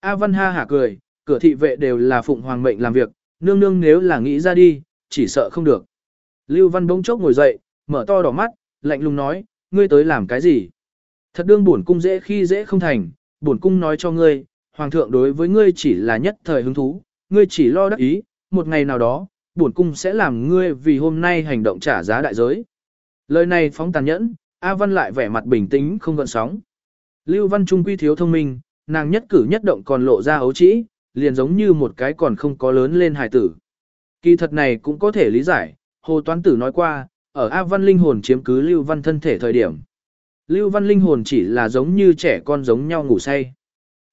A Văn ha hả cười, cửa thị vệ đều là phụng hoàng mệnh làm việc, nương nương nếu là nghĩ ra đi, chỉ sợ không được. Lưu Văn bỗng chốc ngồi dậy, mở to đỏ mắt, lạnh lùng nói, ngươi tới làm cái gì? Thật đương bổn cung dễ khi dễ không thành, bổn cung nói cho ngươi, hoàng thượng đối với ngươi chỉ là nhất thời hứng thú, ngươi chỉ lo đắc ý, một ngày nào đó, bổn cung sẽ làm ngươi vì hôm nay hành động trả giá đại giới. Lời này phóng tàn nhẫn, A Văn lại vẻ mặt bình tĩnh không gợn sóng. Lưu Văn Trung quy thiếu thông minh, nàng nhất cử nhất động còn lộ ra ấu trĩ, liền giống như một cái còn không có lớn lên hài tử. Kỳ thật này cũng có thể lý giải, Hồ Toán Tử nói qua, ở A Văn linh hồn chiếm cứ Lưu Văn thân thể thời điểm. Lưu Văn linh hồn chỉ là giống như trẻ con giống nhau ngủ say.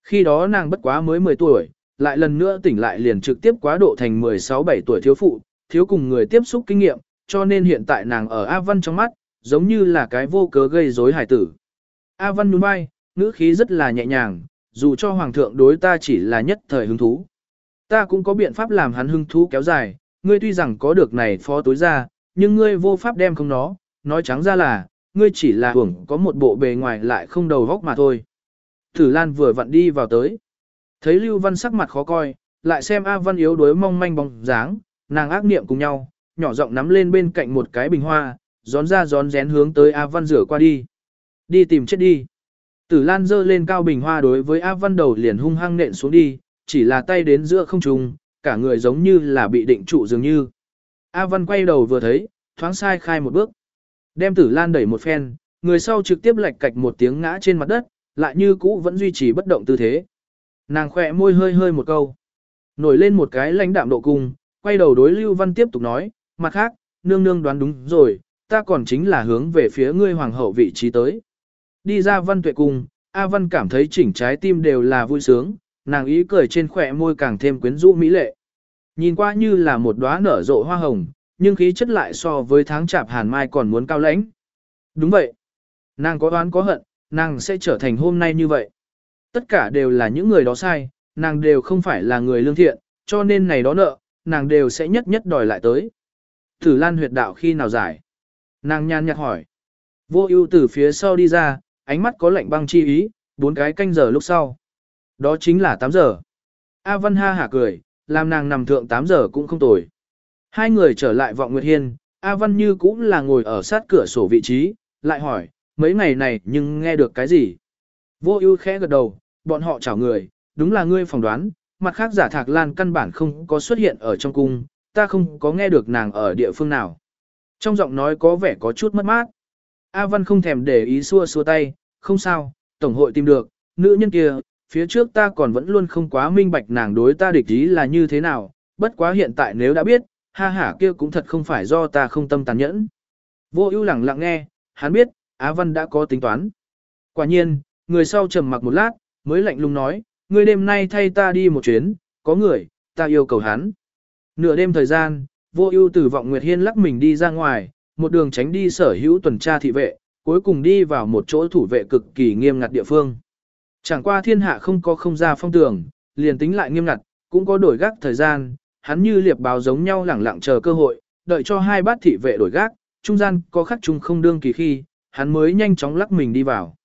Khi đó nàng bất quá mới 10 tuổi, lại lần nữa tỉnh lại liền trực tiếp quá độ thành 16-17 tuổi thiếu phụ, thiếu cùng người tiếp xúc kinh nghiệm, cho nên hiện tại nàng ở A Văn trong mắt, giống như là cái vô cớ gây rối hải tử. A Văn nhún vai, ngữ khí rất là nhẹ nhàng, dù cho Hoàng thượng đối ta chỉ là nhất thời hứng thú. Ta cũng có biện pháp làm hắn hứng thú kéo dài, ngươi tuy rằng có được này phó tối ra, nhưng ngươi vô pháp đem không nó, nói trắng ra là, ngươi chỉ là hưởng có một bộ bề ngoài lại không đầu góc mà thôi. Thử Lan vừa vặn đi vào tới. Thấy Lưu Văn sắc mặt khó coi, lại xem A Văn yếu đuối mong manh bóng dáng, nàng ác niệm cùng nhau, nhỏ giọng nắm lên bên cạnh một cái bình hoa, gión ra gión rén hướng tới A Văn rửa qua đi. Đi tìm chết đi. Tử Lan giơ lên cao bình hoa đối với A Văn đầu liền hung hăng nện xuống đi, chỉ là tay đến giữa không trung, cả người giống như là bị định trụ dường như. A Văn quay đầu vừa thấy, thoáng sai khai một bước. Đem Tử Lan đẩy một phen, người sau trực tiếp lệch cạch một tiếng ngã trên mặt đất, lại như cũ vẫn duy trì bất động tư thế. Nàng khỏe môi hơi hơi một câu. Nổi lên một cái lãnh đạm độ cung, quay đầu đối Lưu Văn tiếp tục nói, mặt khác, nương nương đoán đúng rồi, ta còn chính là hướng về phía ngươi hoàng hậu vị trí tới. Đi ra văn tuệ cung, A Văn cảm thấy chỉnh trái tim đều là vui sướng, nàng ý cười trên khỏe môi càng thêm quyến rũ mỹ lệ. Nhìn qua như là một đóa nở rộ hoa hồng, nhưng khí chất lại so với tháng chạp hàn mai còn muốn cao lãnh. Đúng vậy. Nàng có oán có hận, nàng sẽ trở thành hôm nay như vậy. Tất cả đều là những người đó sai, nàng đều không phải là người lương thiện, cho nên này đó nợ, nàng đều sẽ nhất nhất đòi lại tới. Tử Lan huyệt đạo khi nào giải? Nàng nhàn nhạt hỏi. Vô ưu từ phía sau đi ra, ánh mắt có lạnh băng chi ý, bốn cái canh giờ lúc sau. Đó chính là 8 giờ. A Văn ha hả cười, làm nàng nằm thượng 8 giờ cũng không tồi. Hai người trở lại vọng Nguyệt Hiên, A Văn như cũng là ngồi ở sát cửa sổ vị trí, lại hỏi, mấy ngày này nhưng nghe được cái gì? Vô ưu khẽ gật đầu, bọn họ chào người, đúng là ngươi phỏng đoán, mặt khác giả thạc lan căn bản không có xuất hiện ở trong cung, ta không có nghe được nàng ở địa phương nào. Trong giọng nói có vẻ có chút mất mát. A Văn không thèm để ý xua xua tay, không sao, Tổng hội tìm được, nữ nhân kia, phía trước ta còn vẫn luôn không quá minh bạch nàng đối ta địch ý là như thế nào, bất quá hiện tại nếu đã biết, ha ha kia cũng thật không phải do ta không tâm tàn nhẫn. Vô ưu lặng lặng nghe, hắn biết, Á Văn đã có tính toán. Quả nhiên, người sau trầm mặc một lát, mới lạnh lùng nói, ngươi đêm nay thay ta đi một chuyến, có người, ta yêu cầu hắn. Nửa đêm thời gian, vô ưu từ vọng Nguyệt Hiên lắc mình đi ra ngoài, một đường tránh đi sở hữu tuần tra thị vệ, cuối cùng đi vào một chỗ thủ vệ cực kỳ nghiêm ngặt địa phương. Chẳng qua thiên hạ không có không ra phong tường, liền tính lại nghiêm ngặt, cũng có đổi gác thời gian, hắn như liệp báo giống nhau lẳng lặng chờ cơ hội, đợi cho hai bát thị vệ đổi gác, trung gian có khắc chung không đương kỳ khi, hắn mới nhanh chóng lắc mình đi vào.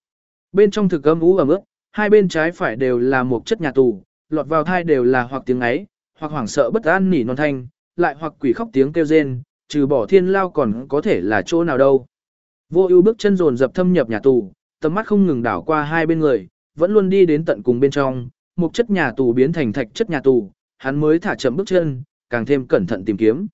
Bên trong thực âm ú ẩm ướt, hai bên trái phải đều là một chất nhà tù, lọt vào thai đều là hoặc tiếng ấy, hoặc hoảng sợ bất an nỉ non thanh, lại hoặc quỷ khóc tiếng kêu rên, trừ bỏ thiên lao còn có thể là chỗ nào đâu. Vô ưu bước chân dồn dập thâm nhập nhà tù, tầm mắt không ngừng đảo qua hai bên người, vẫn luôn đi đến tận cùng bên trong, mục chất nhà tù biến thành thạch chất nhà tù, hắn mới thả chậm bước chân, càng thêm cẩn thận tìm kiếm.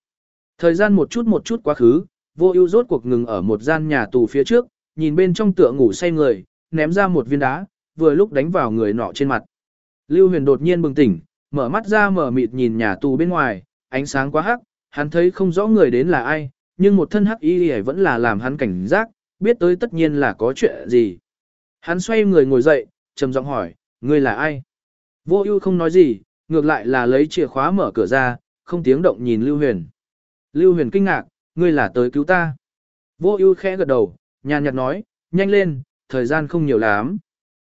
Thời gian một chút một chút quá khứ, vô ưu rốt cuộc ngừng ở một gian nhà tù phía trước, nhìn bên trong tựa ngủ say người, ném ra một viên đá, vừa lúc đánh vào người nọ trên mặt. Lưu huyền đột nhiên bừng tỉnh, mở mắt ra mở mịt nhìn nhà tù bên ngoài, ánh sáng quá hắc, hắn thấy không rõ người đến là ai, nhưng một thân hắc y vẫn là làm hắn cảnh giác, biết tới tất nhiên là có chuyện gì. Hắn xoay người ngồi dậy, trầm giọng hỏi, ngươi là ai? Vô ưu không nói gì, ngược lại là lấy chìa khóa mở cửa ra, không tiếng động nhìn Lưu Huyền. Lưu Huyền kinh ngạc, ngươi là tới cứu ta. Vô ưu khẽ gật đầu, nhàn nhạt nói, nhanh lên, thời gian không nhiều lắm.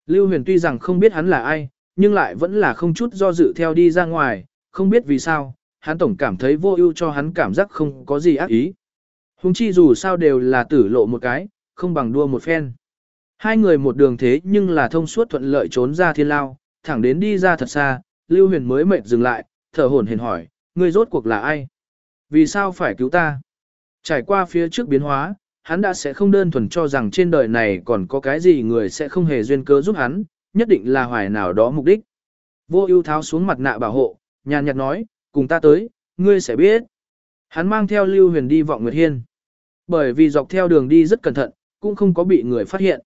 Lưu Huyền tuy rằng không biết hắn là ai, nhưng lại vẫn là không chút do dự theo đi ra ngoài, không biết vì sao, hắn tổng cảm thấy vô ưu cho hắn cảm giác không có gì ác ý. Hùng chi dù sao đều là tử lộ một cái, không bằng đua một phen. Hai người một đường thế nhưng là thông suốt thuận lợi trốn ra thiên lao, thẳng đến đi ra thật xa, Lưu Huyền mới mệt dừng lại, thở hổn hển hỏi, ngươi rốt cuộc là ai? Vì sao phải cứu ta? Trải qua phía trước biến hóa, hắn đã sẽ không đơn thuần cho rằng trên đời này còn có cái gì người sẽ không hề duyên cớ giúp hắn, nhất định là hoài nào đó mục đích. Vô ưu tháo xuống mặt nạ bảo hộ, nhàn nhạt nói, cùng ta tới, ngươi sẽ biết. Hắn mang theo Lưu Huyền đi vọng Nguyệt Hiên. Bởi vì dọc theo đường đi rất cẩn thận, cũng không có bị người phát hiện.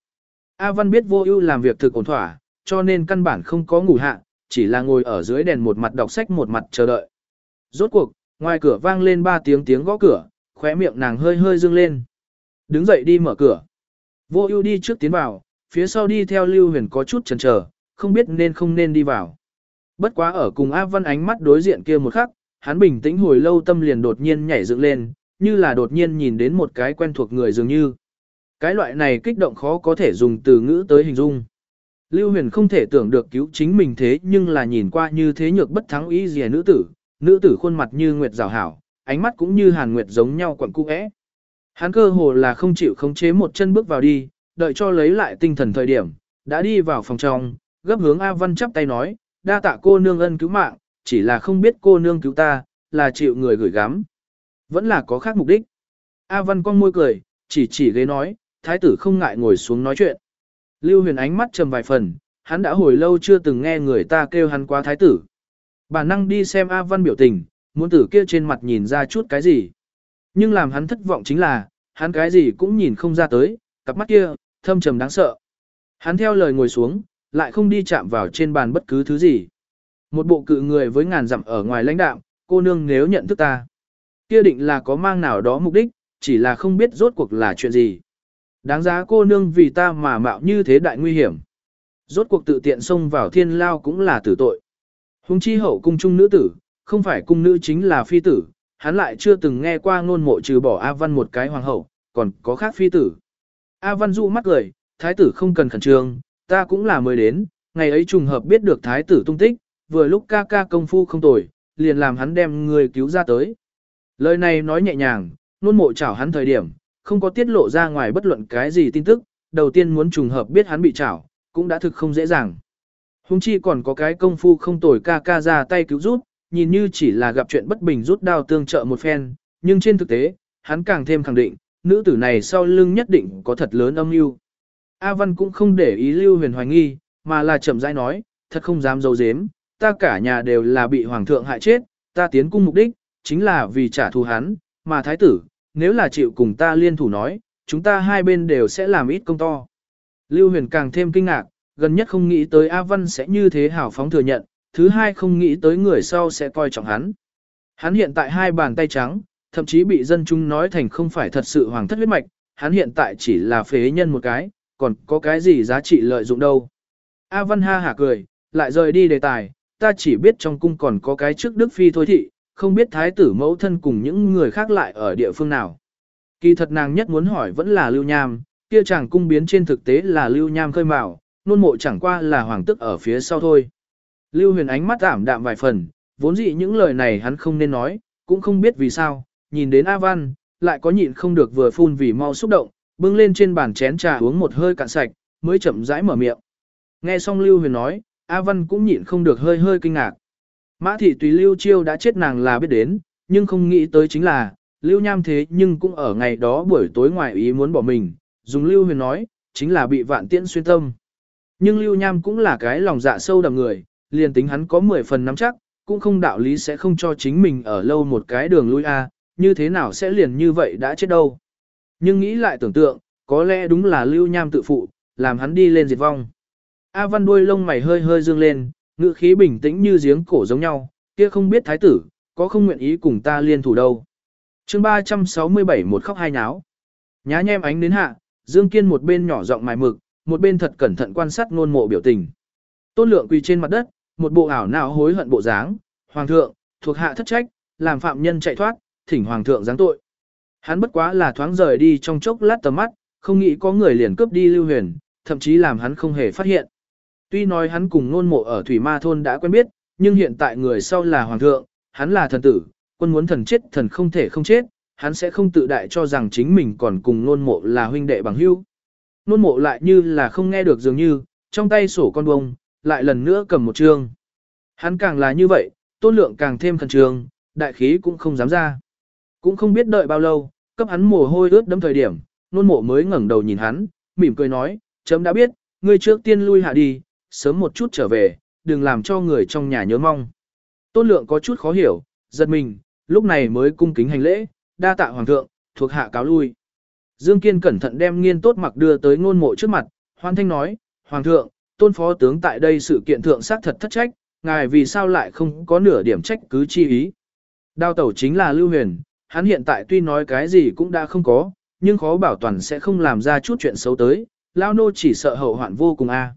A Văn biết vô ưu làm việc thực ổn thỏa, cho nên căn bản không có ngủ hạ, chỉ là ngồi ở dưới đèn một mặt đọc sách một mặt chờ đợi. Rốt cuộc, ngoài cửa vang lên ba tiếng tiếng gõ cửa, khóe miệng nàng hơi hơi dương lên. Đứng dậy đi mở cửa. Vô ưu đi trước tiến vào, phía sau đi theo Lưu Huyền có chút chần chờ, không biết nên không nên đi vào. Bất quá ở cùng A Văn ánh mắt đối diện kia một khắc, hắn bình tĩnh hồi lâu tâm liền đột nhiên nhảy dựng lên, như là đột nhiên nhìn đến một cái quen thuộc người dường như. Cái loại này kích động khó có thể dùng từ ngữ tới hình dung. Lưu huyền không thể tưởng được cứu chính mình thế nhưng là nhìn qua như thế nhược bất thắng ý gì nữ tử, nữ tử khuôn mặt như nguyệt rào hảo, ánh mắt cũng như hàn nguyệt giống nhau quẩn cung ẽ. Hắn cơ hồ là không chịu khống chế một chân bước vào đi, đợi cho lấy lại tinh thần thời điểm, đã đi vào phòng trong, gấp hướng A Văn chắp tay nói, đa tạ cô nương ân cứu mạng, chỉ là không biết cô nương cứu ta, là chịu người gửi gắm. Vẫn là có khác mục đích. A Văn con môi cười, chỉ chỉ ghế nói, thái tử không ngại ngồi xuống nói chuyện. Lưu huyền ánh mắt trầm vài phần, hắn đã hồi lâu chưa từng nghe người ta kêu hắn quá thái tử. bà năng đi xem A Văn biểu tình, muốn tử kia trên mặt nhìn ra chút cái gì. Nhưng làm hắn thất vọng chính là, hắn cái gì cũng nhìn không ra tới, cặp mắt kia, thâm trầm đáng sợ. Hắn theo lời ngồi xuống, lại không đi chạm vào trên bàn bất cứ thứ gì. Một bộ cự người với ngàn dặm ở ngoài lãnh đạo, cô nương nếu nhận thức ta. Kia định là có mang nào đó mục đích, chỉ là không biết rốt cuộc là chuyện gì. Đáng giá cô nương vì ta mà mạo như thế đại nguy hiểm. Rốt cuộc tự tiện xông vào thiên lao cũng là tử tội. Hùng chi hậu cung trung nữ tử, không phải cung nữ chính là phi tử, hắn lại chưa từng nghe qua ngôn mộ trừ bỏ A Văn một cái hoàng hậu, còn có khác phi tử. A Văn dụ mắt cười, thái tử không cần khẩn trương, ta cũng là mới đến, ngày ấy trùng hợp biết được thái tử tung tích, vừa lúc ca ca công phu không tồi, liền làm hắn đem người cứu ra tới. Lời này nói nhẹ nhàng, nôn mộ chảo hắn thời điểm, không có tiết lộ ra ngoài bất luận cái gì tin tức, đầu tiên muốn trùng hợp biết hắn bị chảo, cũng đã thực không dễ dàng. Hùng chi còn có cái công phu không tồi ca ca ra tay cứu giúp, nhìn như chỉ là gặp chuyện bất bình rút đao tương trợ một phen, nhưng trên thực tế, hắn càng thêm khẳng định, nữ tử này sau lưng nhất định có thật lớn âm mưu. A Văn cũng không để ý Lưu Huyền hoài nghi, mà là chậm rãi nói, thật không dám giấu giếm, ta cả nhà đều là bị hoàng thượng hại chết, ta tiến cung mục đích, chính là vì trả thù hắn, mà thái tử, nếu là chịu cùng ta liên thủ nói, chúng ta hai bên đều sẽ làm ít công to. Lưu Huyền càng thêm kinh ngạc, gần nhất không nghĩ tới A Văn sẽ như thế hào phóng thừa nhận, thứ hai không nghĩ tới người sau sẽ coi trọng hắn. Hắn hiện tại hai bàn tay trắng, thậm chí bị dân chúng nói thành không phải thật sự hoàng thất huyết mạch, hắn hiện tại chỉ là phế nhân một cái, còn có cái gì giá trị lợi dụng đâu. A Văn ha hả cười, lại rời đi đề tài, ta chỉ biết trong cung còn có cái trước Đức Phi thôi thị, không biết thái tử mẫu thân cùng những người khác lại ở địa phương nào. Kỳ thật nàng nhất muốn hỏi vẫn là Lưu Nham, kia chàng cung biến trên thực tế là Lưu Nham khơi mào, nôn mộ chẳng qua là hoàng tức ở phía sau thôi. Lưu huyền ánh mắt ảm đạm vài phần, vốn dĩ những lời này hắn không nên nói, cũng không biết vì sao, nhìn đến A Văn, lại có nhịn không được vừa phun vì mau xúc động, bưng lên trên bàn chén trà uống một hơi cạn sạch, mới chậm rãi mở miệng. Nghe xong Lưu huyền nói, A Văn cũng nhịn không được hơi hơi kinh ngạc. Mã thị tùy Lưu Chiêu đã chết nàng là biết đến, nhưng không nghĩ tới chính là, Lưu Nham thế nhưng cũng ở ngày đó buổi tối ngoài ý muốn bỏ mình, dùng Lưu Huyền nói, chính là bị vạn tiễn xuyên tâm. Nhưng Lưu Nham cũng là cái lòng dạ sâu đậm người, liền tính hắn có 10 phần nắm chắc, cũng không đạo lý sẽ không cho chính mình ở lâu một cái đường lui a, như thế nào sẽ liền như vậy đã chết đâu. Nhưng nghĩ lại tưởng tượng, có lẽ đúng là Lưu Nham tự phụ, làm hắn đi lên diệt vong. A Văn đuôi lông mày hơi hơi dương lên, ngữ khí bình tĩnh như giếng cổ giống nhau, kia không biết thái tử, có không nguyện ý cùng ta liên thủ đâu. chương 367 một khóc hai nháo. Nhá nhem ánh đến hạ, Dương Kiên một bên nhỏ giọng mài mực, một bên thật cẩn thận quan sát ngôn mộ biểu tình. Tôn lượng quỳ trên mặt đất, một bộ ảo nào hối hận bộ dáng, hoàng thượng, thuộc hạ thất trách, làm phạm nhân chạy thoát, thỉnh hoàng thượng giáng tội. Hắn bất quá là thoáng rời đi trong chốc lát tầm mắt, không nghĩ có người liền cướp đi lưu huyền, thậm chí làm hắn không hề phát hiện. Tuy nói hắn cùng nôn mộ ở Thủy Ma Thôn đã quen biết, nhưng hiện tại người sau là hoàng thượng, hắn là thần tử, quân muốn thần chết thần không thể không chết, hắn sẽ không tự đại cho rằng chính mình còn cùng nôn mộ là huynh đệ bằng hữu. Nôn mộ lại như là không nghe được dường như, trong tay sổ con bông, lại lần nữa cầm một trương. Hắn càng là như vậy, tôn lượng càng thêm khẩn trương, đại khí cũng không dám ra. Cũng không biết đợi bao lâu, cấp hắn mồ hôi ướt đẫm thời điểm, nôn mộ mới ngẩng đầu nhìn hắn, mỉm cười nói, chấm đã biết, ngươi trước tiên lui hạ đi, sớm một chút trở về, đừng làm cho người trong nhà nhớ mong. Tôn lượng có chút khó hiểu, giật mình, lúc này mới cung kính hành lễ, đa tạ hoàng thượng, thuộc hạ cáo lui. Dương Kiên cẩn thận đem nghiên tốt mặc đưa tới ngôn mộ trước mặt, hoan thanh nói, hoàng thượng, tôn phó tướng tại đây sự kiện thượng xác thật thất trách, ngài vì sao lại không có nửa điểm trách cứ chi ý. Đao tẩu chính là Lưu Huyền, hắn hiện tại tuy nói cái gì cũng đã không có, nhưng khó bảo toàn sẽ không làm ra chút chuyện xấu tới, Lao nô chỉ sợ hậu hoạn vô cùng a.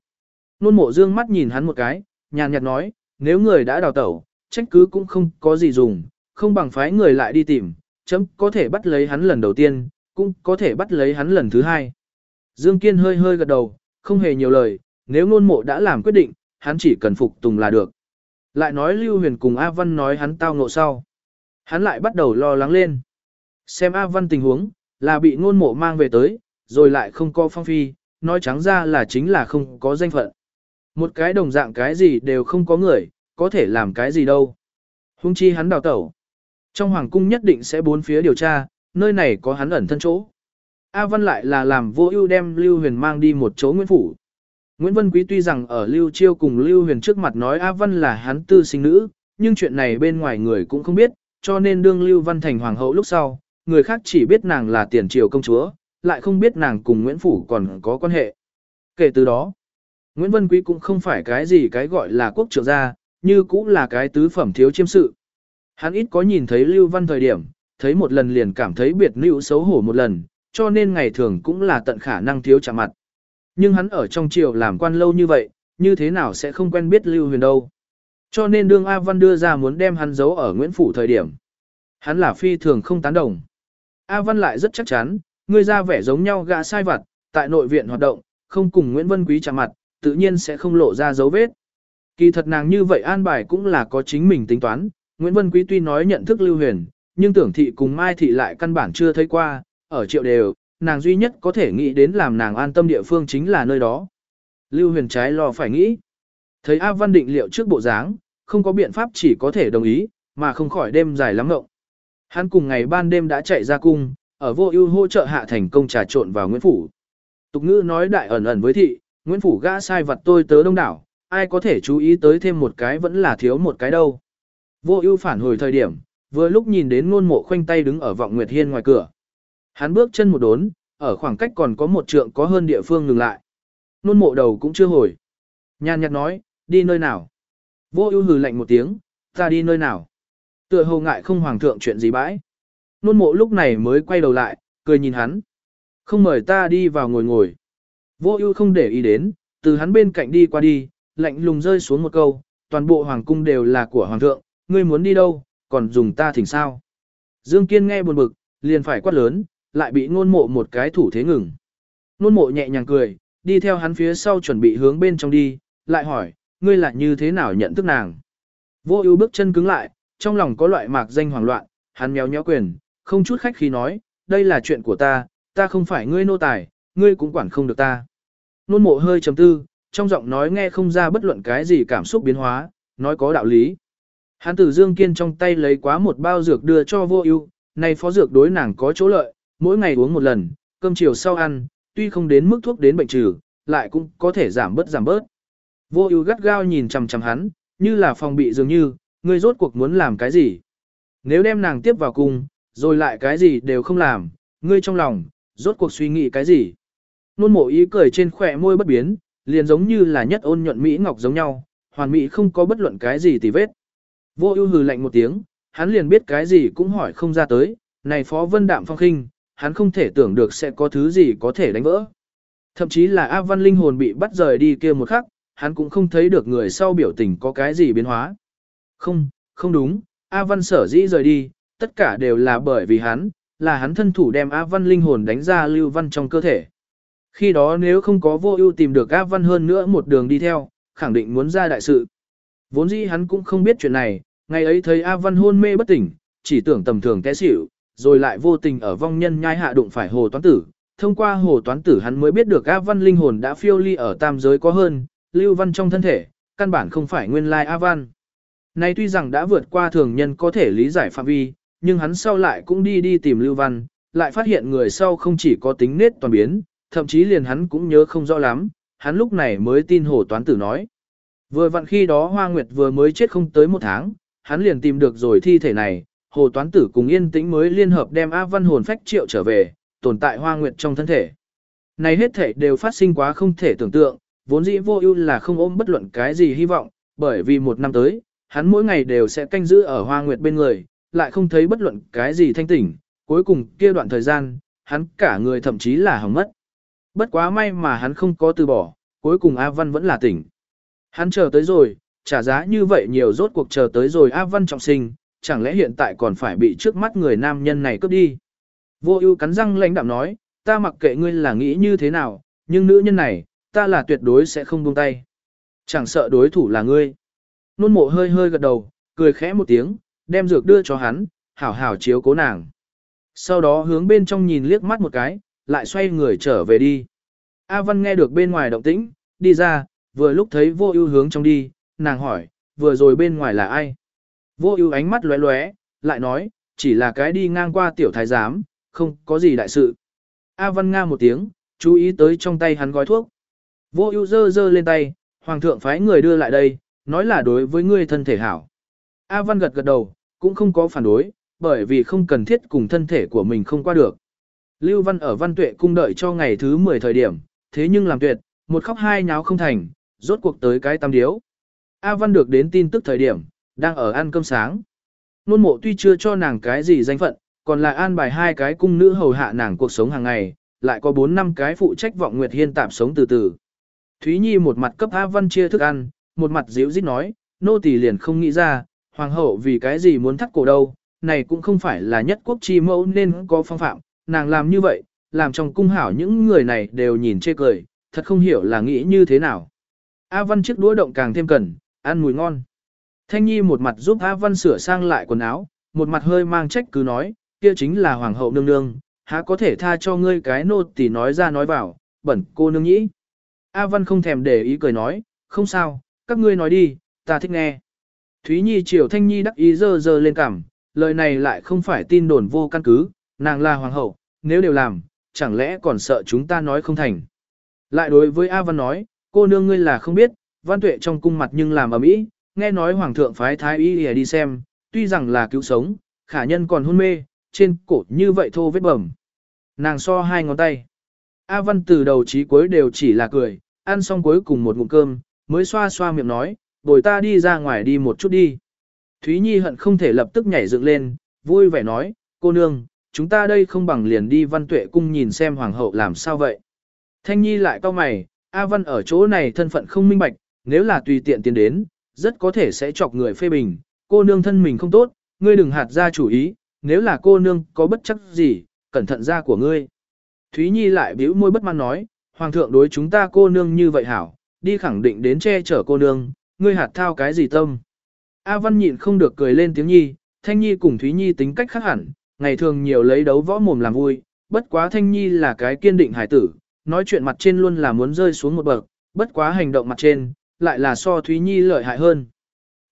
Nôn mộ dương mắt nhìn hắn một cái, nhàn nhạt nói, nếu người đã đào tẩu, trách cứ cũng không có gì dùng, không bằng phái người lại đi tìm, chấm có thể bắt lấy hắn lần đầu tiên, cũng có thể bắt lấy hắn lần thứ hai. Dương Kiên hơi hơi gật đầu, không hề nhiều lời, nếu nôn mộ đã làm quyết định, hắn chỉ cần phục tùng là được. Lại nói Lưu Huyền cùng A Văn nói hắn tao ngộ sau. Hắn lại bắt đầu lo lắng lên. Xem A Văn tình huống, là bị ngôn mộ mang về tới, rồi lại không có phong phi, nói trắng ra là chính là không có danh phận. Một cái đồng dạng cái gì đều không có người, có thể làm cái gì đâu. Hung chi hắn đào tẩu. Trong hoàng cung nhất định sẽ bốn phía điều tra, nơi này có hắn ẩn thân chỗ. A Văn lại là làm vô ưu đem Lưu Huyền mang đi một chỗ Nguyễn Phủ. Nguyễn Vân Quý tuy rằng ở Lưu Chiêu cùng Lưu Huyền trước mặt nói A Văn là hắn tư sinh nữ, nhưng chuyện này bên ngoài người cũng không biết, cho nên đương Lưu Văn thành hoàng hậu lúc sau, người khác chỉ biết nàng là tiền triều công chúa, lại không biết nàng cùng Nguyễn Phủ còn có quan hệ. Kể từ đó, Nguyễn Vân Quý cũng không phải cái gì cái gọi là quốc trưởng gia, như cũng là cái tứ phẩm thiếu chiêm sự. Hắn ít có nhìn thấy Lưu Văn thời điểm, thấy một lần liền cảm thấy biệt nữ xấu hổ một lần, cho nên ngày thường cũng là tận khả năng thiếu chạm mặt. Nhưng hắn ở trong triều làm quan lâu như vậy, như thế nào sẽ không quen biết Lưu Huyền đâu. Cho nên đương A Văn đưa ra muốn đem hắn giấu ở Nguyễn Phủ thời điểm. Hắn là phi thường không tán đồng. A Văn lại rất chắc chắn, người ra vẻ giống nhau gã sai vặt, tại nội viện hoạt động, không cùng Nguyễn Vân Quý chạm mặt, tự nhiên sẽ không lộ ra dấu vết. Kỳ thật nàng như vậy an bài cũng là có chính mình tính toán, Nguyễn Vân Quý tuy nói nhận thức Lưu Huyền, nhưng tưởng thị cùng Mai thị lại căn bản chưa thấy qua, ở triệu đều, nàng duy nhất có thể nghĩ đến làm nàng an tâm địa phương chính là nơi đó. Lưu Huyền trái lo phải nghĩ. Thấy A Văn định liệu trước bộ dáng, không có biện pháp chỉ có thể đồng ý, mà không khỏi đêm dài lắm ngộng. Hắn cùng ngày ban đêm đã chạy ra cung, ở vô ưu hỗ trợ hạ thành công trà trộn vào Nguyễn Phủ. Tục ngữ nói đại ẩn ẩn với thị, Nguyễn Phủ gã sai vật tôi tớ đông đảo, ai có thể chú ý tới thêm một cái vẫn là thiếu một cái đâu. Vô ưu phản hồi thời điểm, vừa lúc nhìn đến ngôn mộ khoanh tay đứng ở vọng Nguyệt Hiên ngoài cửa. Hắn bước chân một đốn, ở khoảng cách còn có một trượng có hơn địa phương ngừng lại. Nôn mộ đầu cũng chưa hồi. Nhàn nhạt nói, đi nơi nào? Vô ưu hừ lạnh một tiếng, ta đi nơi nào? Tựa hồ ngại không hoàng thượng chuyện gì bãi. Nôn mộ lúc này mới quay đầu lại, cười nhìn hắn. Không mời ta đi vào ngồi ngồi. Vô ưu không để ý đến, từ hắn bên cạnh đi qua đi, lạnh lùng rơi xuống một câu, toàn bộ hoàng cung đều là của hoàng thượng, ngươi muốn đi đâu, còn dùng ta thỉnh sao. Dương Kiên nghe buồn bực, liền phải quát lớn, lại bị nôn mộ một cái thủ thế ngừng. Nôn mộ nhẹ nhàng cười, đi theo hắn phía sau chuẩn bị hướng bên trong đi, lại hỏi, ngươi là như thế nào nhận thức nàng. Vô ưu bước chân cứng lại, trong lòng có loại mạc danh hoảng loạn, hắn méo nhéo quyền, không chút khách khí nói, đây là chuyện của ta, ta không phải ngươi nô tài, ngươi cũng quản không được ta. Nôn mộ hơi trầm tư, trong giọng nói nghe không ra bất luận cái gì cảm xúc biến hóa, nói có đạo lý. Hắn từ Dương Kiên trong tay lấy quá một bao dược đưa cho vô ưu, này phó dược đối nàng có chỗ lợi, mỗi ngày uống một lần, cơm chiều sau ăn, tuy không đến mức thuốc đến bệnh trừ, lại cũng có thể giảm bớt giảm bớt. Vô ưu gắt gao nhìn chằm chằm hắn, như là phòng bị dường như, ngươi rốt cuộc muốn làm cái gì? Nếu đem nàng tiếp vào cung, rồi lại cái gì đều không làm, ngươi trong lòng, rốt cuộc suy nghĩ cái gì? Nôn mộ ý cười trên khỏe môi bất biến, liền giống như là nhất ôn nhuận Mỹ ngọc giống nhau, hoàn mỹ không có bất luận cái gì tì vết. Vô ưu hừ lạnh một tiếng, hắn liền biết cái gì cũng hỏi không ra tới, này phó vân đạm phong khinh, hắn không thể tưởng được sẽ có thứ gì có thể đánh vỡ. Thậm chí là A Văn linh hồn bị bắt rời đi kia một khắc, hắn cũng không thấy được người sau biểu tình có cái gì biến hóa. Không, không đúng, A Văn sở dĩ rời đi, tất cả đều là bởi vì hắn, là hắn thân thủ đem A Văn linh hồn đánh ra Lưu Văn trong cơ thể. Khi đó nếu không có vô ưu tìm được A Văn hơn nữa một đường đi theo, khẳng định muốn ra đại sự. Vốn dĩ hắn cũng không biết chuyện này, ngày ấy thấy A Văn hôn mê bất tỉnh, chỉ tưởng tầm thường té xỉu, rồi lại vô tình ở vong nhân nhai hạ đụng phải hồ toán tử. Thông qua hồ toán tử hắn mới biết được A Văn linh hồn đã phiêu ly ở tam giới có hơn, Lưu Văn trong thân thể, căn bản không phải nguyên lai A Văn. Nay tuy rằng đã vượt qua thường nhân có thể lý giải phạm vi, nhưng hắn sau lại cũng đi đi tìm Lưu Văn, lại phát hiện người sau không chỉ có tính nết toàn biến, thậm chí liền hắn cũng nhớ không rõ lắm, hắn lúc này mới tin hồ toán tử nói. Vừa vặn khi đó Hoa Nguyệt vừa mới chết không tới một tháng, hắn liền tìm được rồi thi thể này, hồ toán tử cùng yên tĩnh mới liên hợp đem A Văn hồn phách triệu trở về, tồn tại Hoa Nguyệt trong thân thể. Này hết thể đều phát sinh quá không thể tưởng tượng, vốn dĩ vô ưu là không ôm bất luận cái gì hy vọng, bởi vì một năm tới, hắn mỗi ngày đều sẽ canh giữ ở Hoa Nguyệt bên người, lại không thấy bất luận cái gì thanh tỉnh, cuối cùng kia đoạn thời gian, hắn cả người thậm chí là hỏng mất. Bất quá may mà hắn không có từ bỏ, cuối cùng A Văn vẫn là tỉnh. Hắn chờ tới rồi, trả giá như vậy nhiều rốt cuộc chờ tới rồi A Văn trọng sinh, chẳng lẽ hiện tại còn phải bị trước mắt người nam nhân này cướp đi. Vô ưu cắn răng lãnh đạm nói, ta mặc kệ ngươi là nghĩ như thế nào, nhưng nữ nhân này, ta là tuyệt đối sẽ không buông tay. Chẳng sợ đối thủ là ngươi. Nôn mộ hơi hơi gật đầu, cười khẽ một tiếng, đem dược đưa cho hắn, hảo hảo chiếu cố nàng. Sau đó hướng bên trong nhìn liếc mắt một cái, lại xoay người trở về đi. A Văn nghe được bên ngoài động tĩnh, đi ra, vừa lúc thấy vô ưu hướng trong đi, nàng hỏi, vừa rồi bên ngoài là ai? Vô ưu ánh mắt lóe lóe, lại nói, chỉ là cái đi ngang qua tiểu thái giám, không có gì đại sự. A Văn nga một tiếng, chú ý tới trong tay hắn gói thuốc. Vô ưu dơ dơ lên tay, hoàng thượng phái người đưa lại đây, nói là đối với ngươi thân thể hảo. A Văn gật gật đầu, cũng không có phản đối, bởi vì không cần thiết cùng thân thể của mình không qua được. Lưu Văn ở Văn Tuệ cung đợi cho ngày thứ 10 thời điểm, thế nhưng làm tuyệt, một khóc hai nháo không thành, rốt cuộc tới cái tam điếu. A Văn được đến tin tức thời điểm, đang ở ăn cơm sáng. Nôn mộ tuy chưa cho nàng cái gì danh phận, còn lại an bài hai cái cung nữ hầu hạ nàng cuộc sống hàng ngày, lại có bốn năm cái phụ trách vọng Nguyệt Hiên tạp sống từ từ. Thúy Nhi một mặt cấp A Văn chia thức ăn, một mặt dịu dít nói, nô tỳ liền không nghĩ ra, hoàng hậu vì cái gì muốn thắt cổ đâu, này cũng không phải là nhất quốc chi mẫu nên có phong phạm, nàng làm như vậy, làm trong cung hảo những người này đều nhìn chê cười, thật không hiểu là nghĩ như thế nào. A Văn chiếc đũa động càng thêm cần, ăn mùi ngon. Thanh Nhi một mặt giúp A Văn sửa sang lại quần áo, một mặt hơi mang trách cứ nói, kia chính là hoàng hậu nương nương, há có thể tha cho ngươi cái nô tỳ nói ra nói vào, bẩn cô nương nhĩ. A Văn không thèm để ý cười nói, không sao, các ngươi nói đi, ta thích nghe. Thúy Nhi chiều Thanh Nhi đắc ý dơ dơ lên cằm, lời này lại không phải tin đồn vô căn cứ, nàng là hoàng hậu, nếu đều làm, chẳng lẽ còn sợ chúng ta nói không thành. Lại đối với A Văn nói, cô nương ngươi là không biết, Văn Tuệ trong cung mặt nhưng làm ở mỹ, nghe nói hoàng thượng phái thái y đi xem, tuy rằng là cứu sống, khả nhân còn hôn mê, trên cổ như vậy thô vết bầm. Nàng so hai ngón tay. A Văn từ đầu chí cuối đều chỉ là cười, ăn xong cuối cùng một ngụm cơm, mới xoa xoa miệng nói, bồi ta đi ra ngoài đi một chút đi. Thúy Nhi hận không thể lập tức nhảy dựng lên, vui vẻ nói, cô nương, chúng ta đây không bằng liền đi văn tuệ cung nhìn xem hoàng hậu làm sao vậy. Thanh Nhi lại cau mày, A Văn ở chỗ này thân phận không minh bạch, nếu là tùy tiện tiến đến, rất có thể sẽ chọc người phê bình, cô nương thân mình không tốt, ngươi đừng hạt ra chủ ý, nếu là cô nương có bất chấp gì, cẩn thận ra của ngươi. Thúy Nhi lại bĩu môi bất mãn nói, hoàng thượng đối chúng ta cô nương như vậy hảo, đi khẳng định đến che chở cô nương, ngươi hạt thao cái gì tâm. A Văn nhịn không được cười lên tiếng Nhi, Thanh Nhi cùng Thúy Nhi tính cách khác hẳn, ngày thường nhiều lấy đấu võ mồm làm vui, bất quá Thanh Nhi là cái kiên định hải tử, nói chuyện mặt trên luôn là muốn rơi xuống một bậc, bất quá hành động mặt trên, lại là so Thúy Nhi lợi hại hơn.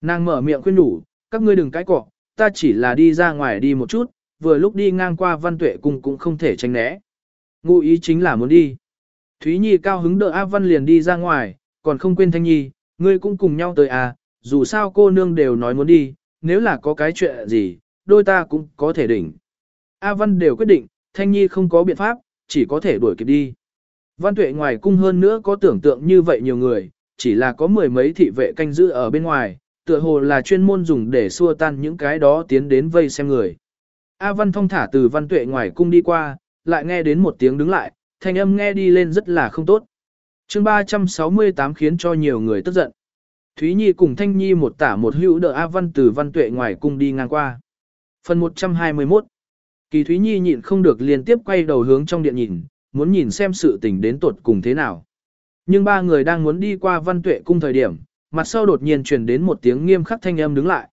Nàng mở miệng khuyên nhủ, các ngươi đừng cái cọ, ta chỉ là đi ra ngoài đi một chút, vừa lúc đi ngang qua văn tuệ cung cũng không thể tránh né. Ngụ ý chính là muốn đi. Thúy Nhi cao hứng đỡ A Văn liền đi ra ngoài, còn không quên Thanh Nhi, ngươi cũng cùng nhau tới à, dù sao cô nương đều nói muốn đi, nếu là có cái chuyện gì, đôi ta cũng có thể đỉnh. A Văn đều quyết định, Thanh Nhi không có biện pháp, chỉ có thể đuổi kịp đi. Văn Tuệ ngoài cung hơn nữa có tưởng tượng như vậy nhiều người, chỉ là có mười mấy thị vệ canh giữ ở bên ngoài, tựa hồ là chuyên môn dùng để xua tan những cái đó tiến đến vây xem người. A Văn thông thả từ Văn Tuệ ngoài cung đi qua, lại nghe đến một tiếng đứng lại, thanh âm nghe đi lên rất là không tốt. chương 368 khiến cho nhiều người tức giận. Thúy Nhi cùng Thanh Nhi một tả một hữu đỡ A Văn từ Văn Tuệ ngoài cung đi ngang qua. Phần 121 Kỳ Thúy Nhi nhịn không được liên tiếp quay đầu hướng trong điện nhìn, muốn nhìn xem sự tình đến tuột cùng thế nào. Nhưng ba người đang muốn đi qua Văn Tuệ cung thời điểm, mặt sau đột nhiên truyền đến một tiếng nghiêm khắc thanh âm đứng lại.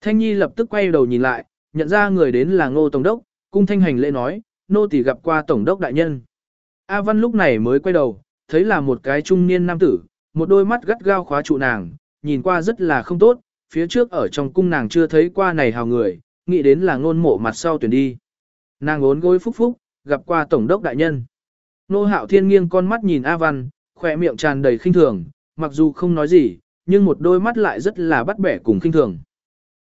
Thanh Nhi lập tức quay đầu nhìn lại, nhận ra người đến là Ngô Tổng đốc, cung thanh hành lễ nói, nô tỳ gặp qua Tổng đốc đại nhân. A Văn lúc này mới quay đầu, thấy là một cái trung niên nam tử, một đôi mắt gắt gao khóa trụ nàng, nhìn qua rất là không tốt, phía trước ở trong cung nàng chưa thấy qua này hào người, nghĩ đến là ngôn mộ mặt sau tuyển đi. Nàng ốn gối phúc phúc, gặp qua tổng đốc đại nhân. Nô hạo thiên nghiêng con mắt nhìn A Văn, khỏe miệng tràn đầy khinh thường, mặc dù không nói gì, nhưng một đôi mắt lại rất là bắt bẻ cùng khinh thường.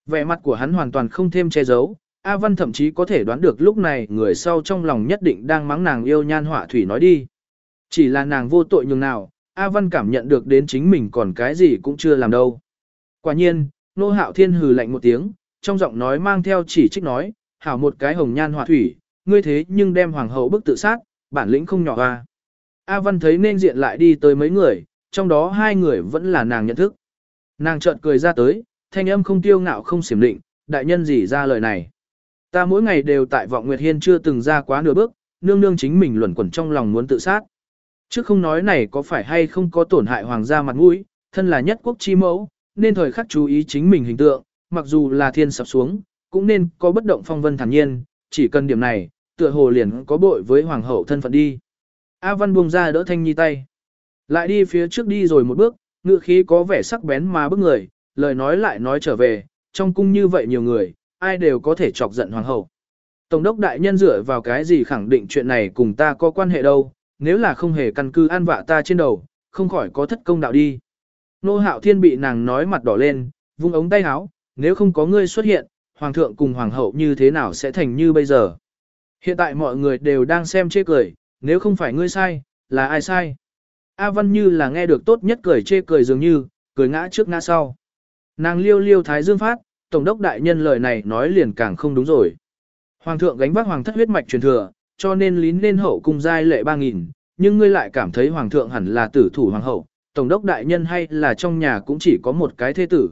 Vẻ mặt của hắn hoàn toàn không thêm che giấu, A Văn thậm chí có thể đoán được lúc này người sau trong lòng nhất định đang mắng nàng yêu nhan họa thủy nói đi. Chỉ là nàng vô tội nhường nào, A Văn cảm nhận được đến chính mình còn cái gì cũng chưa làm đâu. Quả nhiên, nô hạo thiên hừ lạnh một tiếng, trong giọng nói mang theo chỉ trích nói, hảo một cái hồng nhan họa thủy, ngươi thế nhưng đem hoàng hậu bức tự sát, bản lĩnh không nhỏ a. A Văn thấy nên diện lại đi tới mấy người, trong đó hai người vẫn là nàng nhận thức. Nàng chợt cười ra tới, thanh âm không tiêu ngạo không xiểm định, đại nhân gì ra lời này. Ta mỗi ngày đều tại vọng Nguyệt Hiên chưa từng ra quá nửa bước, nương nương chính mình luẩn quẩn trong lòng muốn tự sát. Chứ không nói này có phải hay không có tổn hại hoàng gia mặt mũi, thân là nhất quốc chi mẫu, nên thời khắc chú ý chính mình hình tượng, mặc dù là thiên sập xuống, cũng nên có bất động phong vân thản nhiên, chỉ cần điểm này, tựa hồ liền có bội với hoàng hậu thân phận đi. A Văn buông ra đỡ Thanh Nhi tay. Lại đi phía trước đi rồi một bước, ngựa khí có vẻ sắc bén mà bức người, lời nói lại nói trở về, trong cung như vậy nhiều người, ai đều có thể chọc giận hoàng hậu. Tổng đốc đại nhân dựa vào cái gì khẳng định chuyện này cùng ta có quan hệ đâu, nếu là không hề căn cứ an vạ ta trên đầu, không khỏi có thất công đạo đi. Nô hạo thiên bị nàng nói mặt đỏ lên, vung ống tay áo, nếu không có ngươi xuất hiện, hoàng thượng cùng hoàng hậu như thế nào sẽ thành như bây giờ. Hiện tại mọi người đều đang xem chê cười, nếu không phải ngươi sai, là ai sai. A Văn như là nghe được tốt nhất cười chê cười dường như, cười ngã trước ngã sau. Nàng liêu liêu thái dương phát, tổng đốc đại nhân lời này nói liền càng không đúng rồi. Hoàng thượng gánh vác hoàng thất huyết mạch truyền thừa, cho nên lín lên hậu cung giai lệ 3.000, nhưng ngươi lại cảm thấy hoàng thượng hẳn là tử thủ hoàng hậu, tổng đốc đại nhân hay là trong nhà cũng chỉ có một cái thế tử.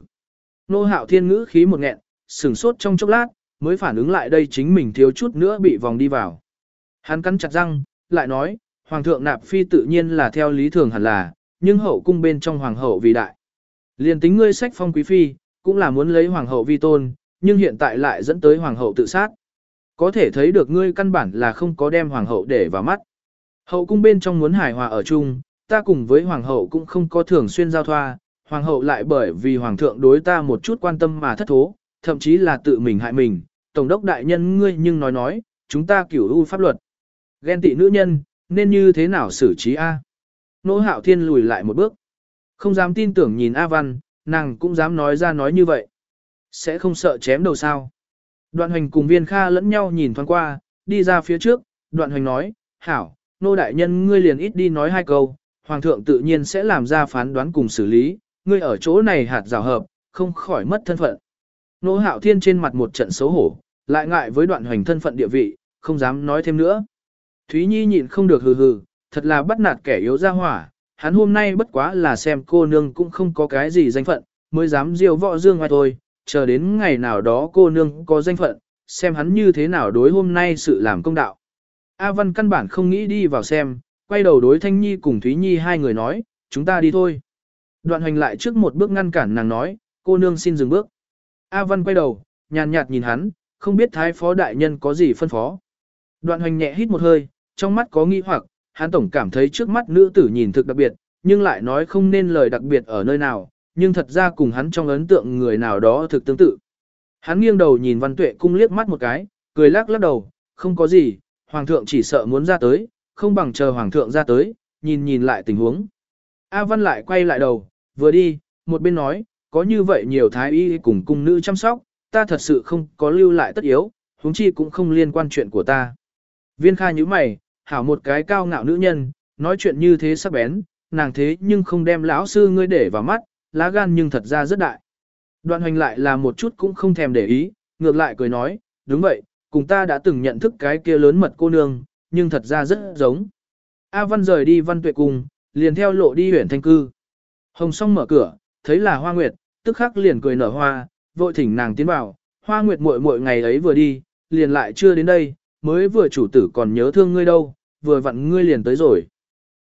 Nô hạo thiên ngữ khí một nghẹn, sừng sốt trong chốc lát, mới phản ứng lại đây chính mình thiếu chút nữa bị vòng đi vào. Hắn cắn chặt răng, lại nói, hoàng thượng nạp phi tự nhiên là theo lý thường hẳn là, nhưng hậu cung bên trong hoàng hậu vì đại. Liền tính ngươi sách phong quý phi, cũng là muốn lấy hoàng hậu vi tôn, nhưng hiện tại lại dẫn tới hoàng hậu tự sát. Có thể thấy được ngươi căn bản là không có đem hoàng hậu để vào mắt. Hậu cung bên trong muốn hài hòa ở chung, ta cùng với hoàng hậu cũng không có thường xuyên giao thoa, hoàng hậu lại bởi vì hoàng thượng đối ta một chút quan tâm mà thất thố, thậm chí là tự mình hại mình. Tổng đốc đại nhân ngươi nhưng nói nói, chúng ta cửu u pháp luật. Ghen tị nữ nhân, nên như thế nào xử trí A? Nỗ hạo thiên lùi lại một bước. Không dám tin tưởng nhìn A Văn, nàng cũng dám nói ra nói như vậy. Sẽ không sợ chém đầu sao. Đoạn hoành cùng viên kha lẫn nhau nhìn thoáng qua, đi ra phía trước, đoạn hoành nói, hảo, nô đại nhân ngươi liền ít đi nói hai câu, hoàng thượng tự nhiên sẽ làm ra phán đoán cùng xử lý, ngươi ở chỗ này hạt rào hợp, không khỏi mất thân phận. Nô hạo thiên trên mặt một trận xấu hổ, lại ngại với đoạn hoành thân phận địa vị, không dám nói thêm nữa. Thúy Nhi nhịn không được hừ hừ, thật là bắt nạt kẻ yếu ra hỏa, hắn hôm nay bất quá là xem cô nương cũng không có cái gì danh phận, mới dám diêu võ dương ngoài thôi, chờ đến ngày nào đó cô nương có danh phận, xem hắn như thế nào đối hôm nay sự làm công đạo. A Văn căn bản không nghĩ đi vào xem, quay đầu đối Thanh Nhi cùng Thúy Nhi hai người nói, chúng ta đi thôi. Đoạn hoành lại trước một bước ngăn cản nàng nói, cô nương xin dừng bước. A Văn quay đầu, nhàn nhạt nhìn hắn, không biết thái phó đại nhân có gì phân phó. Đoạn hoành nhẹ hít một hơi, trong mắt có nghi hoặc, hắn tổng cảm thấy trước mắt nữ tử nhìn thực đặc biệt, nhưng lại nói không nên lời đặc biệt ở nơi nào, nhưng thật ra cùng hắn trong ấn tượng người nào đó thực tương tự. Hắn nghiêng đầu nhìn văn tuệ cung liếc mắt một cái, cười lắc lắc đầu, không có gì, hoàng thượng chỉ sợ muốn ra tới, không bằng chờ hoàng thượng ra tới, nhìn nhìn lại tình huống. A văn lại quay lại đầu, vừa đi, một bên nói, có như vậy nhiều thái y cùng cung nữ chăm sóc, ta thật sự không có lưu lại tất yếu, huống chi cũng không liên quan chuyện của ta. Viên kha như mày, hảo một cái cao ngạo nữ nhân, nói chuyện như thế sắc bén, nàng thế nhưng không đem lão sư ngươi để vào mắt, lá gan nhưng thật ra rất đại. Đoạn hoành lại là một chút cũng không thèm để ý, ngược lại cười nói, đúng vậy, cùng ta đã từng nhận thức cái kia lớn mật cô nương, nhưng thật ra rất giống. A Văn rời đi Văn Tuệ cùng, liền theo lộ đi huyện thanh cư. Hồng song mở cửa, thấy là Hoa Nguyệt, tức khắc liền cười nở hoa, vội thỉnh nàng tiến vào. Hoa Nguyệt muội muội ngày ấy vừa đi, liền lại chưa đến đây, mới vừa chủ tử còn nhớ thương ngươi đâu, vừa vặn ngươi liền tới rồi.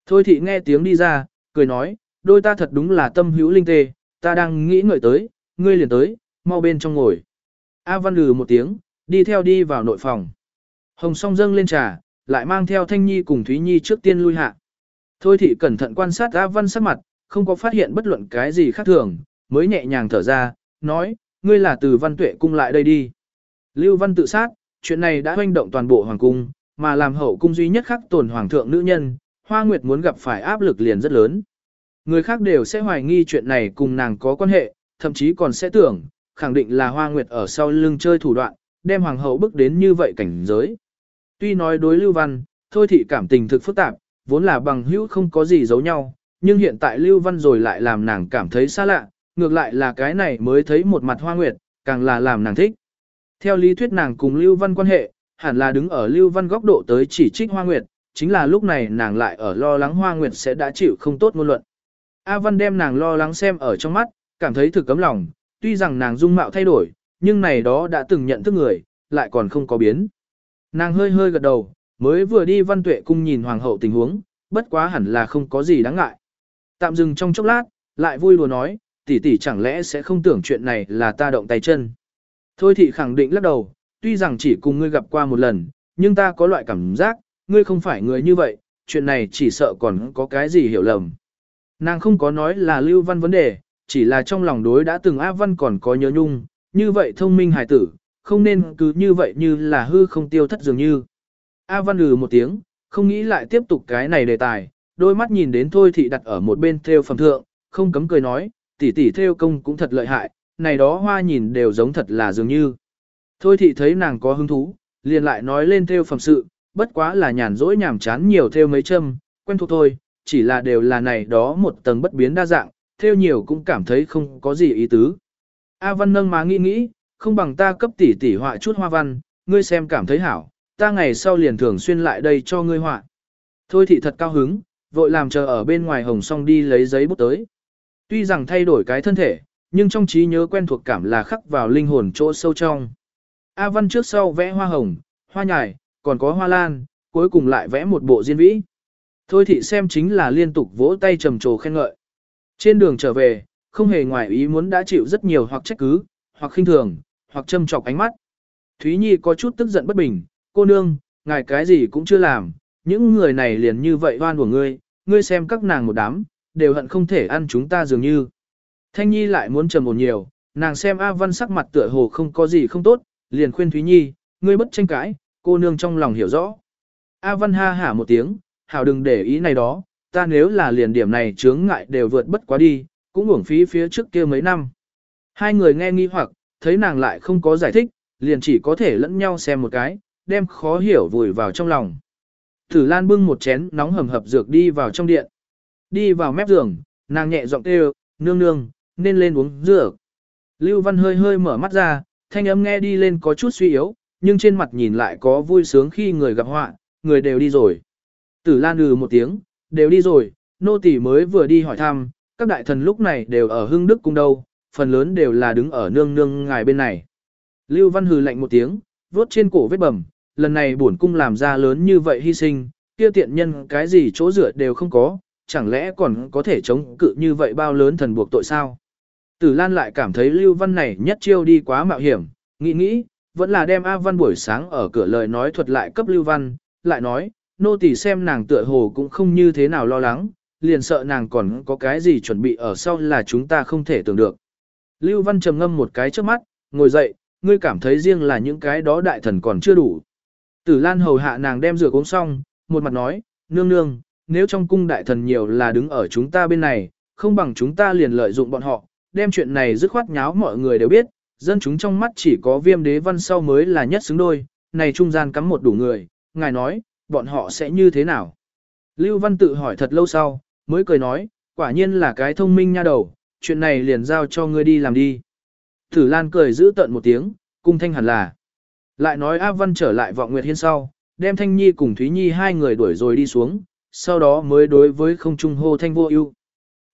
Thôi thị nghe tiếng đi ra, cười nói, đôi ta thật đúng là tâm hữu linh tê, ta đang nghĩ ngợi tới, ngươi liền tới, mau bên trong ngồi. A Văn lừ một tiếng, đi theo đi vào nội phòng. Hồng song dâng lên trà, lại mang theo Thanh Nhi cùng Thúy Nhi trước tiên lui hạ. Thôi thị cẩn thận quan sát A Văn sắc mặt, không có phát hiện bất luận cái gì khác thường, mới nhẹ nhàng thở ra, nói, ngươi là từ văn tuệ cung lại đây đi. Lưu văn tự sát, chuyện này đã hoành động toàn bộ hoàng cung, mà làm hậu cung duy nhất khắc tồn hoàng thượng nữ nhân, Hoa Nguyệt muốn gặp phải áp lực liền rất lớn. Người khác đều sẽ hoài nghi chuyện này cùng nàng có quan hệ, thậm chí còn sẽ tưởng, khẳng định là Hoa Nguyệt ở sau lưng chơi thủ đoạn, đem hoàng hậu bước đến như vậy cảnh giới. Tuy nói đối Lưu Văn, thôi thị cảm tình thực phức tạp, vốn là bằng hữu không có gì giấu nhau, nhưng hiện tại Lưu Văn rồi lại làm nàng cảm thấy xa lạ, ngược lại là cái này mới thấy một mặt Hoa Nguyệt, càng là làm nàng thích. Theo lý thuyết nàng cùng Lưu Văn quan hệ, hẳn là đứng ở Lưu Văn góc độ tới chỉ trích Hoa Nguyệt, chính là lúc này nàng lại ở lo lắng Hoa Nguyệt sẽ đã chịu không tốt ngôn luận. A Văn đem nàng lo lắng xem ở trong mắt, cảm thấy thực cấm lòng, tuy rằng nàng dung mạo thay đổi, nhưng này đó đã từng nhận thức người, lại còn không có biến. Nàng hơi hơi gật đầu, mới vừa đi văn tuệ cung nhìn hoàng hậu tình huống, bất quá hẳn là không có gì đáng ngại. Tạm dừng trong chốc lát, lại vui lùa nói, tỷ tỷ chẳng lẽ sẽ không tưởng chuyện này là ta động tay chân. Thôi thị khẳng định lắc đầu, tuy rằng chỉ cùng ngươi gặp qua một lần, nhưng ta có loại cảm giác, ngươi không phải người như vậy, chuyện này chỉ sợ còn có cái gì hiểu lầm. Nàng không có nói là lưu văn vấn đề, chỉ là trong lòng đối đã từng áp văn còn có nhớ nhung, như vậy thông minh hài tử, không nên cứ như vậy như là hư không tiêu thất dường như. A văn lừ một tiếng, không nghĩ lại tiếp tục cái này đề tài, đôi mắt nhìn đến thôi thị đặt ở một bên theo phẩm thượng, không cấm cười nói, tỷ tỷ theo công cũng thật lợi hại, này đó hoa nhìn đều giống thật là dường như. Thôi thị thấy nàng có hứng thú, liền lại nói lên theo phẩm sự, bất quá là nhàn rỗi nhàm chán nhiều theo mấy châm, quen thuộc thôi, chỉ là đều là này đó một tầng bất biến đa dạng, theo nhiều cũng cảm thấy không có gì ý tứ. A Văn nâng má nghĩ nghĩ, không bằng ta cấp tỷ tỷ họa chút hoa văn, ngươi xem cảm thấy hảo, ta ngày sau liền thường xuyên lại đây cho ngươi họa. Thôi thị thật cao hứng, vội làm chờ ở bên ngoài hồng song đi lấy giấy bút tới. Tuy rằng thay đổi cái thân thể, nhưng trong trí nhớ quen thuộc cảm là khắc vào linh hồn chỗ sâu trong. A Văn trước sau vẽ hoa hồng, hoa nhài, còn có hoa lan, cuối cùng lại vẽ một bộ diên vĩ. Thôi thị xem chính là liên tục vỗ tay trầm trồ khen ngợi. Trên đường trở về, không hề ngoài ý muốn đã chịu rất nhiều hoặc trách cứ, hoặc khinh thường, hoặc châm chọc ánh mắt. Thúy Nhi có chút tức giận bất bình, cô nương, ngài cái gì cũng chưa làm, những người này liền như vậy oan của ngươi, ngươi xem các nàng một đám, đều hận không thể ăn chúng ta dường như. Thanh Nhi lại muốn trầm ổn nhiều, nàng xem A Văn sắc mặt tựa hồ không có gì không tốt, liền khuyên Thúy Nhi, ngươi bất tranh cãi, cô nương trong lòng hiểu rõ. A Văn ha hả một tiếng, hảo đừng để ý này đó, ta nếu là liền điểm này chướng ngại đều vượt bất quá đi, cũng uổng phí phía trước kia mấy năm. Hai người nghe nghi hoặc, thấy nàng lại không có giải thích, liền chỉ có thể lẫn nhau xem một cái, đem khó hiểu vùi vào trong lòng. Thử Lan bưng một chén nóng hầm hập dược đi vào trong điện. Đi vào mép giường, nàng nhẹ giọng kêu, nương nương, nên lên uống dược. Lưu Văn hơi hơi mở mắt ra, thanh âm nghe đi lên có chút suy yếu, nhưng trên mặt nhìn lại có vui sướng khi người gặp họa, người đều đi rồi. Tử Lan ừ một tiếng, đều đi rồi, nô tỳ mới vừa đi hỏi thăm, các đại thần lúc này đều ở hưng đức cung đâu, phần lớn đều là đứng ở nương nương ngài bên này. Lưu Văn hừ lạnh một tiếng, vuốt trên cổ vết bầm, lần này bổn cung làm ra lớn như vậy hy sinh, kia tiện nhân cái gì chỗ rửa đều không có, chẳng lẽ còn có thể chống cự như vậy bao lớn thần buộc tội sao? Tử Lan lại cảm thấy Lưu Văn này nhất chiêu đi quá mạo hiểm, nghĩ nghĩ, vẫn là đem A Văn buổi sáng ở cửa lời nói thuật lại cấp Lưu Văn, lại nói, nô tỳ xem nàng tựa hồ cũng không như thế nào lo lắng, liền sợ nàng còn có cái gì chuẩn bị ở sau là chúng ta không thể tưởng được. Lưu Văn trầm ngâm một cái trước mắt, ngồi dậy, ngươi cảm thấy riêng là những cái đó đại thần còn chưa đủ. Tử Lan hầu hạ nàng đem rửa uống xong, một mặt nói, nương nương, nếu trong cung đại thần nhiều là đứng ở chúng ta bên này, không bằng chúng ta liền lợi dụng bọn họ, đem chuyện này dứt khoát nháo mọi người đều biết, dân chúng trong mắt chỉ có viêm đế văn sau mới là nhất xứng đôi, này trung gian cắm một đủ người, ngài nói, bọn họ sẽ như thế nào? Lưu Văn tự hỏi thật lâu sau, mới cười nói, quả nhiên là cái thông minh nha đầu, chuyện này liền giao cho ngươi đi làm đi. Thử Lan cười giữ tận một tiếng, cung thanh hẳn là. Lại nói A Văn trở lại vọng Nguyệt Hiên sau, đem Thanh Nhi cùng Thúy Nhi hai người đuổi rồi đi xuống, sau đó mới đối với không trung hô Thanh Vô Ưu.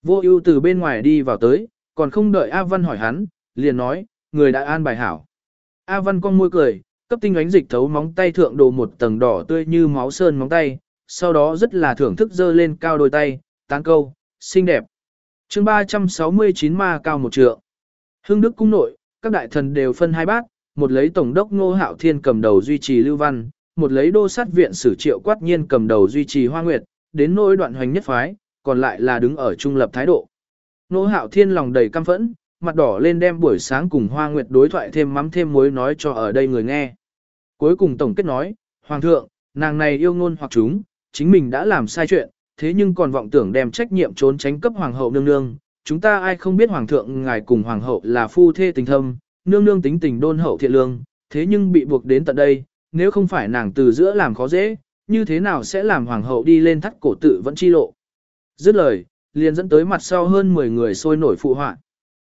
Vô Ưu từ bên ngoài đi vào tới, còn không đợi A Văn hỏi hắn, liền nói, người đã an bài hảo. A Văn con môi cười, cấp tinh ánh dịch thấu móng tay thượng đồ một tầng đỏ tươi như máu sơn móng tay, sau đó rất là thưởng thức dơ lên cao đôi tay, tán câu, xinh đẹp. chương 369 ma cao một trượng. Hưng Đức cung nội, các đại thần đều phân hai bát, một lấy tổng đốc Ngô Hạo Thiên cầm đầu duy trì Lưu Văn, một lấy đô sát viện sử triệu quát nhiên cầm đầu duy trì Hoa Nguyệt, đến nỗi đoạn hoành nhất phái, còn lại là đứng ở trung lập thái độ. Nô Hạo Thiên lòng đầy căm phẫn, mặt đỏ lên đem buổi sáng cùng Hoa Nguyệt đối thoại thêm mắm thêm muối nói cho ở đây người nghe. Cuối cùng tổng kết nói, Hoàng thượng, nàng này yêu ngôn hoặc chúng, chính mình đã làm sai chuyện, thế nhưng còn vọng tưởng đem trách nhiệm trốn tránh cấp Hoàng hậu nương nương. Chúng ta ai không biết Hoàng thượng ngài cùng Hoàng hậu là phu thê tình thâm, nương nương tính tình đôn hậu thiện lương, thế nhưng bị buộc đến tận đây, nếu không phải nàng từ giữa làm khó dễ, như thế nào sẽ làm Hoàng hậu đi lên thắt cổ tự vẫn chi lộ. Dứt lời, liền dẫn tới mặt sau hơn 10 người sôi nổi phụ họa.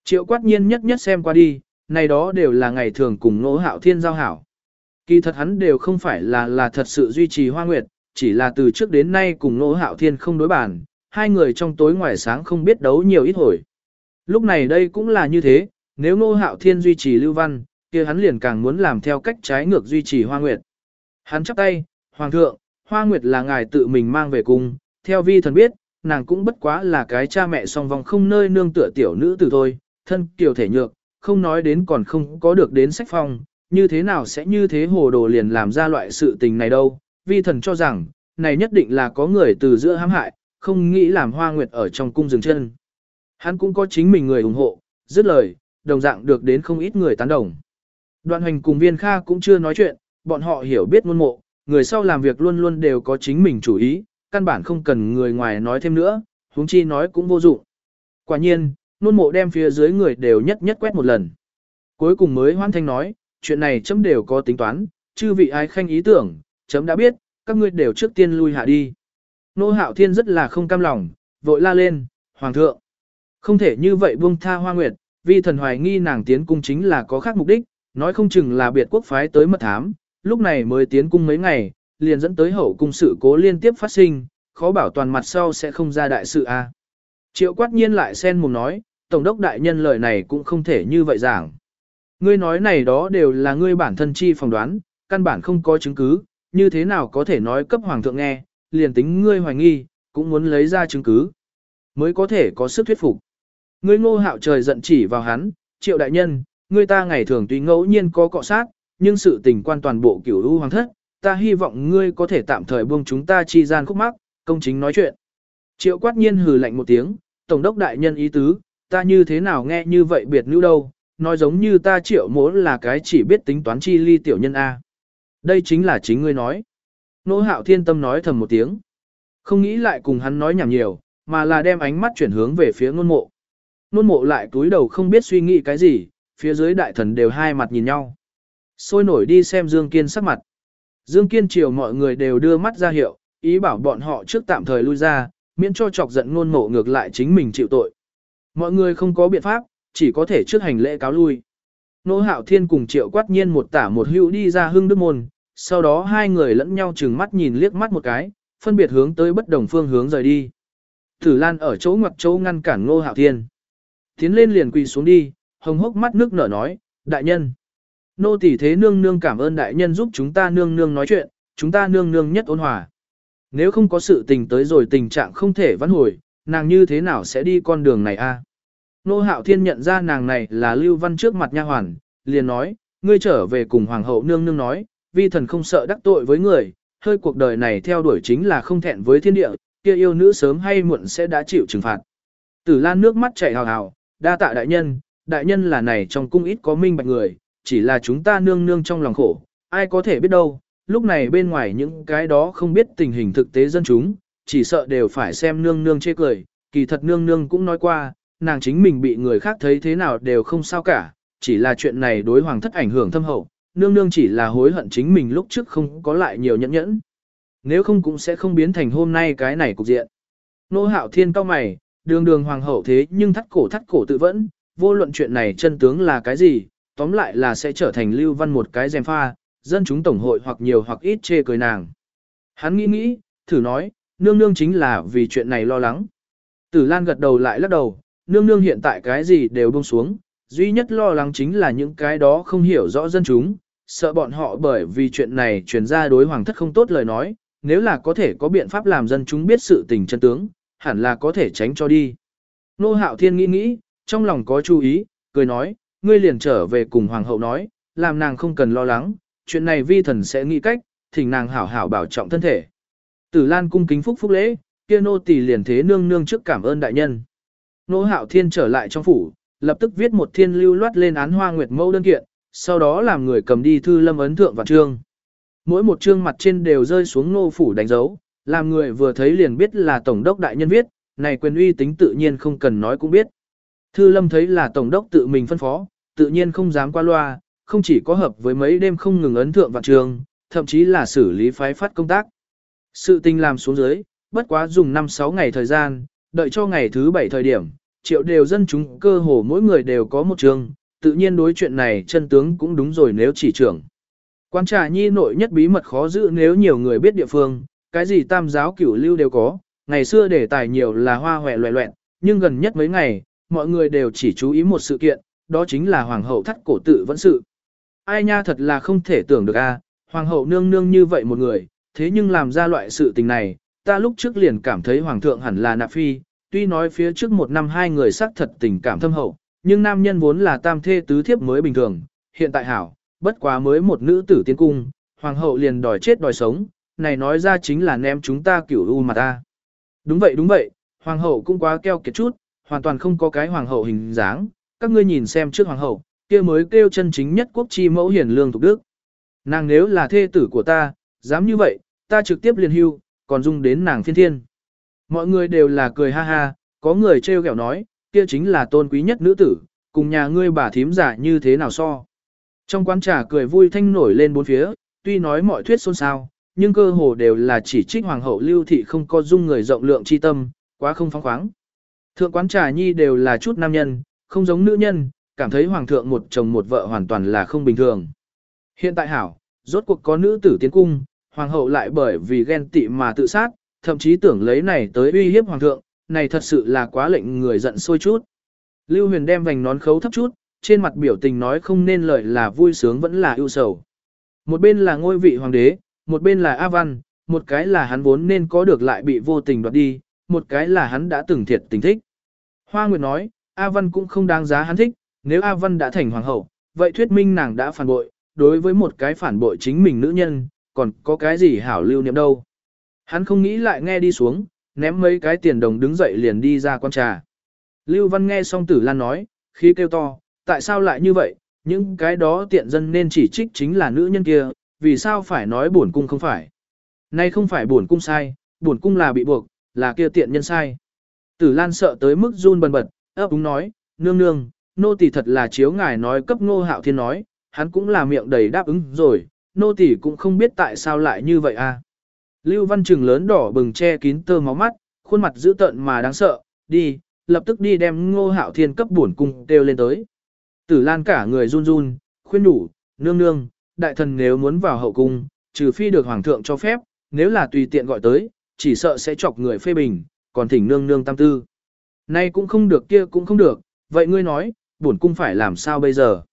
Triệu quát nhiên nhất nhất xem qua đi, này đó đều là ngày thường cùng nỗ hạo thiên giao hảo. Kỳ thật hắn đều không phải là là thật sự duy trì hoa nguyệt, chỉ là từ trước đến nay cùng nỗ hạo thiên không đối bản, hai người trong tối ngoài sáng không biết đấu nhiều ít hồi. Lúc này đây cũng là như thế, nếu nỗ hạo thiên duy trì lưu văn, kia hắn liền càng muốn làm theo cách trái ngược duy trì hoa nguyệt. Hắn chắp tay, Hoàng thượng, hoa nguyệt là ngài tự mình mang về cung, theo vi thần biết, nàng cũng bất quá là cái cha mẹ song vong không nơi nương tựa tiểu nữ tử thôi, thân kiều thể nhược, không nói đến còn không có được đến sách phong, như thế nào sẽ như thế hồ đồ liền làm ra loại sự tình này đâu, vi thần cho rằng, này nhất định là có người từ giữa hãm hại, không nghĩ làm hoa nguyệt ở trong cung dừng chân. Hắn cũng có chính mình người ủng hộ, dứt lời, đồng dạng được đến không ít người tán đồng. Đoạn hành cùng viên kha cũng chưa nói chuyện, bọn họ hiểu biết ngôn mộ, người sau làm việc luôn luôn đều có chính mình chủ ý, căn bản không cần người ngoài nói thêm nữa, huống chi nói cũng vô dụng. Quả nhiên, nôn mộ đem phía dưới người đều nhất nhất quét một lần. Cuối cùng mới hoan thanh nói, chuyện này chấm đều có tính toán, chư vị ai khanh ý tưởng, chấm đã biết, các ngươi đều trước tiên lui hạ đi. Nô hạo thiên rất là không cam lòng, vội la lên, hoàng thượng. Không thể như vậy buông tha hoa nguyệt, vì thần hoài nghi nàng tiến cung chính là có khác mục đích, nói không chừng là biệt quốc phái tới mật thám, lúc này mới tiến cung mấy ngày, liền dẫn tới hậu cung sự cố liên tiếp phát sinh, khó bảo toàn mặt sau sẽ không ra đại sự a. À. Triệu quát nhiên lại sen mồm nói, Tổng đốc đại nhân lời này cũng không thể như vậy giảng. Ngươi nói này đó đều là ngươi bản thân chi phỏng đoán, căn bản không có chứng cứ, như thế nào có thể nói cấp hoàng thượng nghe, liền tính ngươi hoài nghi, cũng muốn lấy ra chứng cứ, mới có thể có sức thuyết phục. Ngươi ngô hạo trời giận chỉ vào hắn, triệu đại nhân, ngươi ta ngày thường tuy ngẫu nhiên có cọ sát, nhưng sự tình quan toàn bộ cửu u hoàng thất, ta hy vọng ngươi có thể tạm thời buông chúng ta chi gian khúc mắc, công chính nói chuyện. Triệu quát nhiên hừ lạnh một tiếng, tổng đốc đại nhân ý tứ, ta như thế nào nghe như vậy biệt nữ đâu, nói giống như ta triệu mỗ là cái chỉ biết tính toán chi ly tiểu nhân A. Đây chính là chính ngươi nói. Nô hạo thiên tâm nói thầm một tiếng. Không nghĩ lại cùng hắn nói nhảm nhiều, mà là đem ánh mắt chuyển hướng về phía ngôn mộ. Ngôn mộ lại túi đầu không biết suy nghĩ cái gì, phía dưới đại thần đều hai mặt nhìn nhau. Sôi nổi đi xem Dương Kiên sắc mặt. Dương Kiên triều mọi người đều đưa mắt ra hiệu, ý bảo bọn họ trước tạm thời lui ra, miễn cho chọc giận ngôn mộ ngược lại chính mình chịu tội. Mọi người không có biện pháp, chỉ có thể trước hành lễ cáo lui. Nô Hạo Thiên cùng Triệu Quát Nhiên một tả một hữu đi ra hưng đức môn, sau đó hai người lẫn nhau chừng mắt nhìn liếc mắt một cái, phân biệt hướng tới bất đồng phương hướng rời đi. Tử Lan ở chỗ ngoặc chỗ ngăn cản Nô Hạo Thiên. Tiến lên liền quỳ xuống đi, hồng hốc mắt nước nở nói, đại nhân. Nô tỷ thế nương nương cảm ơn đại nhân giúp chúng ta nương nương nói chuyện, chúng ta nương nương nhất ôn hòa. Nếu không có sự tình tới rồi tình trạng không thể vãn hồi, nàng như thế nào sẽ đi con đường này a? Nô Hạo Thiên nhận ra nàng này là Lưu Văn trước mặt nha hoàn, liền nói, ngươi trở về cùng Hoàng hậu nương nương nói, vi thần không sợ đắc tội với người, hơi cuộc đời này theo đuổi chính là không thẹn với thiên địa, kia yêu nữ sớm hay muộn sẽ đã chịu trừng phạt. Tử Lan nước mắt chảy hào hào, đa tạ đại nhân, đại nhân là này trong cung ít có minh bạch người, chỉ là chúng ta nương nương trong lòng khổ, ai có thể biết đâu, lúc này bên ngoài những cái đó không biết tình hình thực tế dân chúng, chỉ sợ đều phải xem nương nương chê cười, kỳ thật nương nương cũng nói qua, nàng chính mình bị người khác thấy thế nào đều không sao cả, chỉ là chuyện này đối hoàng thất ảnh hưởng thâm hậu, nương nương chỉ là hối hận chính mình lúc trước không có lại nhiều nhẫn nhẫn. Nếu không cũng sẽ không biến thành hôm nay cái này cục diện. Nô hạo thiên cao mày, đường đường hoàng hậu thế nhưng thắt cổ thắt cổ tự vẫn, vô luận chuyện này chân tướng là cái gì, tóm lại là sẽ trở thành lưu văn một cái dèm pha, dân chúng tổng hội hoặc nhiều hoặc ít chê cười nàng. Hắn nghĩ nghĩ, thử nói, nương nương chính là vì chuyện này lo lắng. Tử Lan gật đầu lại lắc đầu, nương nương hiện tại cái gì đều buông xuống, duy nhất lo lắng chính là những cái đó không hiểu rõ dân chúng, sợ bọn họ bởi vì chuyện này truyền ra đối hoàng thất không tốt lời nói, nếu là có thể có biện pháp làm dân chúng biết sự tình chân tướng, hẳn là có thể tránh cho đi. Nô Hạo Thiên nghĩ nghĩ, trong lòng có chú ý, cười nói, ngươi liền trở về cùng hoàng hậu nói, làm nàng không cần lo lắng, chuyện này vi thần sẽ nghĩ cách, thỉnh nàng hảo hảo bảo trọng thân thể. Tử Lan cung kính phúc phúc lễ, kia nô tỳ liền thế nương nương trước cảm ơn đại nhân. Nô Hạo Thiên trở lại trong phủ, lập tức viết một thiên lưu loát lên án hoa nguyệt mẫu đơn kiện, sau đó làm người cầm đi thư lâm ấn thượng và trương. Mỗi một chương mặt trên đều rơi xuống nô phủ đánh dấu, làm người vừa thấy liền biết là tổng đốc đại nhân viết, này quyền uy tính tự nhiên không cần nói cũng biết. Thư lâm thấy là tổng đốc tự mình phân phó, tự nhiên không dám qua loa, không chỉ có hợp với mấy đêm không ngừng ấn thượng và trường, thậm chí là xử lý phái phát công tác. Sự tình làm xuống dưới, bất quá dùng 5-6 ngày thời gian, đợi cho ngày thứ 7 thời điểm, triệu đều dân chúng cơ hồ mỗi người đều có một trường, tự nhiên đối chuyện này chân tướng cũng đúng rồi nếu chỉ trưởng. Quan trà nhi nội nhất bí mật khó giữ nếu nhiều người biết địa phương, cái gì tam giáo cửu lưu đều có, ngày xưa đề tài nhiều là hoa hòe loẹ loẹn, nhưng gần nhất mấy ngày, mọi người đều chỉ chú ý một sự kiện, đó chính là hoàng hậu thắt cổ tự vẫn sự. Ai nha thật là không thể tưởng được a, hoàng hậu nương nương như vậy một người, thế nhưng làm ra loại sự tình này, ta lúc trước liền cảm thấy hoàng thượng hẳn là nạp phi, tuy nói phía trước một năm hai người xác thật tình cảm thâm hậu, nhưng nam nhân vốn là tam thê tứ thiếp mới bình thường, hiện tại hảo, bất quá mới một nữ tử tiến cung, hoàng hậu liền đòi chết đòi sống, này nói ra chính là ném chúng ta kiểu u mà ta. Đúng vậy đúng vậy, hoàng hậu cũng quá keo kiệt chút, hoàn toàn không có cái hoàng hậu hình dáng, các ngươi nhìn xem trước hoàng hậu, kia mới kêu chân chính nhất quốc chi mẫu hiển lương thuộc đức. Nàng nếu là thê tử của ta, dám như vậy, ta trực tiếp liền hưu, còn dung đến nàng thiên thiên. Mọi người đều là cười ha ha, có người trêu ghẹo nói, kia chính là tôn quý nhất nữ tử, cùng nhà ngươi bà thím giả như thế nào so. Trong quán trà cười vui thanh nổi lên bốn phía, tuy nói mọi thuyết xôn xao, nhưng cơ hồ đều là chỉ trích hoàng hậu lưu thị không có dung người rộng lượng chi tâm, quá không phóng khoáng. Thượng quán trà nhi đều là chút nam nhân, không giống nữ nhân, cảm thấy hoàng thượng một chồng một vợ hoàn toàn là không bình thường. Hiện tại hảo, rốt cuộc có nữ tử tiến cung, hoàng hậu lại bởi vì ghen tị mà tự sát, thậm chí tưởng lấy này tới uy hiếp hoàng thượng, này thật sự là quá lệnh người giận sôi chút. Lưu huyền đem vành nón khấu thấp chút, trên mặt biểu tình nói không nên lời là vui sướng vẫn là ưu sầu. Một bên là ngôi vị hoàng đế, một bên là A Văn, một cái là hắn vốn nên có được lại bị vô tình đoạt đi, một cái là hắn đã từng thiệt tình thích. Hoa Nguyệt nói, A Văn cũng không đáng giá hắn thích, nếu A Văn đã thành hoàng hậu, vậy thuyết minh nàng đã phản bội, đối với một cái phản bội chính mình nữ nhân, còn có cái gì hảo lưu niệm đâu. Hắn không nghĩ lại nghe đi xuống, ném mấy cái tiền đồng đứng dậy liền đi ra quan trà. Lưu Văn nghe xong tử lan nói, khi kêu to, tại sao lại như vậy, những cái đó tiện dân nên chỉ trích chính là nữ nhân kia, vì sao phải nói bổn cung không phải. Nay không phải bổn cung sai, bổn cung là bị buộc, là kia tiện nhân sai. Tử Lan sợ tới mức run bần bật, ấp úng nói, nương nương, nô tỳ thật là chiếu ngài nói cấp ngô hạo thiên nói, hắn cũng là miệng đầy đáp ứng rồi, nô tỳ cũng không biết tại sao lại như vậy à. Lưu Văn Trừng lớn đỏ bừng che kín tơ máu mắt, khuôn mặt dữ tợn mà đáng sợ, đi, lập tức đi đem ngô hạo thiên cấp bổn cung đều lên tới. Tử Lan cả người run run, khuyên đủ, nương nương, đại thần nếu muốn vào hậu cung, trừ phi được hoàng thượng cho phép, nếu là tùy tiện gọi tới, chỉ sợ sẽ chọc người phê bình, còn thỉnh nương nương tam tư. Nay cũng không được kia cũng không được, vậy ngươi nói, bổn cung phải làm sao bây giờ?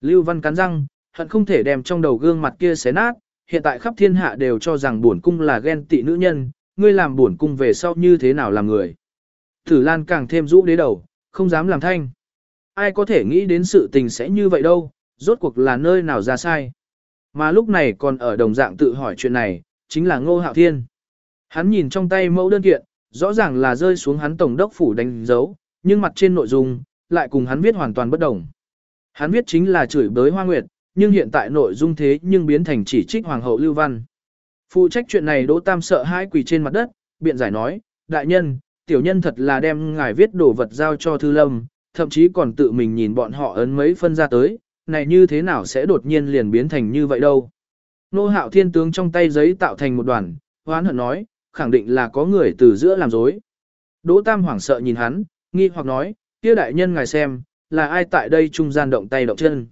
Lưu Văn cắn răng, hận không thể đem trong đầu gương mặt kia xé nát, hiện tại khắp thiên hạ đều cho rằng bổn cung là ghen tị nữ nhân, ngươi làm bổn cung về sau như thế nào làm người. Tử Lan càng thêm rũ đế đầu, không dám làm thanh. Ai có thể nghĩ đến sự tình sẽ như vậy đâu, rốt cuộc là nơi nào ra sai. Mà lúc này còn ở đồng dạng tự hỏi chuyện này, chính là Ngô Hạo Thiên. Hắn nhìn trong tay mẫu đơn kiện, rõ ràng là rơi xuống hắn tổng đốc phủ đánh dấu, nhưng mặt trên nội dung, lại cùng hắn viết hoàn toàn bất đồng. Hắn viết chính là chửi bới Hoa Nguyệt, nhưng hiện tại nội dung thế nhưng biến thành chỉ trích Hoàng hậu Lưu Văn. Phụ trách chuyện này Đỗ Tam sợ hai quỳ trên mặt đất, biện giải nói, đại nhân, tiểu nhân thật là đem ngài viết đồ vật giao cho Thư Lâm, thậm chí còn tự mình nhìn bọn họ ấn mấy phân ra tới, này như thế nào sẽ đột nhiên liền biến thành như vậy đâu. Nô hạo thiên tướng trong tay giấy tạo thành một đoàn, hoán hận nói, khẳng định là có người từ giữa làm dối. Đỗ Tam hoảng sợ nhìn hắn, nghi hoặc nói, kia đại nhân ngài xem, là ai tại đây trung gian động tay động chân.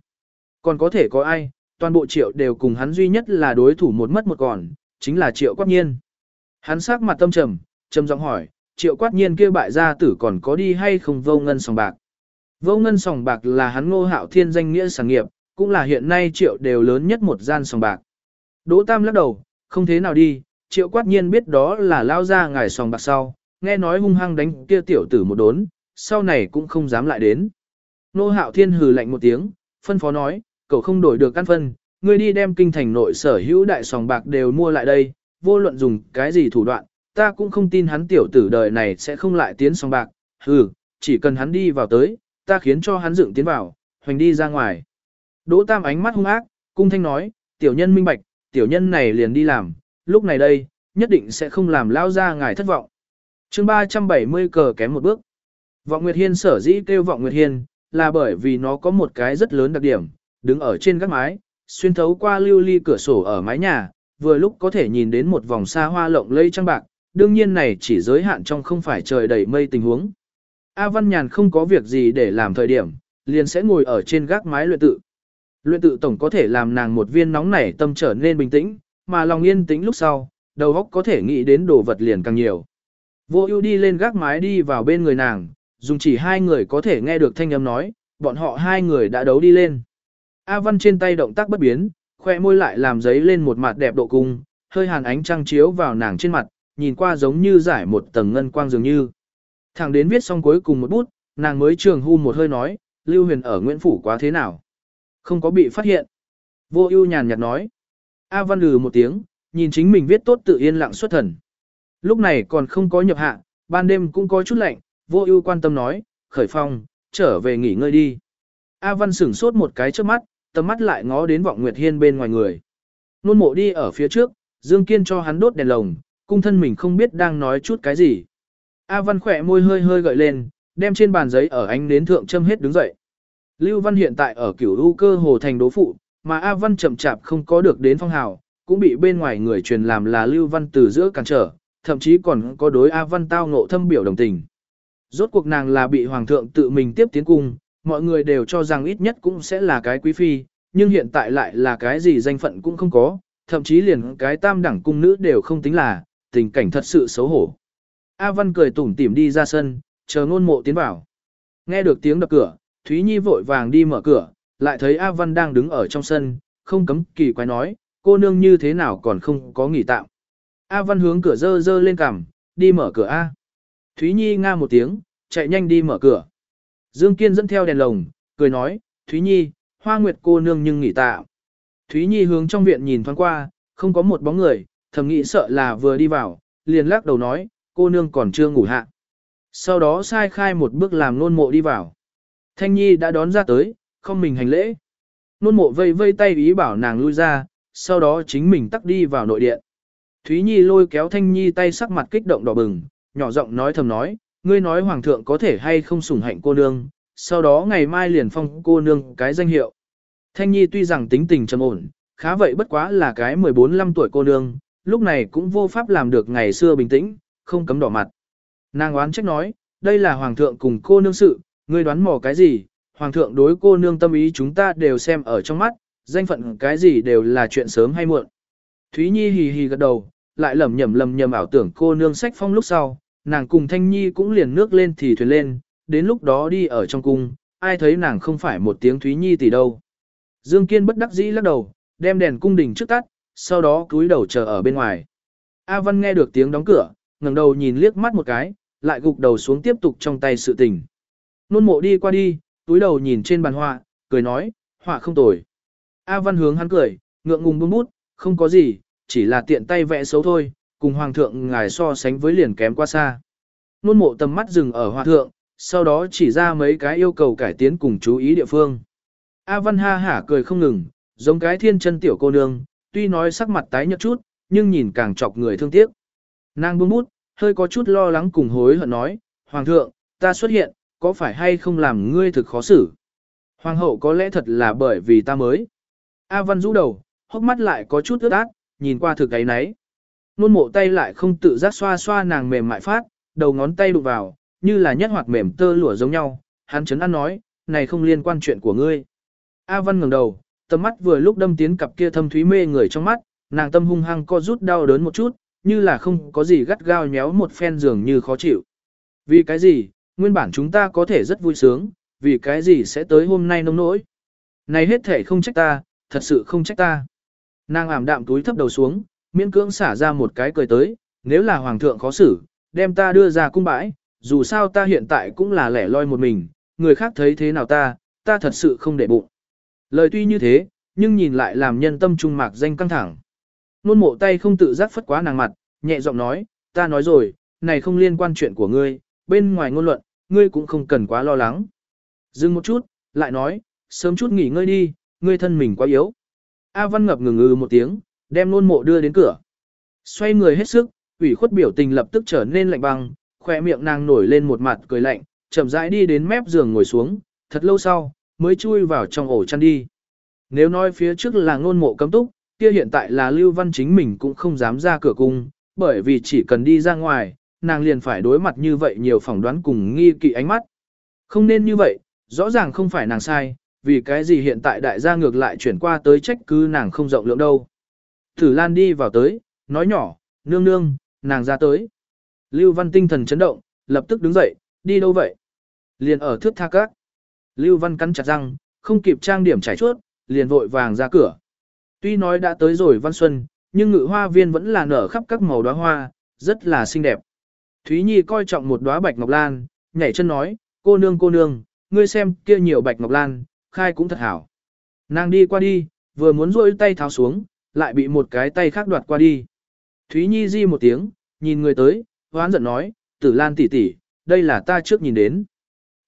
Còn có thể có ai, toàn bộ triệu đều cùng hắn duy nhất là đối thủ một mất một còn, chính là triệu quát nhiên. Hắn sắc mặt tâm trầm, trầm giọng hỏi, triệu quát nhiên kia bại gia tử còn có đi hay không vô ngân sòng bạc. Vô ngân sòng bạc là hắn ngô hạo thiên danh nghĩa sản nghiệp, cũng là hiện nay triệu đều lớn nhất một gian sòng bạc. Đỗ Tam lắc đầu, không thế nào đi, triệu quát nhiên biết đó là lao ra ngài sòng bạc sau, nghe nói hung hăng đánh kia tiểu tử một đốn, sau này cũng không dám lại đến. Nô hạo thiên hừ lạnh một tiếng, phân phó nói, cậu không đổi được căn phân, ngươi đi đem kinh thành nội sở hữu đại sòng bạc đều mua lại đây, vô luận dùng cái gì thủ đoạn, ta cũng không tin hắn tiểu tử đời này sẽ không lại tiến sòng bạc, hừ, chỉ cần hắn đi vào tới, ta khiến cho hắn dựng tiến vào, hoành đi ra ngoài. Đỗ Tam ánh mắt hung ác, cung thanh nói, tiểu nhân minh bạch, tiểu nhân này liền đi làm, lúc này đây, nhất định sẽ không làm lao ra ngài thất vọng. chương 370 cờ kém một bước. Vọng Nguyệt Hiên sở dĩ kêu Vọng Nguyệt Hiên, là bởi vì nó có một cái rất lớn đặc điểm, đứng ở trên gác mái, xuyên thấu qua lưu ly cửa sổ ở mái nhà, vừa lúc có thể nhìn đến một vòng xa hoa lộng lây trăng bạc, đương nhiên này chỉ giới hạn trong không phải trời đầy mây tình huống. A Văn Nhàn không có việc gì để làm thời điểm, liền sẽ ngồi ở trên gác mái luyện tự. Luyện tự tổng có thể làm nàng một viên nóng nảy tâm trở nên bình tĩnh, mà lòng yên tĩnh lúc sau, đầu óc có thể nghĩ đến đồ vật liền càng nhiều. Vô ưu đi lên gác mái đi vào bên người nàng, dùng chỉ hai người có thể nghe được thanh âm nói, bọn họ hai người đã đấu đi lên. A Văn trên tay động tác bất biến, khoe môi lại làm giấy lên một mặt đẹp độ cung, hơi hàn ánh trăng chiếu vào nàng trên mặt, nhìn qua giống như giải một tầng ngân quang dường như. Thẳng đến viết xong cuối cùng một bút, nàng mới trường hu một hơi nói, Lưu Huyền ở Nguyễn Phủ quá thế nào? Không có bị phát hiện. Vô ưu nhàn nhạt nói. A Văn lừ một tiếng, nhìn chính mình viết tốt tự yên lặng xuất thần. Lúc này còn không có nhập hạ, ban đêm cũng có chút lạnh, vô ưu quan tâm nói, khởi phong, trở về nghỉ ngơi đi. A Văn sửng sốt một cái trước mắt, tầm mắt lại ngó đến vọng Nguyệt Hiên bên ngoài người. Nôn mộ đi ở phía trước, Dương Kiên cho hắn đốt đèn lồng, cung thân mình không biết đang nói chút cái gì. A Văn khỏe môi hơi hơi gợi lên, đem trên bàn giấy ở ánh nến thượng châm hết đứng dậy. Lưu Văn hiện tại ở cửu u cơ hồ thành đố phụ, mà A Văn chậm chạp không có được đến phong hào, cũng bị bên ngoài người truyền làm là Lưu Văn từ giữa cản trở, thậm chí còn có đối A Văn tao ngộ thâm biểu đồng tình. Rốt cuộc nàng là bị hoàng thượng tự mình tiếp tiến cung, mọi người đều cho rằng ít nhất cũng sẽ là cái quý phi, nhưng hiện tại lại là cái gì danh phận cũng không có, thậm chí liền cái tam đẳng cung nữ đều không tính là, tình cảnh thật sự xấu hổ. A Văn cười tủm tỉm đi ra sân, chờ ngôn mộ tiến vào. Nghe được tiếng đập cửa, Thúy Nhi vội vàng đi mở cửa, lại thấy A Văn đang đứng ở trong sân, không cấm kỳ quái nói, cô nương như thế nào còn không có nghỉ tạm. A Văn hướng cửa dơ dơ lên cằm, đi mở cửa A. Thúy Nhi nga một tiếng, chạy nhanh đi mở cửa. Dương Kiên dẫn theo đèn lồng, cười nói, Thúy Nhi, hoa nguyệt cô nương nhưng nghỉ tạm. Thúy Nhi hướng trong viện nhìn thoáng qua, không có một bóng người, thầm nghĩ sợ là vừa đi vào, liền lắc đầu nói, cô nương còn chưa ngủ hạ. Sau đó sai khai một bước làm nôn mộ đi vào. Thanh Nhi đã đón ra tới, không mình hành lễ. Nôn mộ vây vây tay ý bảo nàng lui ra, sau đó chính mình tắt đi vào nội điện. Thúy Nhi lôi kéo Thanh Nhi tay sắc mặt kích động đỏ bừng, nhỏ giọng nói thầm nói, ngươi nói hoàng thượng có thể hay không sủng hạnh cô nương, sau đó ngày mai liền phong cô nương cái danh hiệu. Thanh Nhi tuy rằng tính tình trầm ổn, khá vậy bất quá là cái 14-15 tuổi cô nương, lúc này cũng vô pháp làm được ngày xưa bình tĩnh, không cấm đỏ mặt. Nàng oán trách nói, đây là hoàng thượng cùng cô nương sự, ngươi đoán mò cái gì, hoàng thượng đối cô nương tâm ý chúng ta đều xem ở trong mắt, danh phận cái gì đều là chuyện sớm hay muộn. Thúy Nhi hì hì gật đầu, lại lẩm nhẩm lầm nhầm ảo tưởng cô nương sách phong lúc sau, nàng cùng Thanh Nhi cũng liền nước lên thì thuyền lên, đến lúc đó đi ở trong cung, ai thấy nàng không phải một tiếng Thúy Nhi tỷ đâu. Dương Kiên bất đắc dĩ lắc đầu, đem đèn cung đình trước tắt, sau đó cúi đầu chờ ở bên ngoài. A Văn nghe được tiếng đóng cửa, ngẩng đầu nhìn liếc mắt một cái, lại gục đầu xuống tiếp tục trong tay sự tình. Nôn mộ đi qua đi, túi đầu nhìn trên bàn họa, cười nói, họa không tồi. A Văn hướng hắn cười, ngượng ngùng buông bút, không có gì, chỉ là tiện tay vẽ xấu thôi, cùng hoàng thượng ngài so sánh với liền kém qua xa. Nôn mộ tầm mắt dừng ở hòa thượng, sau đó chỉ ra mấy cái yêu cầu cải tiến cùng chú ý địa phương. A Văn ha hả cười không ngừng, giống cái thiên chân tiểu cô nương, tuy nói sắc mặt tái nhợt chút, nhưng nhìn càng chọc người thương tiếc. Nàng buông bút, hơi có chút lo lắng cùng hối hận nói, Hoàng thượng, ta xuất hiện, có phải hay không làm ngươi thực khó xử? Hoàng hậu có lẽ thật là bởi vì ta mới. A Văn rũ đầu, hốc mắt lại có chút ướt át, nhìn qua thực ấy nấy. Nôn mộ tay lại không tự giác xoa xoa nàng mềm mại phát, đầu ngón tay đụng vào, như là nhất hoạt mềm tơ lụa giống nhau. Hắn chấn an nói, này không liên quan chuyện của ngươi. A Văn ngẩng đầu, tầm mắt vừa lúc đâm tiến cặp kia thâm thúy mê người trong mắt, nàng tâm hung hăng co rút đau đớn một chút, như là không có gì gắt gao nhéo một phen giường như khó chịu. Vì cái gì, nguyên bản chúng ta có thể rất vui sướng, vì cái gì sẽ tới hôm nay nông nỗi. Này hết thể không trách ta, thật sự không trách ta. Nàng ảm đạm túi thấp đầu xuống, miễn cưỡng xả ra một cái cười tới, nếu là hoàng thượng khó xử, đem ta đưa ra cung bãi, dù sao ta hiện tại cũng là lẻ loi một mình, người khác thấy thế nào ta, ta thật sự không để bụng. Lời tuy như thế, nhưng nhìn lại làm nhân tâm trung mạc danh căng thẳng. Nôn mộ tay không tự giác phất quá nàng mặt, nhẹ giọng nói, ta nói rồi, này không liên quan chuyện của ngươi, bên ngoài ngôn luận, ngươi cũng không cần quá lo lắng. Dừng một chút, lại nói, sớm chút nghỉ ngơi đi, ngươi thân mình quá yếu. A Văn ngập ngừng ngừ một tiếng, đem nôn mộ đưa đến cửa. Xoay người hết sức, ủy khuất biểu tình lập tức trở nên lạnh băng, khỏe miệng nàng nổi lên một mặt cười lạnh, chậm rãi đi đến mép giường ngồi xuống, thật lâu sau, mới chui vào trong ổ chăn đi. Nếu nói phía trước là ngôn mộ cấm túc, kia hiện tại là Lưu Văn chính mình cũng không dám ra cửa cung, bởi vì chỉ cần đi ra ngoài, nàng liền phải đối mặt như vậy nhiều phỏng đoán cùng nghi kỵ ánh mắt. Không nên như vậy, rõ ràng không phải nàng sai, vì cái gì hiện tại đại gia ngược lại chuyển qua tới trách cứ nàng không rộng lượng đâu. Thử Lan đi vào tới, nói nhỏ, nương nương, nàng ra tới. Lưu Văn tinh thần chấn động, lập tức đứng dậy, đi đâu vậy? Liền ở thước tha các. Lưu Văn cắn chặt răng, không kịp trang điểm trải chuốt, liền vội vàng ra cửa. Tuy nói đã tới rồi Văn Xuân, nhưng ngự hoa viên vẫn là nở khắp các màu đóa hoa, rất là xinh đẹp. Thúy Nhi coi trọng một đóa bạch ngọc lan, nhảy chân nói, cô nương cô nương, ngươi xem kia nhiều bạch ngọc lan, khai cũng thật hảo. Nàng đi qua đi, vừa muốn rôi tay tháo xuống, lại bị một cái tay khác đoạt qua đi. Thúy Nhi di một tiếng, nhìn người tới, hoán giận nói, tử lan tỷ tỷ, đây là ta trước nhìn đến.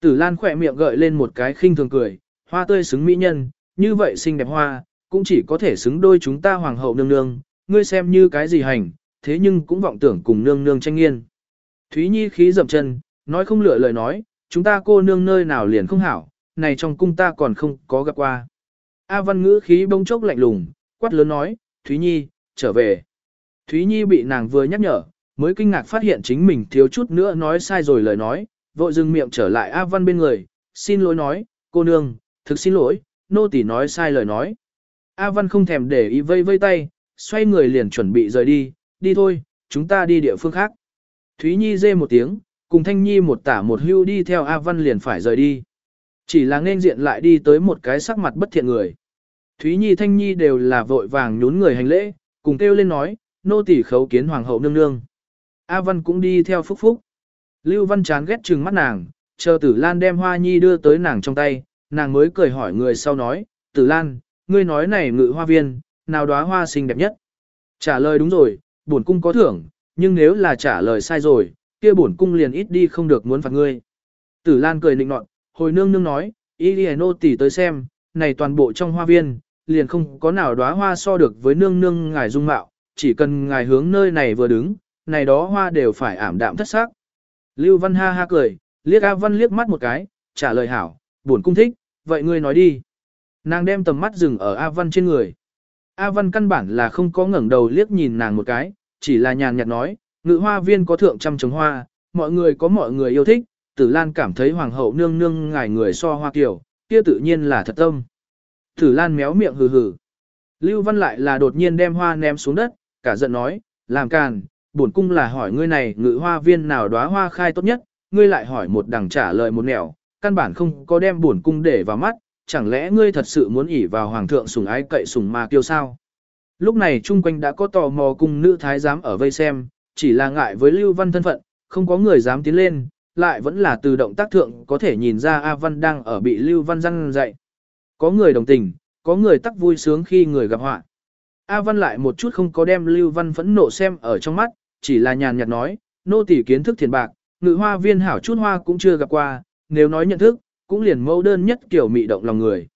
Tử lan khỏe miệng gợi lên một cái khinh thường cười, hoa tươi xứng mỹ nhân, như vậy xinh đẹp hoa, cũng chỉ có thể xứng đôi chúng ta hoàng hậu nương nương, ngươi xem như cái gì hành, thế nhưng cũng vọng tưởng cùng nương nương tranh nghiên. Thúy Nhi khí dậm chân, nói không lựa lời nói, chúng ta cô nương nơi nào liền không hảo, này trong cung ta còn không có gặp qua. A văn ngữ khí bông chốc lạnh lùng, quát lớn nói, Thúy Nhi, trở về. Thúy Nhi bị nàng vừa nhắc nhở, mới kinh ngạc phát hiện chính mình thiếu chút nữa nói sai rồi lời nói, vội dừng miệng trở lại A văn bên người, xin lỗi nói, cô nương, thực xin lỗi, nô tỳ nói sai lời nói. A văn không thèm để ý vây vây tay, xoay người liền chuẩn bị rời đi, đi thôi, chúng ta đi địa phương khác. Thúy Nhi dê một tiếng, cùng Thanh Nhi một tả một hưu đi theo A Văn liền phải rời đi. Chỉ là nên diện lại đi tới một cái sắc mặt bất thiện người. Thúy Nhi Thanh Nhi đều là vội vàng nhún người hành lễ, cùng kêu lên nói, nô tỳ khấu kiến hoàng hậu nương nương. A Văn cũng đi theo phúc phúc. Lưu Văn chán ghét trừng mắt nàng, chờ Tử Lan đem Hoa Nhi đưa tới nàng trong tay, nàng mới cười hỏi người sau nói, Tử Lan, ngươi nói này ngự hoa viên, nào đóa hoa xinh đẹp nhất. Trả lời đúng rồi, bổn cung có thưởng, nhưng nếu là trả lời sai rồi, kia bổn cung liền ít đi không được muốn phạt ngươi. Tử Lan cười nịnh nọt, hồi nương nương nói, y nô tỉ tới xem, này toàn bộ trong hoa viên, liền không có nào đóa hoa so được với nương nương ngài dung mạo, chỉ cần ngài hướng nơi này vừa đứng, này đó hoa đều phải ảm đạm thất sắc. Lưu Văn ha ha cười, liếc A Văn liếc mắt một cái, trả lời hảo, bổn cung thích, vậy ngươi nói đi. Nàng đem tầm mắt dừng ở A Văn trên người. A Văn căn bản là không có ngẩng đầu liếc nhìn nàng một cái, chỉ là nhàn nhạt nói, ngự hoa viên có thượng trăm trồng hoa, mọi người có mọi người yêu thích, Tử Lan cảm thấy hoàng hậu nương nương ngài người so hoa kiểu, kia tự nhiên là thật tâm. Tử Lan méo miệng hừ hừ. Lưu Văn lại là đột nhiên đem hoa ném xuống đất, cả giận nói, làm càn, bổn cung là hỏi ngươi này ngự hoa viên nào đóa hoa khai tốt nhất, ngươi lại hỏi một đằng trả lời một nẻo, căn bản không có đem bổn cung để vào mắt, chẳng lẽ ngươi thật sự muốn ỉ vào hoàng thượng sủng ái cậy sủng mà kiêu sao? Lúc này chung quanh đã có tò mò cùng nữ thái giám ở vây xem, chỉ là ngại với Lưu Văn thân phận, không có người dám tiến lên, lại vẫn là từ động tác thượng có thể nhìn ra A Văn đang ở bị Lưu Văn răng dạy. Có người đồng tình, có người tắc vui sướng khi người gặp họa. A Văn lại một chút không có đem Lưu Văn phẫn nộ xem ở trong mắt, chỉ là nhàn nhạt nói, nô tỳ kiến thức thiền bạc, ngự hoa viên hảo chút hoa cũng chưa gặp qua, nếu nói nhận thức, cũng liền mẫu đơn nhất kiểu mị động lòng người.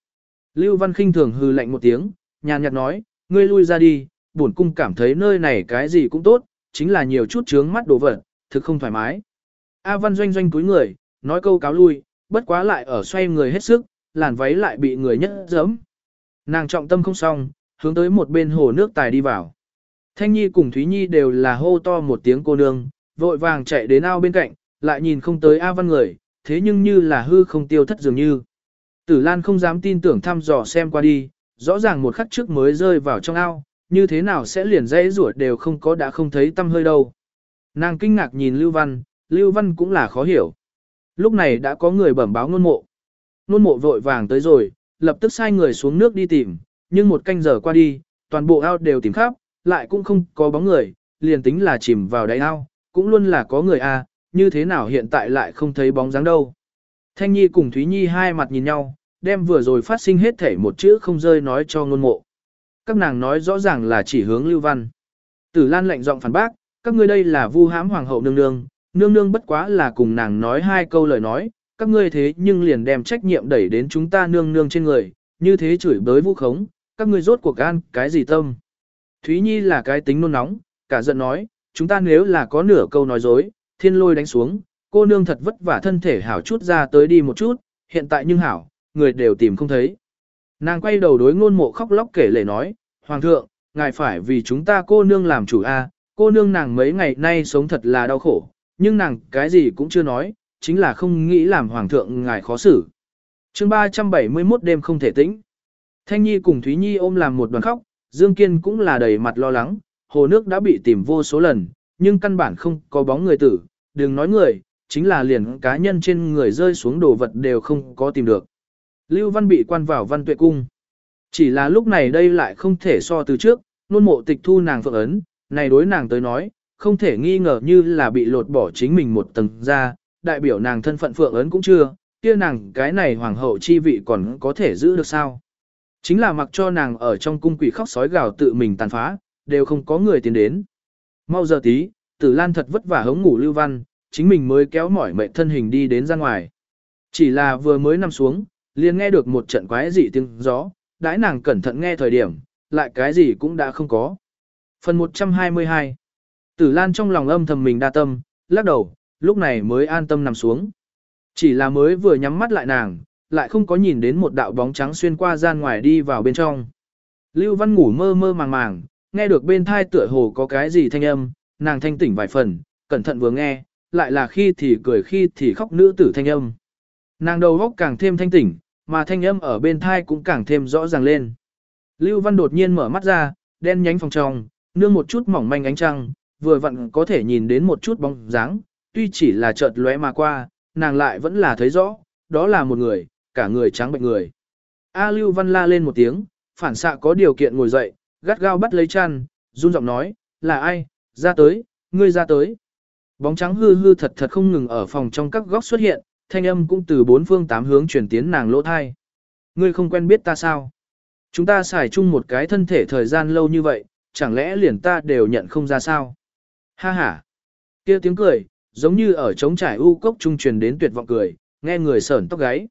Lưu Văn khinh thường hư lạnh một tiếng, nhàn nhạt nói, ngươi lui ra đi, bổn cung cảm thấy nơi này cái gì cũng tốt, chính là nhiều chút chướng mắt đồ vật, thực không thoải mái. A Văn doanh doanh cúi người, nói câu cáo lui, bất quá lại ở xoay người hết sức, làn váy lại bị người nhất giấm. Nàng trọng tâm không xong, hướng tới một bên hồ nước tài đi vào. Thanh Nhi cùng Thúy Nhi đều là hô to một tiếng cô nương, vội vàng chạy đến ao bên cạnh, lại nhìn không tới A Văn người, thế nhưng như là hư không tiêu thất dường như. Tử Lan không dám tin tưởng thăm dò xem qua đi, rõ ràng một khắc trước mới rơi vào trong ao, như thế nào sẽ liền dây ruột đều không có đã không thấy tâm hơi đâu. Nàng kinh ngạc nhìn Lưu Văn, Lưu Văn cũng là khó hiểu. Lúc này đã có người bẩm báo nôn mộ. Nôn mộ vội vàng tới rồi, lập tức sai người xuống nước đi tìm, nhưng một canh giờ qua đi, toàn bộ ao đều tìm khắp, lại cũng không có bóng người, liền tính là chìm vào đáy ao, cũng luôn là có người a, như thế nào hiện tại lại không thấy bóng dáng đâu. Thanh Nhi cùng Thúy Nhi hai mặt nhìn nhau, đem vừa rồi phát sinh hết thể một chữ không rơi nói cho ngôn mộ. Các nàng nói rõ ràng là chỉ hướng Lưu Văn. Tử Lan lạnh giọng phản bác, các ngươi đây là vu hãm hoàng hậu nương nương, nương nương bất quá là cùng nàng nói hai câu lời nói, các ngươi thế nhưng liền đem trách nhiệm đẩy đến chúng ta nương nương trên người, như thế chửi bới vũ khống, các ngươi rốt cuộc gan cái gì tâm. Thúy Nhi là cái tính nôn nóng, cả giận nói, chúng ta nếu là có nửa câu nói dối, thiên lôi đánh xuống, cô nương thật vất vả thân thể hảo chút ra tới đi một chút, hiện tại nhưng hảo, người đều tìm không thấy. Nàng quay đầu đối ngôn mộ khóc lóc kể lể nói, Hoàng thượng, ngài phải vì chúng ta cô nương làm chủ a, à, cô nương nàng mấy ngày nay sống thật là đau khổ, nhưng nàng cái gì cũng chưa nói, chính là không nghĩ làm Hoàng thượng ngài khó xử. chương 371 đêm không thể tĩnh. Thanh Nhi cùng Thúy Nhi ôm làm một đoàn khóc, Dương Kiên cũng là đầy mặt lo lắng, hồ nước đã bị tìm vô số lần, nhưng căn bản không có bóng người tử, đừng nói người, chính là liền cá nhân trên người rơi xuống đồ vật đều không có tìm được. Lưu Văn bị quan vào văn tuệ cung. Chỉ là lúc này đây lại không thể so từ trước, nôn mộ tịch thu nàng phượng ấn, này đối nàng tới nói, không thể nghi ngờ như là bị lột bỏ chính mình một tầng ra, đại biểu nàng thân phận phượng ấn cũng chưa, kia nàng cái này hoàng hậu chi vị còn có thể giữ được sao. Chính là mặc cho nàng ở trong cung quỷ khóc sói gào tự mình tàn phá, đều không có người tiến đến. Mau giờ tí, tử lan thật vất vả hống ngủ lưu văn, chính mình mới kéo mỏi mệt thân hình đi đến ra ngoài. Chỉ là vừa mới nằm xuống, liền nghe được một trận quái dị tiếng gió, đãi nàng cẩn thận nghe thời điểm, lại cái gì cũng đã không có. Phần 122 Tử Lan trong lòng âm thầm mình đa tâm, lắc đầu, lúc này mới an tâm nằm xuống. Chỉ là mới vừa nhắm mắt lại nàng, lại không có nhìn đến một đạo bóng trắng xuyên qua gian ngoài đi vào bên trong. Lưu Văn ngủ mơ mơ màng màng, nghe được bên thai tựa hồ có cái gì thanh âm, nàng thanh tỉnh vài phần, cẩn thận vừa nghe, lại là khi thì cười khi thì khóc nữ tử thanh âm. Nàng đầu góc càng thêm thanh tỉnh, mà thanh âm ở bên thai cũng càng thêm rõ ràng lên. Lưu Văn đột nhiên mở mắt ra, đen nhánh phòng trong, nương một chút mỏng manh ánh trăng, vừa vặn có thể nhìn đến một chút bóng dáng, tuy chỉ là chợt lóe mà qua, nàng lại vẫn là thấy rõ, đó là một người, cả người trắng bệnh người. A Lưu Văn la lên một tiếng, phản xạ có điều kiện ngồi dậy, gắt gao bắt lấy chăn, run giọng nói, là ai, ra tới, ngươi ra tới. Bóng trắng hư hư thật thật không ngừng ở phòng trong các góc xuất hiện, thanh âm cũng từ bốn phương tám hướng truyền tiến nàng lỗ thai. Ngươi không quen biết ta sao? Chúng ta xài chung một cái thân thể thời gian lâu như vậy, chẳng lẽ liền ta đều nhận không ra sao? Ha ha! kia tiếng cười, giống như ở trống trải u cốc trung truyền đến tuyệt vọng cười, nghe người sởn tóc gáy.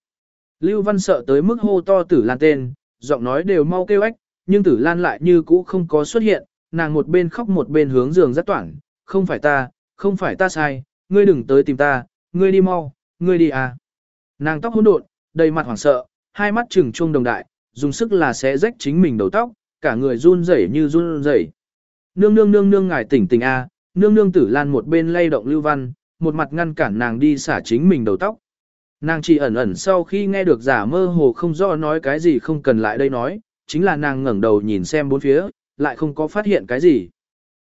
Lưu Văn sợ tới mức hô to tử lan tên, giọng nói đều mau kêu ách, nhưng tử lan lại như cũ không có xuất hiện, nàng một bên khóc một bên hướng giường rất toản, không phải ta, không phải ta sai, ngươi đừng tới tìm ta, ngươi đi mau, ngươi đi à. Nàng tóc hỗn độn, đầy mặt hoảng sợ, hai mắt trừng trung đồng đại, dùng sức là sẽ rách chính mình đầu tóc, cả người run rẩy như run rẩy. Nương nương nương nương ngài tỉnh tỉnh a, à, nương nương tử lan một bên lay động lưu văn, một mặt ngăn cản nàng đi xả chính mình đầu tóc. Nàng chỉ ẩn ẩn sau khi nghe được giả mơ hồ không rõ nói cái gì không cần lại đây nói, chính là nàng ngẩng đầu nhìn xem bốn phía, lại không có phát hiện cái gì.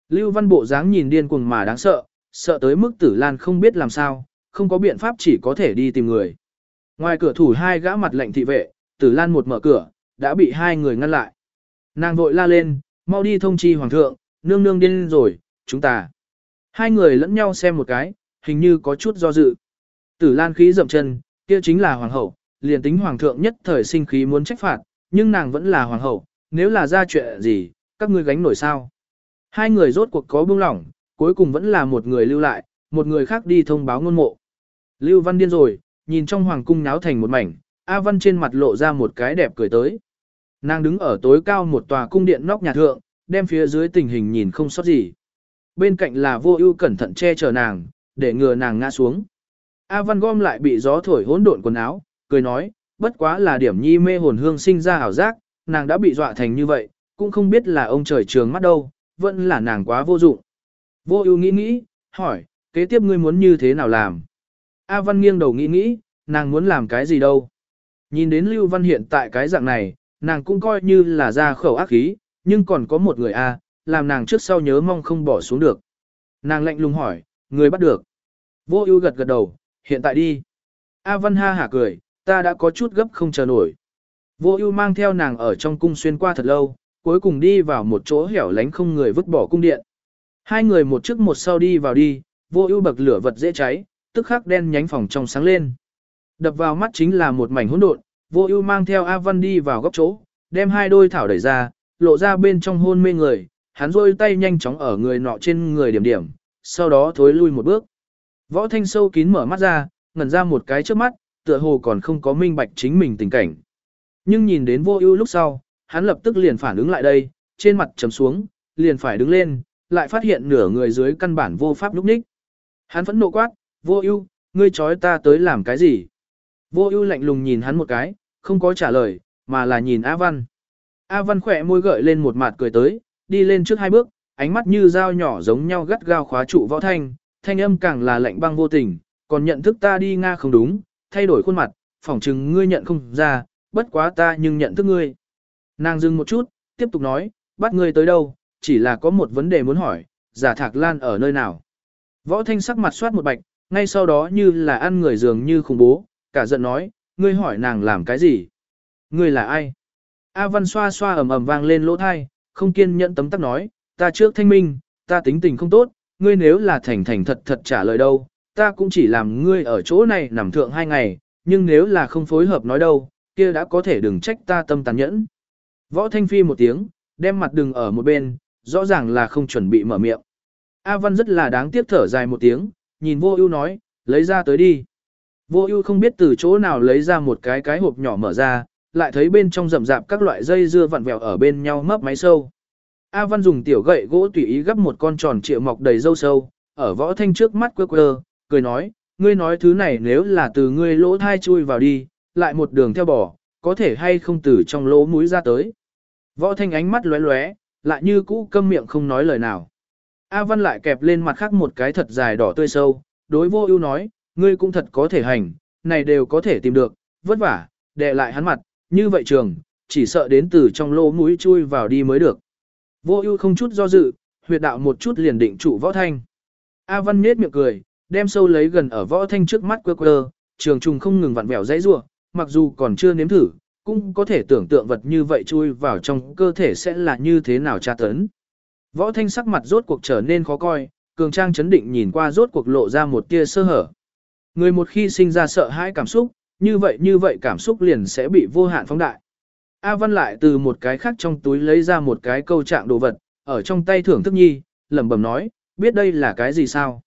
Lưu văn bộ dáng nhìn điên cuồng mà đáng sợ, sợ tới mức tử lan không biết làm sao, không có biện pháp chỉ có thể đi tìm người. Ngoài cửa thủ hai gã mặt lệnh thị vệ, tử lan một mở cửa, đã bị hai người ngăn lại. Nàng vội la lên, mau đi thông chi hoàng thượng, nương nương điên rồi, chúng ta. Hai người lẫn nhau xem một cái, hình như có chút do dự. Tử lan khí dậm chân, kia chính là hoàng hậu, liền tính hoàng thượng nhất thời sinh khí muốn trách phạt, nhưng nàng vẫn là hoàng hậu, nếu là ra chuyện gì, các ngươi gánh nổi sao. Hai người rốt cuộc có buông lỏng, cuối cùng vẫn là một người lưu lại, một người khác đi thông báo ngôn mộ. Lưu Văn điên rồi, nhìn trong hoàng cung náo thành một mảnh, A Văn trên mặt lộ ra một cái đẹp cười tới. Nàng đứng ở tối cao một tòa cung điện nóc nhà thượng, đem phía dưới tình hình nhìn không sót gì. Bên cạnh là vô ưu cẩn thận che chở nàng, để ngừa nàng ngã xuống. A Văn gom lại bị gió thổi hỗn độn quần áo, cười nói, bất quá là điểm nhi mê hồn hương sinh ra ảo giác, nàng đã bị dọa thành như vậy, cũng không biết là ông trời trường mắt đâu, vẫn là nàng quá vô dụng. Vô ưu nghĩ nghĩ, hỏi, kế tiếp ngươi muốn như thế nào làm? A Văn nghiêng đầu nghĩ nghĩ, nàng muốn làm cái gì đâu? Nhìn đến Lưu Văn hiện tại cái dạng này, nàng cũng coi như là ra khẩu ác khí, nhưng còn có một người A, làm nàng trước sau nhớ mong không bỏ xuống được. Nàng lạnh lùng hỏi, người bắt được. Vô ưu gật gật đầu, hiện tại đi. A Văn ha hả cười, ta đã có chút gấp không chờ nổi. Vô ưu mang theo nàng ở trong cung xuyên qua thật lâu, cuối cùng đi vào một chỗ hẻo lánh không người vứt bỏ cung điện. Hai người một trước một sau đi vào đi, vô ưu bậc lửa vật dễ cháy, tức khắc đen nhánh phòng trong sáng lên. Đập vào mắt chính là một mảnh hỗn độn, vô ưu mang theo A Văn đi vào góc chỗ, đem hai đôi thảo đẩy ra, lộ ra bên trong hôn mê người, hắn rôi tay nhanh chóng ở người nọ trên người điểm điểm, sau đó thối lui một bước. Võ thanh sâu kín mở mắt ra, ngẩn ra một cái trước mắt, tựa hồ còn không có minh bạch chính mình tình cảnh. Nhưng nhìn đến vô ưu lúc sau, hắn lập tức liền phản ứng lại đây, trên mặt trầm xuống, liền phải đứng lên, lại phát hiện nửa người dưới căn bản vô pháp lúc ních. Hắn phẫn nộ quát, vô ưu, ngươi trói ta tới làm cái gì? Vô ưu lạnh lùng nhìn hắn một cái, không có trả lời, mà là nhìn A Văn. A Văn khỏe môi gợi lên một mặt cười tới, đi lên trước hai bước, ánh mắt như dao nhỏ giống nhau gắt gao khóa trụ võ thanh, thanh âm càng là lạnh băng vô tình, còn nhận thức ta đi Nga không đúng, thay đổi khuôn mặt, phỏng chừng ngươi nhận không ra, bất quá ta nhưng nhận thức ngươi. Nàng dừng một chút, tiếp tục nói, bắt ngươi tới đâu, chỉ là có một vấn đề muốn hỏi, giả thạc lan ở nơi nào. Võ thanh sắc mặt soát một bạch, ngay sau đó như là ăn người dường như khủng bố, cả giận nói, ngươi hỏi nàng làm cái gì? Ngươi là ai? A văn xoa xoa ầm ầm vang lên lỗ thai, không kiên nhẫn tấm tắc nói, ta trước thanh minh, ta tính tình không tốt, ngươi nếu là thành thành thật thật trả lời đâu, ta cũng chỉ làm ngươi ở chỗ này nằm thượng hai ngày, nhưng nếu là không phối hợp nói đâu, kia đã có thể đừng trách ta tâm tàn nhẫn. Võ Thanh Phi một tiếng, đem mặt đừng ở một bên, rõ ràng là không chuẩn bị mở miệng. A Văn rất là đáng tiếc thở dài một tiếng, nhìn vô ưu nói, lấy ra tới đi. Vô ưu không biết từ chỗ nào lấy ra một cái cái hộp nhỏ mở ra, lại thấy bên trong rậm rạp các loại dây dưa vặn vẹo ở bên nhau mấp máy sâu. A Văn dùng tiểu gậy gỗ tùy ý gấp một con tròn triệu mọc đầy dâu sâu, ở võ thanh trước mắt quơ quơ, cười nói, ngươi nói thứ này nếu là từ ngươi lỗ thai chui vào đi, lại một đường theo bò, có thể hay không từ trong lỗ mũi ra tới. Võ thanh ánh mắt lóe lóe, lại như cũ câm miệng không nói lời nào. A Văn lại kẹp lên mặt khác một cái thật dài đỏ tươi sâu, đối vô ưu nói, ngươi cũng thật có thể hành, này đều có thể tìm được, vất vả, đè lại hắn mặt, như vậy trường, chỉ sợ đến từ trong lỗ mũi chui vào đi mới được. Vô ưu không chút do dự, huyệt đạo một chút liền định trụ võ thanh. A Văn nhếch miệng cười, đem sâu lấy gần ở võ thanh trước mắt quơ quơ, trường trùng không ngừng vặn vẹo dãy rua, mặc dù còn chưa nếm thử, cũng có thể tưởng tượng vật như vậy chui vào trong cơ thể sẽ là như thế nào tra tấn. Võ thanh sắc mặt rốt cuộc trở nên khó coi, cường trang chấn định nhìn qua rốt cuộc lộ ra một tia sơ hở. Người một khi sinh ra sợ hãi cảm xúc, như vậy như vậy cảm xúc liền sẽ bị vô hạn phóng đại. A Văn lại từ một cái khác trong túi lấy ra một cái câu trạng đồ vật, ở trong tay thưởng thức nhi, lẩm bẩm nói, biết đây là cái gì sao?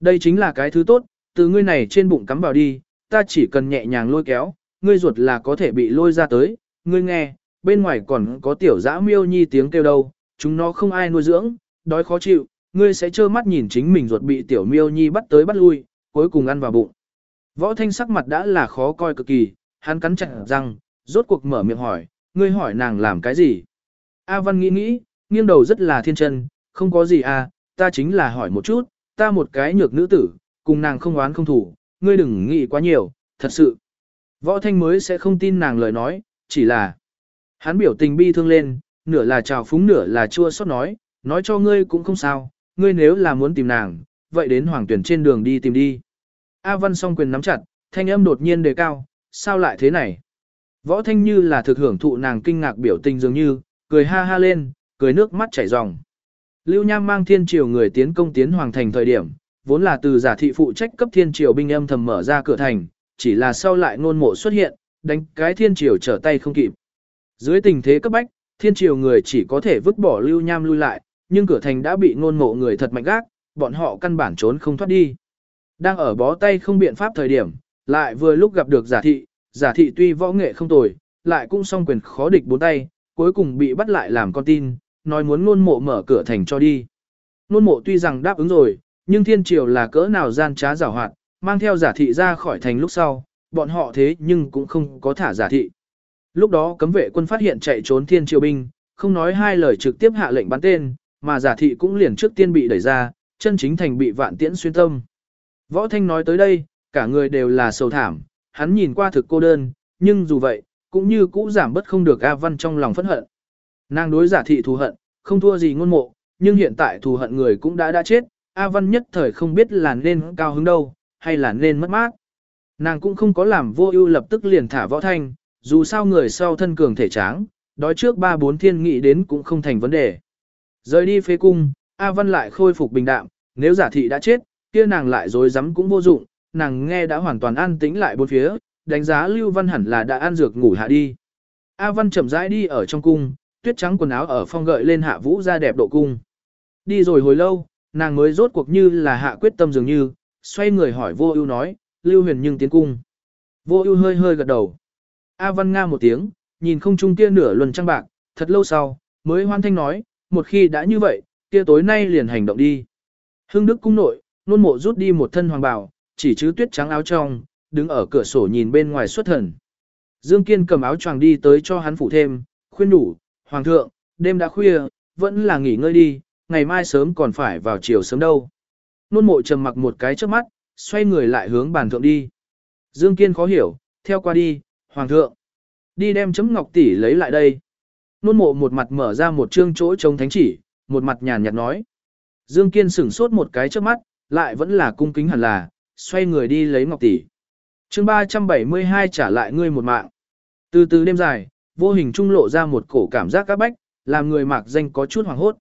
Đây chính là cái thứ tốt, từ ngươi này trên bụng cắm vào đi, ta chỉ cần nhẹ nhàng lôi kéo, ngươi ruột là có thể bị lôi ra tới, ngươi nghe, bên ngoài còn có tiểu dã miêu nhi tiếng kêu đâu, chúng nó không ai nuôi dưỡng, đói khó chịu, ngươi sẽ trơ mắt nhìn chính mình ruột bị tiểu miêu nhi bắt tới bắt lui, cuối cùng ăn vào bụng. Võ thanh sắc mặt đã là khó coi cực kỳ, hắn cắn chặt răng, rốt cuộc mở miệng hỏi, ngươi hỏi nàng làm cái gì? A Văn nghĩ nghĩ, nghiêng đầu rất là thiên chân, không có gì à, ta chính là hỏi một chút, ta một cái nhược nữ tử, cùng nàng không oán không thủ, ngươi đừng nghĩ quá nhiều, thật sự. Võ Thanh mới sẽ không tin nàng lời nói, chỉ là hắn biểu tình bi thương lên, nửa là trào phúng nửa là chua xót nói, nói cho ngươi cũng không sao, ngươi nếu là muốn tìm nàng, vậy đến hoàng tuyển trên đường đi tìm đi. A Văn song quyền nắm chặt, thanh âm đột nhiên đề cao, sao lại thế này? Võ Thanh như là thực hưởng thụ nàng kinh ngạc biểu tình dường như, cười ha ha lên, cười nước mắt chảy ròng. Lưu Nham mang thiên triều người tiến công tiến hoàng thành thời điểm, vốn là từ giả thị phụ trách cấp thiên triều binh âm thầm mở ra cửa thành, chỉ là sau lại ngôn mộ xuất hiện, đánh cái thiên triều trở tay không kịp. Dưới tình thế cấp bách, thiên triều người chỉ có thể vứt bỏ Lưu Nham lui lại, nhưng cửa thành đã bị ngôn mộ người thật mạnh gác, bọn họ căn bản trốn không thoát đi. Đang ở bó tay không biện pháp thời điểm, lại vừa lúc gặp được giả thị, giả thị tuy võ nghệ không tồi, lại cũng song quyền khó địch bốn tay, cuối cùng bị bắt lại làm con tin, nói muốn ngôn mộ mở cửa thành cho đi. Ngôn mộ tuy rằng đáp ứng rồi, nhưng thiên triều là cỡ nào gian trá giảo hoạt, mang theo giả thị ra khỏi thành lúc sau, bọn họ thế nhưng cũng không có thả giả thị. Lúc đó cấm vệ quân phát hiện chạy trốn thiên triều binh, không nói hai lời trực tiếp hạ lệnh bắn tên, mà giả thị cũng liền trước tiên bị đẩy ra, chân chính thành bị vạn tiễn xuyên tâm. Võ Thanh nói tới đây, cả người đều là sầu thảm, hắn nhìn qua thực cô đơn, nhưng dù vậy, cũng như cũ giảm bất không được A Văn trong lòng phẫn hận. Nàng đối giả thị thù hận, không thua gì ngôn mộ, nhưng hiện tại thù hận người cũng đã đã chết, A Văn nhất thời không biết là nên cao hứng đâu, hay là nên mất mát. Nàng cũng không có làm vô ưu lập tức liền thả võ thanh, dù sao người sau thân cường thể tráng, đói trước ba bốn thiên nghị đến cũng không thành vấn đề. Rời đi phế cung, A Văn lại khôi phục bình đạm, nếu giả thị đã chết, kia nàng lại dối rắm cũng vô dụng, nàng nghe đã hoàn toàn an tĩnh lại bốn phía, đánh giá Lưu Văn hẳn là đã ăn dược ngủ hạ đi. A Văn chậm rãi đi ở trong cung, tuyết trắng quần áo ở phong gợi lên hạ vũ ra đẹp độ cung. Đi rồi hồi lâu, nàng mới rốt cuộc như là hạ quyết tâm dường như, xoay người hỏi vô ưu nói, Lưu Huyền nhưng tiến cung. Vô ưu hơi hơi gật đầu. A Văn Nga một tiếng, nhìn không trung kia nửa luân trăng bạc, thật lâu sau, mới hoan thanh nói, một khi đã như vậy, kia tối nay liền hành động đi. Hưng Đức cung nội, nôn mộ rút đi một thân hoàng bào, chỉ chứ tuyết trắng áo trong, đứng ở cửa sổ nhìn bên ngoài xuất thần. Dương Kiên cầm áo choàng đi tới cho hắn phủ thêm, khuyên đủ, Hoàng thượng, đêm đã khuya, vẫn là nghỉ ngơi đi, ngày mai sớm còn phải vào chiều sớm đâu. Nôn mộ trầm mặc một cái trước mắt, xoay người lại hướng bàn thượng đi. Dương Kiên khó hiểu, theo qua đi, Hoàng thượng. Đi đem chấm ngọc tỷ lấy lại đây. Nôn mộ một mặt mở ra một chương chỗ chống thánh chỉ, một mặt nhàn nhạt nói. Dương Kiên sửng sốt một cái trước mắt, lại vẫn là cung kính hẳn là, xoay người đi lấy ngọc tỷ. chương 372 trả lại ngươi một mạng. Từ từ đêm dài, vô hình trung lộ ra một cổ cảm giác các bách, làm người mạc danh có chút hoàng hốt.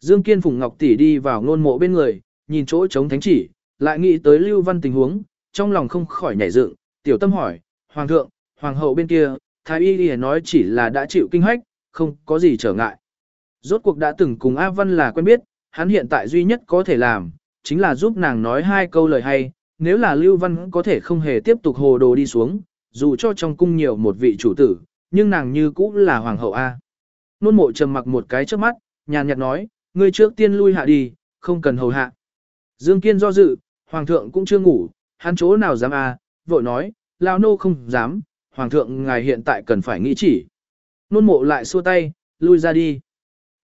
Dương Kiên Phùng Ngọc tỷ đi vào nôn mộ bên người, nhìn chỗ chống thánh chỉ, lại nghĩ tới Lưu Văn tình huống, trong lòng không khỏi nhảy dựng, tiểu tâm hỏi, Hoàng thượng, Hoàng hậu bên kia, Thái Y đi nói chỉ là đã chịu kinh hách, không có gì trở ngại. Rốt cuộc đã từng cùng A Văn là quen biết, hắn hiện tại duy nhất có thể làm, chính là giúp nàng nói hai câu lời hay, nếu là Lưu Văn có thể không hề tiếp tục hồ đồ đi xuống, dù cho trong cung nhiều một vị chủ tử, nhưng nàng như cũ là hoàng hậu A. Nôn mộ trầm mặc một cái trước mắt, nhàn nhạt nói, ngươi trước tiên lui hạ đi, không cần hầu hạ. Dương Kiên do dự, hoàng thượng cũng chưa ngủ, hắn chỗ nào dám A, vội nói, lao nô không dám, hoàng thượng ngài hiện tại cần phải nghĩ chỉ. Nôn mộ lại xua tay, lui ra đi.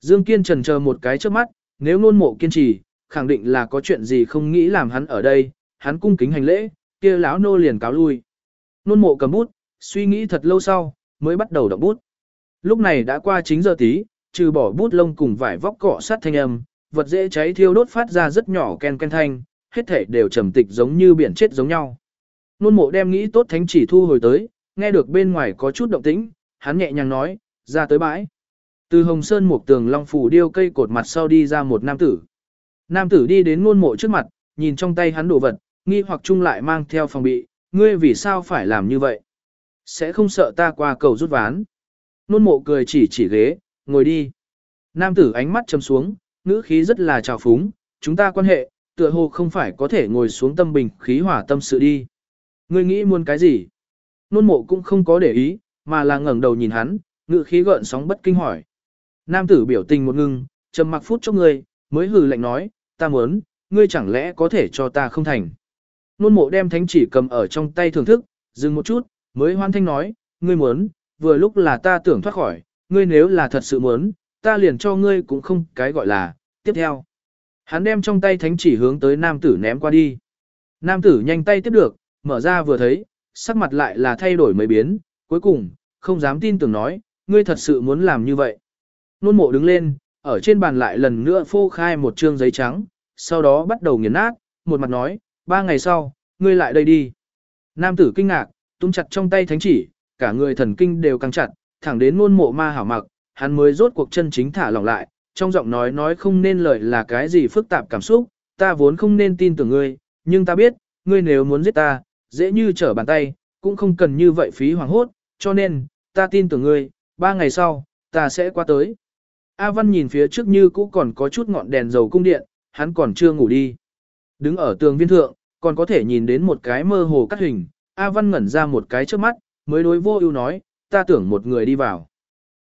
Dương Kiên trần chờ một cái trước mắt, nếu nôn mộ kiên trì, khẳng định là có chuyện gì không nghĩ làm hắn ở đây, hắn cung kính hành lễ, kia lão nô liền cáo lui. Nôn mộ cầm bút, suy nghĩ thật lâu sau, mới bắt đầu động bút. Lúc này đã qua chính giờ tí, trừ bỏ bút lông cùng vải vóc cọ sát thanh âm, vật dễ cháy thiêu đốt phát ra rất nhỏ ken ken thanh, hết thể đều trầm tịch giống như biển chết giống nhau. Nôn mộ đem nghĩ tốt thánh chỉ thu hồi tới, nghe được bên ngoài có chút động tĩnh, hắn nhẹ nhàng nói, ra tới bãi. Từ hồng sơn một tường long phủ điêu cây cột mặt sau đi ra một nam tử. Nam tử đi đến ngôn mộ trước mặt, nhìn trong tay hắn đồ vật, nghi hoặc chung lại mang theo phòng bị, ngươi vì sao phải làm như vậy? Sẽ không sợ ta qua cầu rút ván. Nôn mộ cười chỉ chỉ ghế, ngồi đi. Nam tử ánh mắt châm xuống, ngữ khí rất là trào phúng, chúng ta quan hệ, tựa hồ không phải có thể ngồi xuống tâm bình khí hỏa tâm sự đi. Ngươi nghĩ muốn cái gì? Nôn mộ cũng không có để ý, mà là ngẩng đầu nhìn hắn, ngự khí gợn sóng bất kinh hỏi. Nam tử biểu tình một ngưng, trầm mặc phút cho ngươi, mới hừ lạnh nói, ta muốn, ngươi chẳng lẽ có thể cho ta không thành. Nôn mộ đem thánh chỉ cầm ở trong tay thưởng thức, dừng một chút, mới hoan thanh nói, ngươi muốn, vừa lúc là ta tưởng thoát khỏi, ngươi nếu là thật sự muốn, ta liền cho ngươi cũng không cái gọi là, tiếp theo. Hắn đem trong tay thánh chỉ hướng tới nam tử ném qua đi. Nam tử nhanh tay tiếp được, mở ra vừa thấy, sắc mặt lại là thay đổi mấy biến, cuối cùng, không dám tin tưởng nói, ngươi thật sự muốn làm như vậy. Nôn mộ đứng lên, ở trên bàn lại lần nữa phô khai một trương giấy trắng, sau đó bắt đầu nghiền nát, một mặt nói, ba ngày sau, ngươi lại đây đi. Nam tử kinh ngạc, tung chặt trong tay thánh chỉ, cả người thần kinh đều căng chặt, thẳng đến nôn mộ ma hảo mặc, hắn mới rốt cuộc chân chính thả lỏng lại, trong giọng nói nói không nên lời là cái gì phức tạp cảm xúc, ta vốn không nên tin tưởng ngươi, nhưng ta biết, ngươi nếu muốn giết ta, dễ như trở bàn tay, cũng không cần như vậy phí hoàng hốt, cho nên, ta tin tưởng ngươi, ba ngày sau, ta sẽ qua tới. A Văn nhìn phía trước như cũ còn có chút ngọn đèn dầu cung điện, hắn còn chưa ngủ đi. Đứng ở tường viên thượng, còn có thể nhìn đến một cái mơ hồ cắt hình, A Văn ngẩn ra một cái trước mắt, mới đối vô ưu nói, ta tưởng một người đi vào.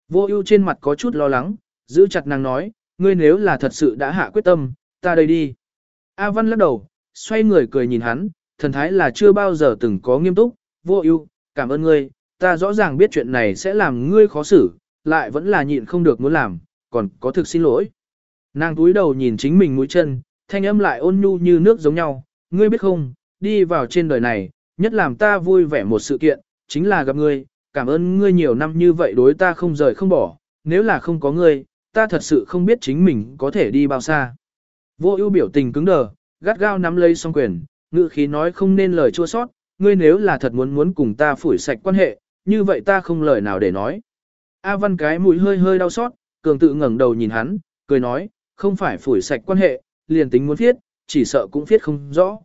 Vô ưu trên mặt có chút lo lắng, giữ chặt nàng nói, ngươi nếu là thật sự đã hạ quyết tâm, ta đây đi. A Văn lắc đầu, xoay người cười nhìn hắn, thần thái là chưa bao giờ từng có nghiêm túc, vô ưu, cảm ơn ngươi, ta rõ ràng biết chuyện này sẽ làm ngươi khó xử, lại vẫn là nhịn không được muốn làm, còn có thực xin lỗi. Nàng túi đầu nhìn chính mình mũi chân, thanh âm lại ôn nhu như nước giống nhau, ngươi biết không, đi vào trên đời này, nhất làm ta vui vẻ một sự kiện, chính là gặp ngươi, cảm ơn ngươi nhiều năm như vậy đối ta không rời không bỏ, nếu là không có ngươi, ta thật sự không biết chính mình có thể đi bao xa. Vô ưu biểu tình cứng đờ, gắt gao nắm lấy song quyền, ngự khí nói không nên lời chua sót, ngươi nếu là thật muốn muốn cùng ta phủi sạch quan hệ, như vậy ta không lời nào để nói. A văn cái mũi hơi hơi đau xót, cường tự ngẩng đầu nhìn hắn, cười nói, không phải phủi sạch quan hệ, liền tính muốn viết, chỉ sợ cũng viết không rõ.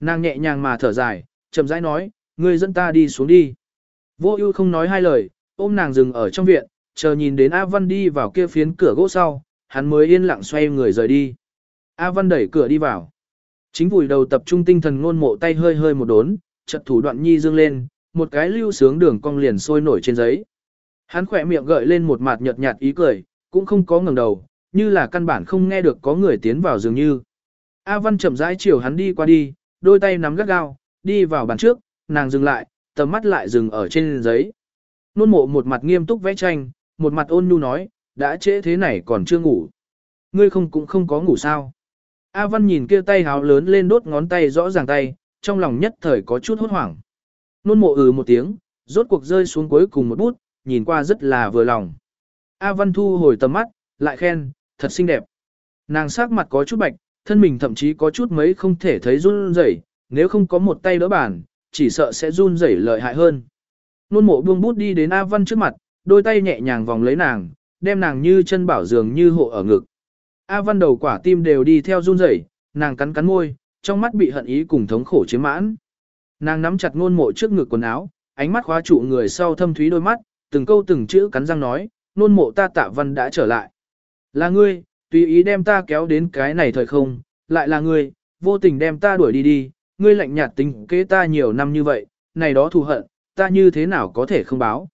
Nàng nhẹ nhàng mà thở dài, chậm rãi nói, ngươi dẫn ta đi xuống đi. Vô ưu không nói hai lời, ôm nàng dừng ở trong viện, chờ nhìn đến A Văn đi vào kia phiến cửa gỗ sau, hắn mới yên lặng xoay người rời đi. A Văn đẩy cửa đi vào. Chính vùi đầu tập trung tinh thần ngôn mộ tay hơi hơi một đốn, chợt thủ đoạn nhi dương lên, một cái lưu sướng đường cong liền sôi nổi trên giấy. Hắn khỏe miệng gợi lên một mặt nhợt nhạt ý cười, cũng không có ngẩng đầu, như là căn bản không nghe được có người tiến vào dường như. A Văn chậm rãi chiều hắn đi qua đi, đôi tay nắm gắt gao, đi vào bàn trước, nàng dừng lại, tầm mắt lại dừng ở trên giấy. Nôn mộ một mặt nghiêm túc vẽ tranh, một mặt ôn nhu nói, đã trễ thế này còn chưa ngủ. Ngươi không cũng không có ngủ sao. A Văn nhìn kia tay háo lớn lên đốt ngón tay rõ ràng tay, trong lòng nhất thời có chút hốt hoảng. Nôn mộ ừ một tiếng, rốt cuộc rơi xuống cuối cùng một bút, nhìn qua rất là vừa lòng. A Văn thu hồi tầm mắt, lại khen, thật xinh đẹp. Nàng sắc mặt có chút bạch, thân mình thậm chí có chút mấy không thể thấy run rẩy, nếu không có một tay đỡ bàn, chỉ sợ sẽ run rẩy lợi hại hơn. Nôn mộ buông bút đi đến A Văn trước mặt, đôi tay nhẹ nhàng vòng lấy nàng, đem nàng như chân bảo dường như hộ ở ngực. A Văn đầu quả tim đều đi theo run rẩy, nàng cắn cắn môi, trong mắt bị hận ý cùng thống khổ chiếm mãn. Nàng nắm chặt nôn mộ trước ngực quần áo, ánh mắt khóa trụ người sau thâm thúy đôi mắt, từng câu từng chữ cắn răng nói, nôn mộ ta tạ văn đã trở lại. Là ngươi, tùy ý đem ta kéo đến cái này thời không, lại là ngươi, vô tình đem ta đuổi đi đi, ngươi lạnh nhạt tính kế ta nhiều năm như vậy, này đó thù hận, ta như thế nào có thể không báo.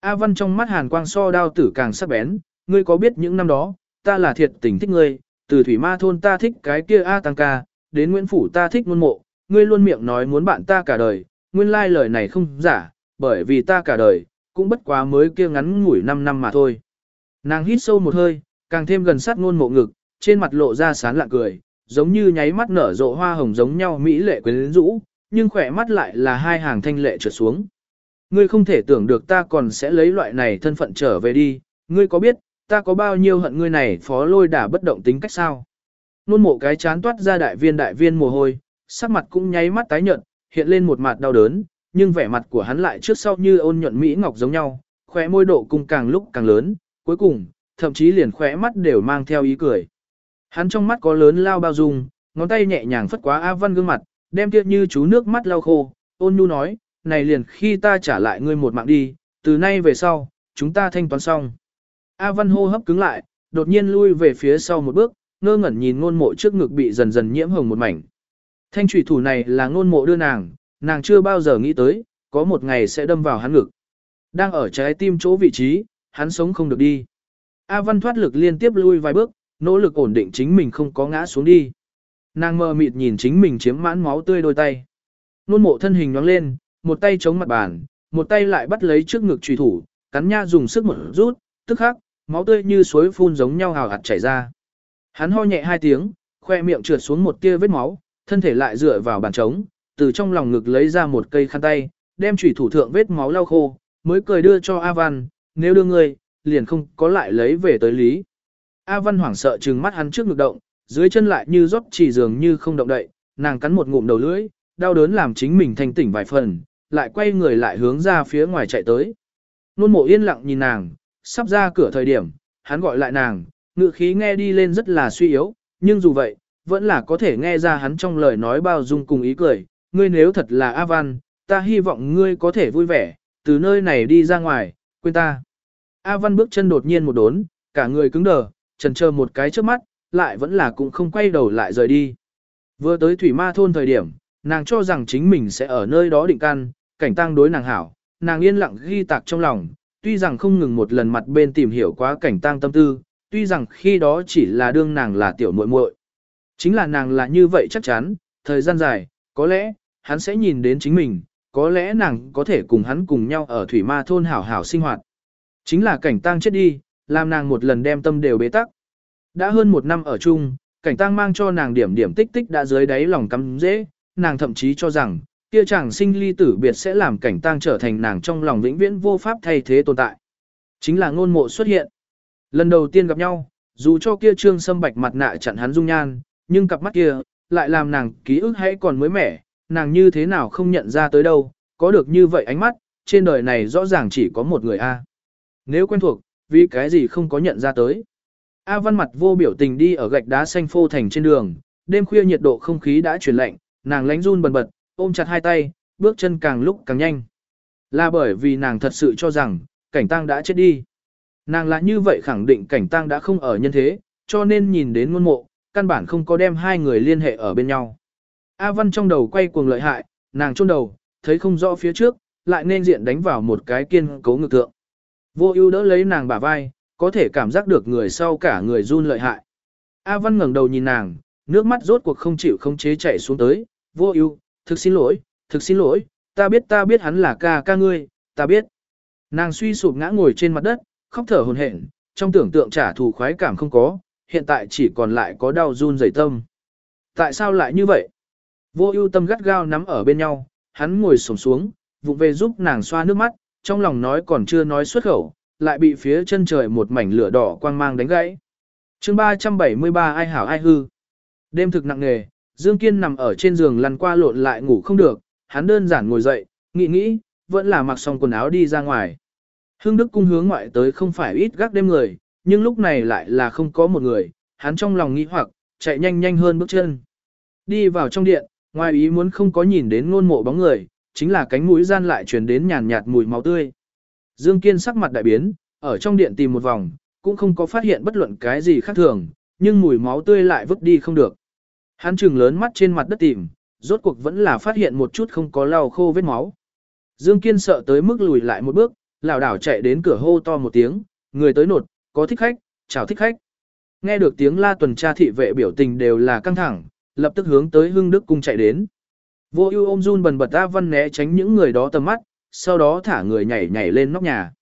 A Văn trong mắt hàn quang so đao tử càng sắc bén, ngươi có biết những năm đó, ta là thiệt tình thích ngươi, từ thủy ma thôn ta thích cái kia A Tăng ca, đến Nguyễn Phủ ta thích ngôn mộ, ngươi luôn miệng nói muốn bạn ta cả đời, nguyên lai lời này không giả, bởi vì ta cả đời, cũng bất quá mới kia ngắn ngủi 5 năm mà thôi. Nàng hít sâu một hơi, càng thêm gần sát ngôn mộ ngực, trên mặt lộ ra sán lạ cười, giống như nháy mắt nở rộ hoa hồng giống nhau mỹ lệ quyến rũ, nhưng khỏe mắt lại là hai hàng thanh lệ trượt xuống. Ngươi không thể tưởng được ta còn sẽ lấy loại này thân phận trở về đi, ngươi có biết, ta có bao nhiêu hận ngươi này phó lôi đả bất động tính cách sao? Nôn mộ cái chán toát ra đại viên đại viên mồ hôi, sắc mặt cũng nháy mắt tái nhợt, hiện lên một mặt đau đớn, nhưng vẻ mặt của hắn lại trước sau như ôn nhuận mỹ ngọc giống nhau, khóe môi độ cung càng lúc càng lớn, cuối cùng, thậm chí liền khóe mắt đều mang theo ý cười. Hắn trong mắt có lớn lao bao dung, ngón tay nhẹ nhàng phất quá A Văn gương mặt, đem kia như chú nước mắt lau khô, ôn nhu nói, này liền khi ta trả lại ngươi một mạng đi, từ nay về sau, chúng ta thanh toán xong. A Văn hô hấp cứng lại, đột nhiên lui về phía sau một bước, ngơ ngẩn nhìn ngôn mộ trước ngực bị dần dần nhiễm hồng một mảnh. Thanh trùy thủ này là ngôn mộ đưa nàng, nàng chưa bao giờ nghĩ tới, có một ngày sẽ đâm vào hắn ngực. Đang ở trái tim chỗ vị trí, hắn sống không được đi. A Văn thoát lực liên tiếp lui vài bước, nỗ lực ổn định chính mình không có ngã xuống đi. Nàng mơ mịt nhìn chính mình chiếm mãn máu tươi đôi tay. Nôn mộ thân hình nhoáng lên, một tay chống mặt bàn, một tay lại bắt lấy trước ngực trùy thủ, cắn nha dùng sức một rút, tức khắc, máu tươi như suối phun giống nhau hào hạt chảy ra. Hắn ho nhẹ hai tiếng, khoe miệng trượt xuống một tia vết máu, thân thể lại dựa vào bàn trống, từ trong lòng ngực lấy ra một cây khăn tay, đem chủy thủ thượng vết máu lau khô, mới cười đưa cho A Văn, nếu đưa ngươi, liền không có lại lấy về tới lý. A Văn hoảng sợ trừng mắt hắn trước ngực động, dưới chân lại như rót chỉ dường như không động đậy, nàng cắn một ngụm đầu lưỡi, đau đớn làm chính mình thanh tỉnh vài phần, lại quay người lại hướng ra phía ngoài chạy tới. Nôn mộ yên lặng nhìn nàng, sắp ra cửa thời điểm, hắn gọi lại nàng, ngự khí nghe đi lên rất là suy yếu, nhưng dù vậy, vẫn là có thể nghe ra hắn trong lời nói bao dung cùng ý cười, ngươi nếu thật là A Văn, ta hy vọng ngươi có thể vui vẻ, từ nơi này đi ra ngoài, quên ta. A Văn bước chân đột nhiên một đốn, cả người cứng đờ, trần chờ một cái trước mắt, lại vẫn là cũng không quay đầu lại rời đi. Vừa tới Thủy Ma thôn thời điểm, nàng cho rằng chính mình sẽ ở nơi đó định căn, cảnh tăng đối nàng hảo, nàng yên lặng ghi tạc trong lòng, tuy rằng không ngừng một lần mặt bên tìm hiểu quá cảnh tăng tâm tư, tuy rằng khi đó chỉ là đương nàng là tiểu muội muội. Chính là nàng là như vậy chắc chắn, thời gian dài, có lẽ, hắn sẽ nhìn đến chính mình, có lẽ nàng có thể cùng hắn cùng nhau ở thủy ma thôn hảo hảo sinh hoạt. Chính là cảnh tang chết đi, làm nàng một lần đem tâm đều bế tắc. Đã hơn một năm ở chung, cảnh tang mang cho nàng điểm điểm tích tích đã dưới đáy lòng cắm dễ, nàng thậm chí cho rằng, kia chàng sinh ly tử biệt sẽ làm cảnh tang trở thành nàng trong lòng vĩnh viễn vô pháp thay thế tồn tại. Chính là ngôn mộ xuất hiện. Lần đầu tiên gặp nhau, dù cho kia trương sâm bạch mặt nạ chặn hắn dung nhan, nhưng cặp mắt kia, lại làm nàng ký ức hãy còn mới mẻ, nàng như thế nào không nhận ra tới đâu, có được như vậy ánh mắt, trên đời này rõ ràng chỉ có một người A. Nếu quen thuộc, vì cái gì không có nhận ra tới. A văn mặt vô biểu tình đi ở gạch đá xanh phô thành trên đường, đêm khuya nhiệt độ không khí đã chuyển lạnh, nàng lánh run bần bật, ôm chặt hai tay, bước chân càng lúc càng nhanh. Là bởi vì nàng thật sự cho rằng, cảnh tang đã chết đi. Nàng là như vậy khẳng định cảnh tang đã không ở nhân thế, cho nên nhìn đến ngôn mộ, căn bản không có đem hai người liên hệ ở bên nhau. A Văn trong đầu quay cuồng lợi hại, nàng chôn đầu, thấy không rõ phía trước, lại nên diện đánh vào một cái kiên cố ngực thượng. Vô ưu đỡ lấy nàng bả vai, có thể cảm giác được người sau cả người run lợi hại. A Văn ngẩng đầu nhìn nàng, nước mắt rốt cuộc không chịu không chế chảy xuống tới, vô ưu, thực xin lỗi, thực xin lỗi, ta biết ta biết hắn là ca ca ngươi, ta biết. Nàng suy sụp ngã ngồi trên mặt đất, khóc thở hồn hển, trong tưởng tượng trả thù khoái cảm không có, hiện tại chỉ còn lại có đau run rẩy tâm. Tại sao lại như vậy? Vô ưu tâm gắt gao nắm ở bên nhau, hắn ngồi sổm xuống, vụng về giúp nàng xoa nước mắt, trong lòng nói còn chưa nói xuất khẩu, lại bị phía chân trời một mảnh lửa đỏ quang mang đánh gãy. chương 373 ai hảo ai hư. Đêm thực nặng nề, Dương Kiên nằm ở trên giường lăn qua lộn lại ngủ không được, hắn đơn giản ngồi dậy, nghĩ nghĩ, vẫn là mặc xong quần áo đi ra ngoài. Hưng Đức cung hướng ngoại tới không phải ít gác đêm người, nhưng lúc này lại là không có một người, hắn trong lòng nghĩ hoặc, chạy nhanh nhanh hơn bước chân. Đi vào trong điện, ngoài ý muốn không có nhìn đến ngôn mộ bóng người, chính là cánh mũi gian lại truyền đến nhàn nhạt mùi máu tươi. Dương Kiên sắc mặt đại biến, ở trong điện tìm một vòng, cũng không có phát hiện bất luận cái gì khác thường, nhưng mùi máu tươi lại vứt đi không được. Hắn trừng lớn mắt trên mặt đất tìm, rốt cuộc vẫn là phát hiện một chút không có lau khô vết máu. Dương Kiên sợ tới mức lùi lại một bước, lảo đảo chạy đến cửa hô to một tiếng, người tới nột, có thích khách, chào thích khách. Nghe được tiếng la tuần tra thị vệ biểu tình đều là căng thẳng, lập tức hướng tới Hưng Đức cung chạy đến. Vô ưu ôm run bần bật A Văn né tránh những người đó tầm mắt, sau đó thả người nhảy nhảy lên nóc nhà.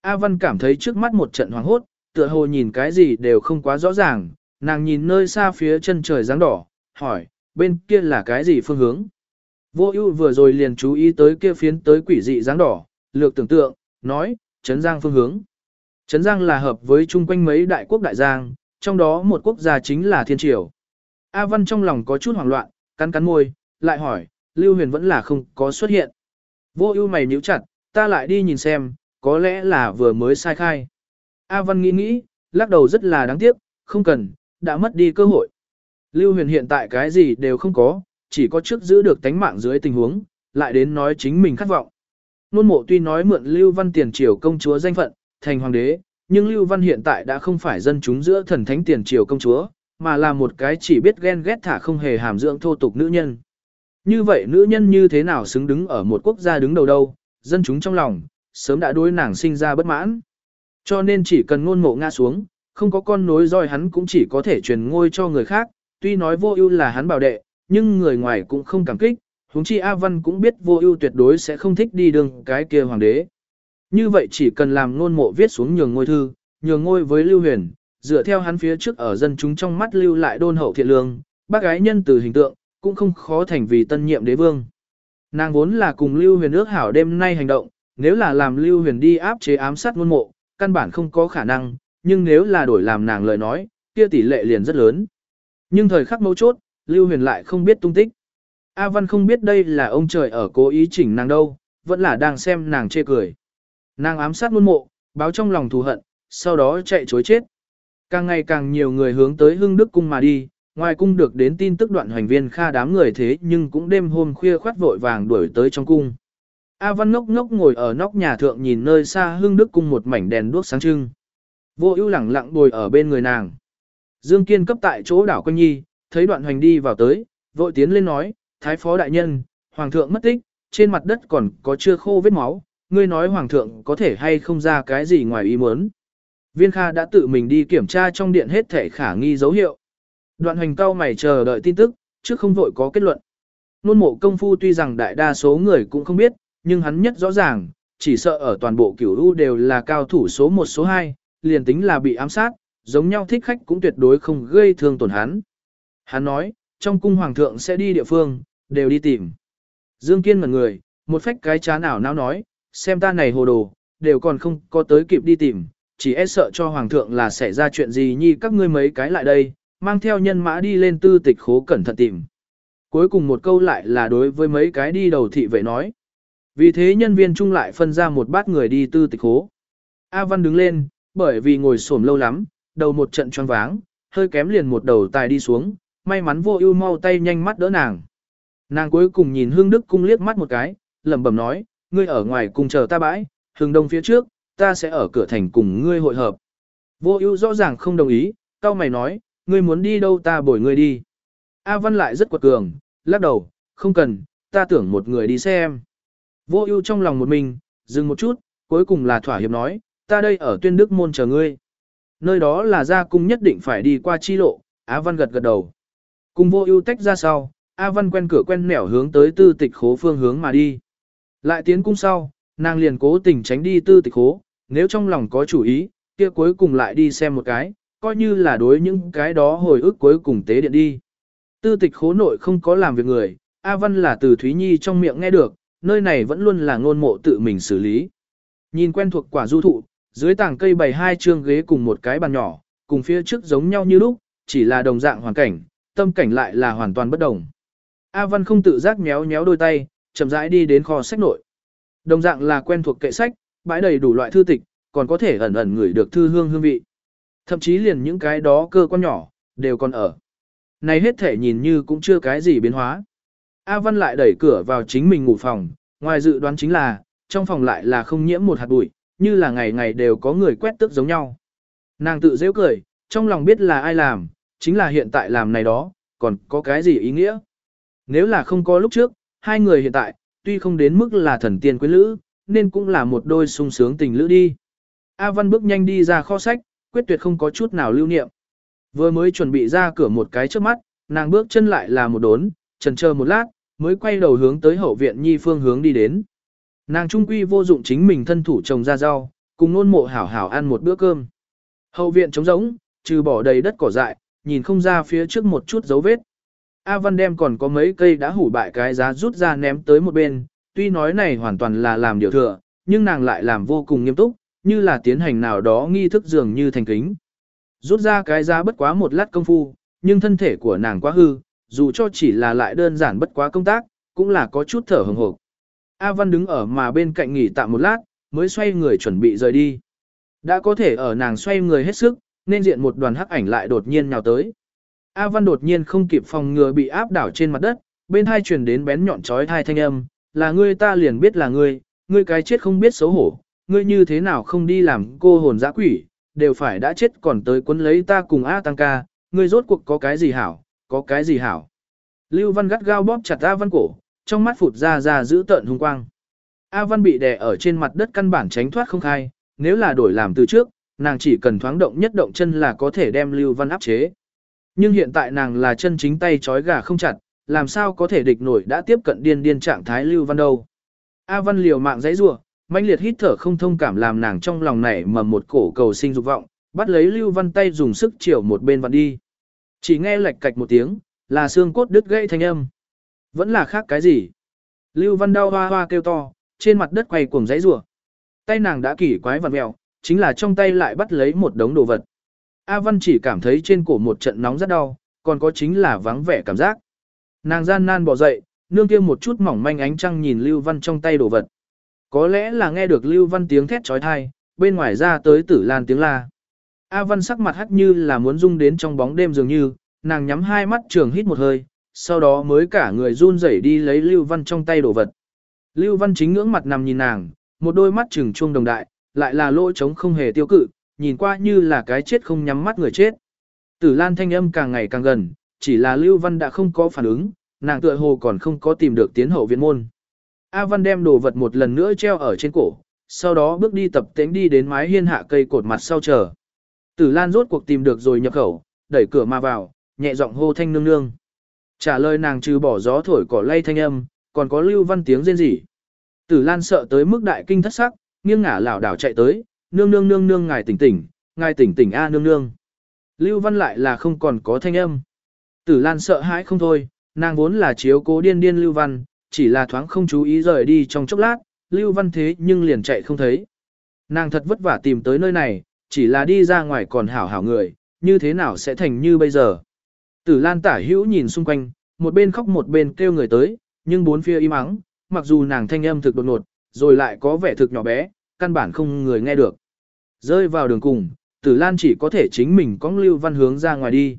A Văn cảm thấy trước mắt một trận hoang hốt, tựa hồ nhìn cái gì đều không quá rõ ràng, nàng nhìn nơi xa phía chân trời dáng đỏ, hỏi, bên kia là cái gì phương hướng? Vô ưu vừa rồi liền chú ý tới kia phiến tới quỷ dị dáng đỏ, lược tưởng tượng, nói, Trấn Giang phương hướng. Trấn Giang là hợp với chung quanh mấy đại quốc đại giang, trong đó một quốc gia chính là Thiên Triều. A Văn trong lòng có chút hoảng loạn, cắn cắn môi, lại hỏi, Lưu Huyền vẫn là không có xuất hiện. Vô ưu mày nhíu chặt, ta lại đi nhìn xem, có lẽ là vừa mới sai khai. A Văn nghĩ nghĩ, lắc đầu rất là đáng tiếc, không cần, đã mất đi cơ hội. Lưu Huyền hiện tại cái gì đều không có, chỉ có trước giữ được tánh mạng dưới tình huống, lại đến nói chính mình khát vọng. Nôn mộ tuy nói mượn Lưu Văn tiền triều công chúa danh phận, thành hoàng đế, nhưng Lưu Văn hiện tại đã không phải dân chúng giữa thần thánh tiền triều công chúa, mà là một cái chỉ biết ghen ghét thả không hề hàm dưỡng thô tục nữ nhân. Như vậy nữ nhân như thế nào xứng đứng ở một quốc gia đứng đầu đâu, dân chúng trong lòng, sớm đã đối nàng sinh ra bất mãn. Cho nên chỉ cần ngôn mộ ngã xuống, không có con nối roi hắn cũng chỉ có thể truyền ngôi cho người khác, tuy nói vô ưu là hắn bảo đệ, nhưng người ngoài cũng không cảm kích, huống chi A Văn cũng biết vô ưu tuyệt đối sẽ không thích đi đường cái kia hoàng đế. Như vậy chỉ cần làm ngôn mộ viết xuống nhường ngôi thư, nhường ngôi với Lưu Huyền, dựa theo hắn phía trước ở dân chúng trong mắt lưu lại đôn hậu thiện lương, bác gái nhân từ hình tượng, cũng không khó thành vì tân nhiệm đế vương. Nàng vốn là cùng Lưu Huyền ước hảo đêm nay hành động, nếu là làm Lưu Huyền đi áp chế ám sát ngôn mộ, căn bản không có khả năng, nhưng nếu là đổi làm nàng lời nói, kia tỷ lệ liền rất lớn. Nhưng thời khắc mấu chốt, Lưu Huyền lại không biết tung tích. A Văn không biết đây là ông trời ở cố ý chỉnh nàng đâu, vẫn là đang xem nàng chê cười. Nàng ám sát muôn mộ, báo trong lòng thù hận, sau đó chạy chối chết. Càng ngày càng nhiều người hướng tới hưng đức cung mà đi, ngoài cung được đến tin tức đoạn hoành viên kha đám người thế nhưng cũng đêm hôm khuya khoát vội vàng đuổi tới trong cung. A Văn ngốc ngốc ngồi ở nóc nhà thượng nhìn nơi xa hưng đức cung một mảnh đèn đuốc sáng trưng. Vô ưu lẳng lặng ngồi ở bên người nàng. Dương Kiên cấp tại chỗ đảo quanh nhi, thấy đoạn hoành đi vào tới, vội tiến lên nói, Thái phó đại nhân, Hoàng thượng mất tích, trên mặt đất còn có chưa khô vết máu, ngươi nói Hoàng thượng có thể hay không ra cái gì ngoài ý muốn. Viên Kha đã tự mình đi kiểm tra trong điện hết thể khả nghi dấu hiệu. Đoạn hoành cao mày chờ đợi tin tức, trước không vội có kết luận. Nôn mộ công phu tuy rằng đại đa số người cũng không biết, nhưng hắn nhất rõ ràng, chỉ sợ ở toàn bộ cửu u đều là cao thủ số 1 số 2, liền tính là bị ám sát, giống nhau thích khách cũng tuyệt đối không gây thương tổn hắn. Hắn nói, trong cung hoàng thượng sẽ đi địa phương, đều đi tìm. Dương Kiên ngẩn người, một phách cái chán ảo não nói, xem ta này hồ đồ, đều còn không có tới kịp đi tìm, chỉ e sợ cho hoàng thượng là xảy ra chuyện gì nhi các ngươi mấy cái lại đây, mang theo nhân mã đi lên tư tịch khố cẩn thận tìm. Cuối cùng một câu lại là đối với mấy cái đi đầu thị vệ nói. Vì thế nhân viên chung lại phân ra một bát người đi tư tịch khố. A Văn đứng lên, bởi vì ngồi xổm lâu lắm, đầu một trận choáng váng, hơi kém liền một đầu tài đi xuống, may mắn vô ưu mau tay nhanh mắt đỡ nàng. Nàng cuối cùng nhìn Hương Đức cung liếc mắt một cái, lẩm bẩm nói, ngươi ở ngoài cùng chờ ta bãi, hướng Đông phía trước, ta sẽ ở cửa thành cùng ngươi hội hợp. Vô ưu rõ ràng không đồng ý, cao mày nói, ngươi muốn đi đâu ta bồi ngươi đi. A Văn lại rất quật cường, lắc đầu, không cần, ta tưởng một người đi xem. Vô ưu trong lòng một mình, dừng một chút, cuối cùng là thỏa hiệp nói, ta đây ở tuyên đức môn chờ ngươi. Nơi đó là gia cung nhất định phải đi qua chi lộ, Á Văn gật gật đầu. Cùng vô ưu tách ra sau, A Văn quen cửa quen nẻo hướng tới tư tịch khố phương hướng mà đi. Lại tiến cung sau, nàng liền cố tình tránh đi tư tịch khố, nếu trong lòng có chủ ý, kia cuối cùng lại đi xem một cái, coi như là đối những cái đó hồi ức cuối cùng tế điện đi. Tư tịch khố nội không có làm việc người, A Văn là từ Thúy Nhi trong miệng nghe được, nơi này vẫn luôn là ngôn mộ tự mình xử lý. Nhìn quen thuộc quả du thụ, dưới tảng cây bày hai chương ghế cùng một cái bàn nhỏ, cùng phía trước giống nhau như lúc, chỉ là đồng dạng hoàn cảnh, tâm cảnh lại là hoàn toàn bất đồng. A Văn không tự giác méo méo đôi tay, chậm rãi đi đến kho sách nội. Đồng dạng là quen thuộc kệ sách, bãi đầy đủ loại thư tịch, còn có thể ẩn ẩn ngửi được thư hương hương vị. Thậm chí liền những cái đó cơ quan nhỏ, đều còn ở. Này hết thể nhìn như cũng chưa cái gì biến hóa. A Văn lại đẩy cửa vào chính mình ngủ phòng, ngoài dự đoán chính là, trong phòng lại là không nhiễm một hạt bụi, như là ngày ngày đều có người quét tước giống nhau. Nàng tự dễ cười, trong lòng biết là ai làm, chính là hiện tại làm này đó, còn có cái gì ý nghĩa. Nếu là không có lúc trước, hai người hiện tại, tuy không đến mức là thần tiên quyến lữ, nên cũng là một đôi sung sướng tình lữ đi. A Văn bước nhanh đi ra kho sách, quyết tuyệt không có chút nào lưu niệm. Vừa mới chuẩn bị ra cửa một cái trước mắt, nàng bước chân lại là một đốn, chần chờ một lát, mới quay đầu hướng tới hậu viện nhi phương hướng đi đến. Nàng trung quy vô dụng chính mình thân thủ trồng ra rau, cùng nôn mộ hảo hảo ăn một bữa cơm. Hậu viện trống rỗng, trừ bỏ đầy đất cỏ dại, nhìn không ra phía trước một chút dấu vết. A Văn đem còn có mấy cây đã hủ bại cái giá rút ra ném tới một bên, tuy nói này hoàn toàn là làm điều thừa, nhưng nàng lại làm vô cùng nghiêm túc, như là tiến hành nào đó nghi thức dường như thành kính. Rút ra cái giá bất quá một lát công phu, nhưng thân thể của nàng quá hư, dù cho chỉ là lại đơn giản bất quá công tác, cũng là có chút thở hừng hộp. A Văn đứng ở mà bên cạnh nghỉ tạm một lát, mới xoay người chuẩn bị rời đi. Đã có thể ở nàng xoay người hết sức, nên diện một đoàn hắc ảnh lại đột nhiên nhào tới. A Văn đột nhiên không kịp phòng ngừa bị áp đảo trên mặt đất, bên hai truyền đến bén nhọn chói thai thanh âm, là ngươi ta liền biết là ngươi, ngươi cái chết không biết xấu hổ, ngươi như thế nào không đi làm cô hồn dã quỷ, đều phải đã chết còn tới quấn lấy ta cùng A Tăng ca, ngươi rốt cuộc có cái gì hảo, có cái gì hảo. Lưu Văn gắt gao bóp chặt A Văn cổ, trong mắt phụt ra ra giữ tợn hung quang. A Văn bị đè ở trên mặt đất căn bản tránh thoát không khai, nếu là đổi làm từ trước, nàng chỉ cần thoáng động nhất động chân là có thể đem Lưu Văn áp chế. Nhưng hiện tại nàng là chân chính tay trói gà không chặt, làm sao có thể địch nổi đã tiếp cận điên điên trạng thái Lưu Văn đâu. A Văn liều mạng dãy rủa, mãnh liệt hít thở không thông cảm làm nàng trong lòng nảy mầm một cổ cầu sinh dục vọng, bắt lấy Lưu Văn tay dùng sức chiều một bên vặn đi. Chỉ nghe lệch cạch một tiếng, là xương cốt đứt gãy thanh âm. Vẫn là khác cái gì? Lưu Văn đau hoa hoa kêu to, trên mặt đất quay cuồng dãy rủa. Tay nàng đã kỳ quái vặn mèo, chính là trong tay lại bắt lấy một đống đồ vật. A Văn chỉ cảm thấy trên cổ một trận nóng rất đau, còn có chính là vắng vẻ cảm giác. Nàng gian nan bỏ dậy, nương kia một chút mỏng manh ánh trăng nhìn Lưu Văn trong tay đồ vật. Có lẽ là nghe được Lưu Văn tiếng thét trói thai, bên ngoài ra tới tử lan tiếng la. A Văn sắc mặt hắt như là muốn rung đến trong bóng đêm dường như, nàng nhắm hai mắt trường hít một hơi, sau đó mới cả người run rẩy đi lấy Lưu Văn trong tay đồ vật. Lưu Văn chính ngưỡng mặt nằm nhìn nàng, một đôi mắt trừng chuông đồng đại, lại là lỗ trống không hề tiêu cự, nhìn qua như là cái chết không nhắm mắt người chết. Tử Lan thanh âm càng ngày càng gần, chỉ là Lưu Văn đã không có phản ứng, nàng tựa hồ còn không có tìm được tiến hậu viện môn. A Văn đem đồ vật một lần nữa treo ở trên cổ, sau đó bước đi tập tễnh đi đến mái hiên hạ cây cột mặt sau chờ. Tử Lan rốt cuộc tìm được rồi nhập khẩu, đẩy cửa mà vào, nhẹ giọng hô thanh nương nương. Trả lời nàng trừ bỏ gió thổi cỏ lay thanh âm, còn có Lưu Văn tiếng rên rỉ. Tử Lan sợ tới mức đại kinh thất sắc, nghiêng ngả lảo đảo chạy tới, nương nương nương nương ngài tỉnh tỉnh, ngài tỉnh tỉnh a nương nương. Lưu Văn lại là không còn có thanh âm. Tử Lan sợ hãi không thôi, nàng vốn là chiếu cố điên điên Lưu Văn, chỉ là thoáng không chú ý rời đi trong chốc lát, Lưu Văn thế nhưng liền chạy không thấy. Nàng thật vất vả tìm tới nơi này, chỉ là đi ra ngoài còn hảo hảo người, như thế nào sẽ thành như bây giờ. Tử Lan tả hữu nhìn xung quanh, một bên khóc một bên kêu người tới, nhưng bốn phía im ắng, mặc dù nàng thanh âm thực đột ngột, rồi lại có vẻ thực nhỏ bé, căn bản không người nghe được. Rơi vào đường cùng, Tử Lan chỉ có thể chính mình cong Lưu Văn hướng ra ngoài đi.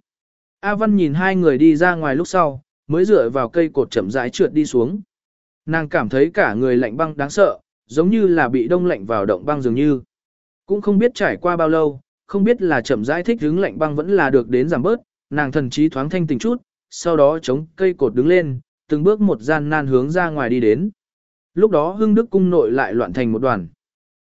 A Văn nhìn hai người đi ra ngoài lúc sau, mới dựa vào cây cột chậm rãi trượt đi xuống. Nàng cảm thấy cả người lạnh băng đáng sợ, giống như là bị đông lạnh vào động băng dường như. Cũng không biết trải qua bao lâu, không biết là chậm rãi thích hứng lạnh băng vẫn là được đến giảm bớt, nàng thần trí thoáng thanh tỉnh chút, sau đó chống cây cột đứng lên, từng bước một gian nan hướng ra ngoài đi đến. lúc đó hưng đức cung nội lại loạn thành một đoàn.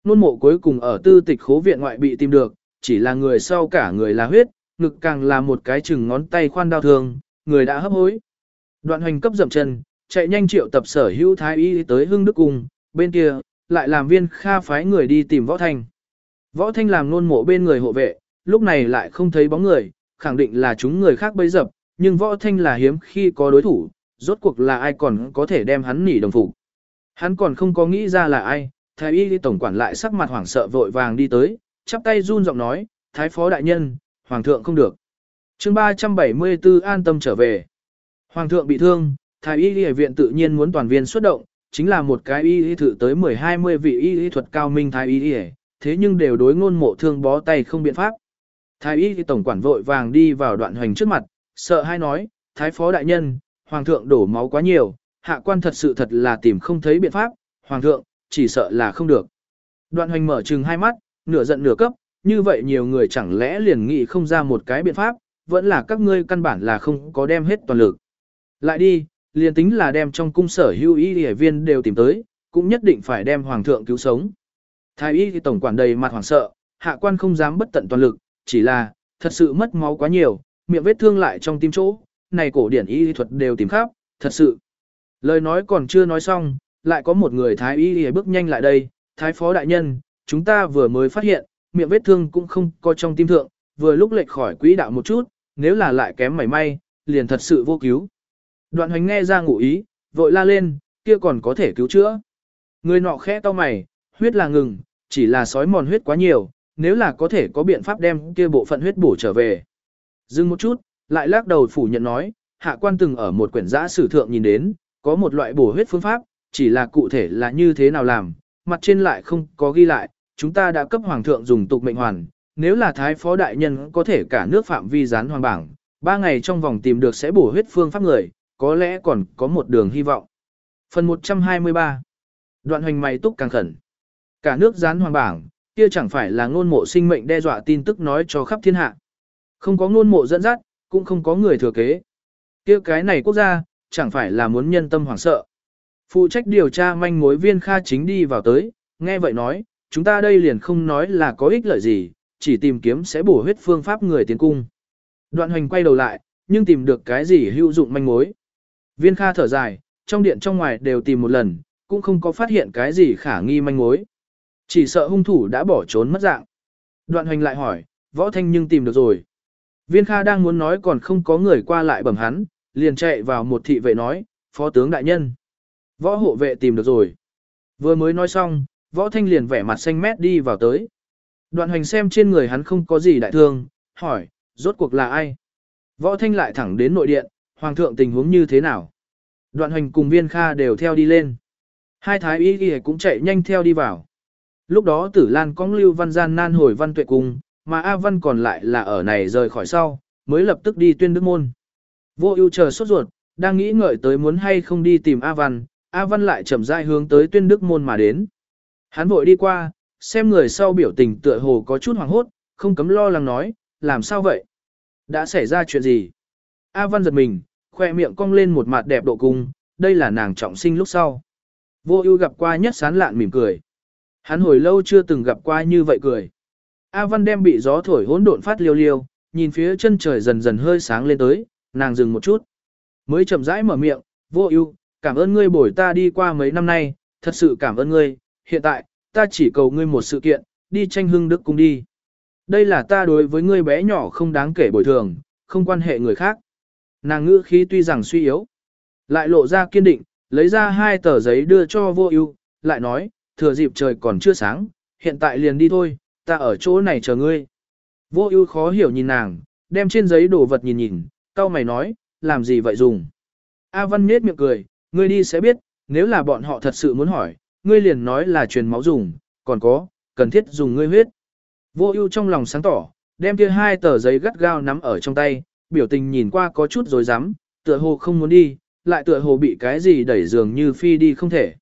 Nôn mộ cuối cùng ở tư tịch khố viện ngoại bị tìm được, chỉ là người sau cả người là huyết, ngực càng là một cái chừng ngón tay khoan đau thương, người đã hấp hối. Đoạn hoành cấp dậm chân, chạy nhanh triệu tập sở hữu thái y tới hưng đức cung, bên kia, lại làm viên kha phái người đi tìm võ thanh. Võ thanh làm nôn mộ bên người hộ vệ, lúc này lại không thấy bóng người, khẳng định là chúng người khác bấy dập, nhưng võ thanh là hiếm khi có đối thủ, rốt cuộc là ai còn có thể đem hắn nỉ đồng phục. Hắn còn không có nghĩ ra là ai, thái y tổng quản lại sắc mặt hoảng sợ vội vàng đi tới, chắp tay run giọng nói, thái phó đại nhân, hoàng thượng không được. chương 374 an tâm trở về. Hoàng thượng bị thương, thái y y viện tự nhiên muốn toàn viên xuất động, chính là một cái y y thử tới 10-20 vị y y thuật cao minh thái y y, thế nhưng đều đối ngôn mộ thương bó tay không biện pháp. Thái y tổng quản vội vàng đi vào đoạn hoành trước mặt, sợ hai nói, thái phó đại nhân, hoàng thượng đổ máu quá nhiều, hạ quan thật sự thật là tìm không thấy biện pháp, hoàng thượng, chỉ sợ là không được. Đoạn hoành mở trừng hai mắt, nửa giận nửa cấp, như vậy nhiều người chẳng lẽ liền nghĩ không ra một cái biện pháp, vẫn là các ngươi căn bản là không có đem hết toàn lực. Lại đi, liền tính là đem trong cung sở hưu y hệ viên đều tìm tới, cũng nhất định phải đem hoàng thượng cứu sống. Thái y thì tổng quản đầy mặt hoảng sợ, hạ quan không dám bất tận toàn lực, chỉ là, thật sự mất máu quá nhiều, miệng vết thương lại trong tim chỗ, này cổ điển y thuật đều tìm khắp, thật sự. Lời nói còn chưa nói xong, lại có một người thái y bước nhanh lại đây, thái phó đại nhân, chúng ta vừa mới phát hiện, miệng vết thương cũng không có trong tim thượng, vừa lúc lệch khỏi quỹ đạo một chút, nếu là lại kém mảy may, liền thật sự vô cứu. Đoạn hoành nghe ra ngụ ý, vội la lên, kia còn có thể cứu chữa. Người nọ khẽ to mày, huyết là ngừng, chỉ là sói mòn huyết quá nhiều, nếu là có thể có biện pháp đem kia bộ phận huyết bổ trở về. Dừng một chút, lại lắc đầu phủ nhận nói, hạ quan từng ở một quyển giã sử thượng nhìn đến, có một loại bổ huyết phương pháp, chỉ là cụ thể là như thế nào làm, mặt trên lại không có ghi lại, chúng ta đã cấp hoàng thượng dùng tục mệnh hoàn, nếu là thái phó đại nhân có thể cả nước phạm vi gián hoàng bảng, ba ngày trong vòng tìm được sẽ bổ huyết phương pháp người, có lẽ còn có một đường hy vọng. Phần 123 Đoạn hoành mày túc càng khẩn. Cả nước gián hoàng bảng, kia chẳng phải là ngôn mộ sinh mệnh đe dọa tin tức nói cho khắp thiên hạ. Không có ngôn mộ dẫn dắt, cũng không có người thừa kế. Kia cái này quốc gia, chẳng phải là muốn nhân tâm hoảng sợ. Phụ trách điều tra manh mối viên Kha chính đi vào tới, nghe vậy nói, chúng ta đây liền không nói là có ích lợi gì, chỉ tìm kiếm sẽ bổ huyết phương pháp người tiến cung. Đoạn hoành quay đầu lại, nhưng tìm được cái gì hữu dụng manh mối. Viên Kha thở dài, trong điện trong ngoài đều tìm một lần, cũng không có phát hiện cái gì khả nghi manh mối. Chỉ sợ hung thủ đã bỏ trốn mất dạng. Đoạn hoành lại hỏi, võ thanh nhưng tìm được rồi. Viên Kha đang muốn nói còn không có người qua lại bẩm hắn, liền chạy vào một thị vệ nói, phó tướng đại nhân. Võ hộ vệ tìm được rồi. Vừa mới nói xong, võ thanh liền vẻ mặt xanh mét đi vào tới. Đoạn hoành xem trên người hắn không có gì đại thương, hỏi, rốt cuộc là ai? Võ thanh lại thẳng đến nội điện, hoàng thượng tình huống như thế nào? Đoạn hoành cùng viên kha đều theo đi lên. Hai thái y y cũng chạy nhanh theo đi vào. Lúc đó tử lan cong lưu văn gian nan hồi văn tuệ cung, mà A văn còn lại là ở này rời khỏi sau, mới lập tức đi tuyên đức môn. Vô ưu chờ sốt ruột, đang nghĩ ngợi tới muốn hay không đi tìm A văn, A văn lại chậm rãi hướng tới tuyên đức môn mà đến. Hắn vội đi qua, xem người sau biểu tình tựa hồ có chút hoảng hốt, không cấm lo lắng nói, làm sao vậy? Đã xảy ra chuyện gì? A văn giật mình, khoe miệng cong lên một mặt đẹp độ cung, đây là nàng trọng sinh lúc sau. Vô ưu gặp qua nhất sán lạn mỉm cười. Hắn hồi lâu chưa từng gặp qua như vậy cười. A Văn đem bị gió thổi hỗn độn phát liêu liêu, nhìn phía chân trời dần dần hơi sáng lên tới, nàng dừng một chút. Mới chậm rãi mở miệng, vô ưu, cảm ơn ngươi bồi ta đi qua mấy năm nay, thật sự cảm ơn ngươi, hiện tại, ta chỉ cầu ngươi một sự kiện, đi tranh hưng đức cung đi. Đây là ta đối với ngươi bé nhỏ không đáng kể bồi thường, không quan hệ người khác. Nàng ngữ khí tuy rằng suy yếu, lại lộ ra kiên định, lấy ra hai tờ giấy đưa cho vô ưu, lại nói, thừa dịp trời còn chưa sáng, hiện tại liền đi thôi, ta ở chỗ này chờ ngươi. Vô ưu khó hiểu nhìn nàng, đem trên giấy đồ vật nhìn nhìn, cao mày nói, làm gì vậy dùng. A Văn nhếch miệng cười, ngươi đi sẽ biết, nếu là bọn họ thật sự muốn hỏi, ngươi liền nói là truyền máu dùng, còn có, cần thiết dùng ngươi huyết. Vô ưu trong lòng sáng tỏ, đem kia hai tờ giấy gắt gao nắm ở trong tay, biểu tình nhìn qua có chút rồi dám, tựa hồ không muốn đi, lại tựa hồ bị cái gì đẩy dường như phi đi không thể.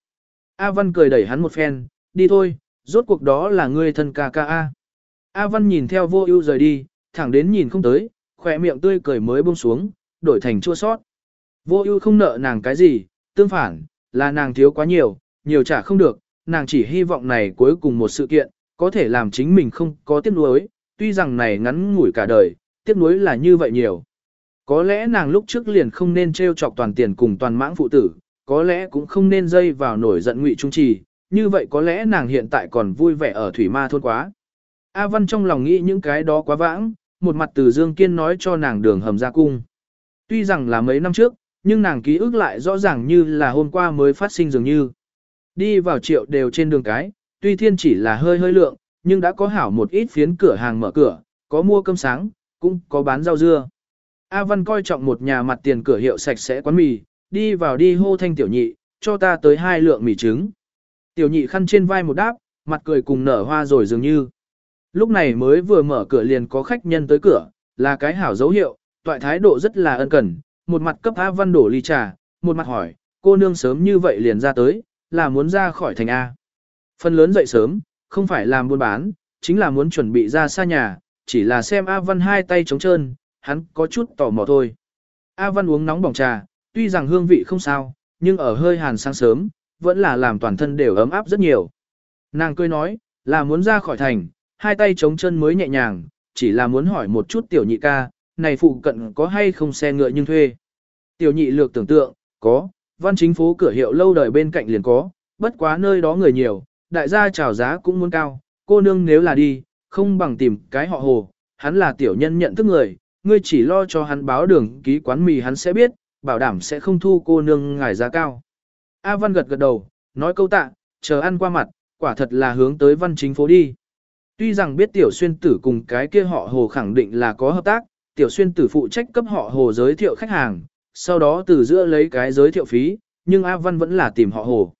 A Văn cười đẩy hắn một phen, đi thôi, rốt cuộc đó là ngươi thân ca ca A. A Văn nhìn theo vô ưu rời đi, thẳng đến nhìn không tới, khỏe miệng tươi cười mới buông xuống, đổi thành chua sót. Vô ưu không nợ nàng cái gì, tương phản, là nàng thiếu quá nhiều, nhiều trả không được, nàng chỉ hy vọng này cuối cùng một sự kiện, có thể làm chính mình không có tiếc nuối, tuy rằng này ngắn ngủi cả đời, tiếc nuối là như vậy nhiều. Có lẽ nàng lúc trước liền không nên trêu chọc toàn tiền cùng toàn mãng phụ tử, có lẽ cũng không nên dây vào nổi giận ngụy trung trì, như vậy có lẽ nàng hiện tại còn vui vẻ ở thủy ma thôn quá. A Văn trong lòng nghĩ những cái đó quá vãng, một mặt từ Dương Kiên nói cho nàng đường hầm ra cung. Tuy rằng là mấy năm trước, nhưng nàng ký ức lại rõ ràng như là hôm qua mới phát sinh dường như. Đi vào triệu đều trên đường cái, tuy thiên chỉ là hơi hơi lượng, nhưng đã có hảo một ít phiến cửa hàng mở cửa, có mua cơm sáng, cũng có bán rau dưa. A Văn coi trọng một nhà mặt tiền cửa hiệu sạch sẽ quán mì, đi vào đi hô thanh tiểu nhị, cho ta tới hai lượng mì trứng. Tiểu nhị khăn trên vai một đáp, mặt cười cùng nở hoa rồi dường như. Lúc này mới vừa mở cửa liền có khách nhân tới cửa, là cái hảo dấu hiệu, toại thái độ rất là ân cần, một mặt cấp A Văn đổ ly trà, một mặt hỏi, cô nương sớm như vậy liền ra tới, là muốn ra khỏi thành A. Phần lớn dậy sớm, không phải làm buôn bán, chính là muốn chuẩn bị ra xa nhà, chỉ là xem A Văn hai tay trống trơn, hắn có chút tò mò thôi. A Văn uống nóng bỏng trà, tuy rằng hương vị không sao, nhưng ở hơi hàn sáng sớm, vẫn là làm toàn thân đều ấm áp rất nhiều. Nàng cười nói, là muốn ra khỏi thành, hai tay chống chân mới nhẹ nhàng, chỉ là muốn hỏi một chút tiểu nhị ca, này phụ cận có hay không xe ngựa nhưng thuê. Tiểu nhị lược tưởng tượng, có, văn chính phố cửa hiệu lâu đời bên cạnh liền có, bất quá nơi đó người nhiều, đại gia chào giá cũng muốn cao, cô nương nếu là đi, không bằng tìm cái họ hồ, hắn là tiểu nhân nhận thức người, ngươi chỉ lo cho hắn báo đường ký quán mì hắn sẽ biết, bảo đảm sẽ không thu cô nương ngài giá cao. A Văn gật gật đầu, nói câu tạ, chờ ăn qua mặt, quả thật là hướng tới văn chính phố đi. Tuy rằng biết tiểu xuyên tử cùng cái kia họ hồ khẳng định là có hợp tác, tiểu xuyên tử phụ trách cấp họ hồ giới thiệu khách hàng, sau đó từ giữa lấy cái giới thiệu phí, nhưng A Văn vẫn là tìm họ hồ.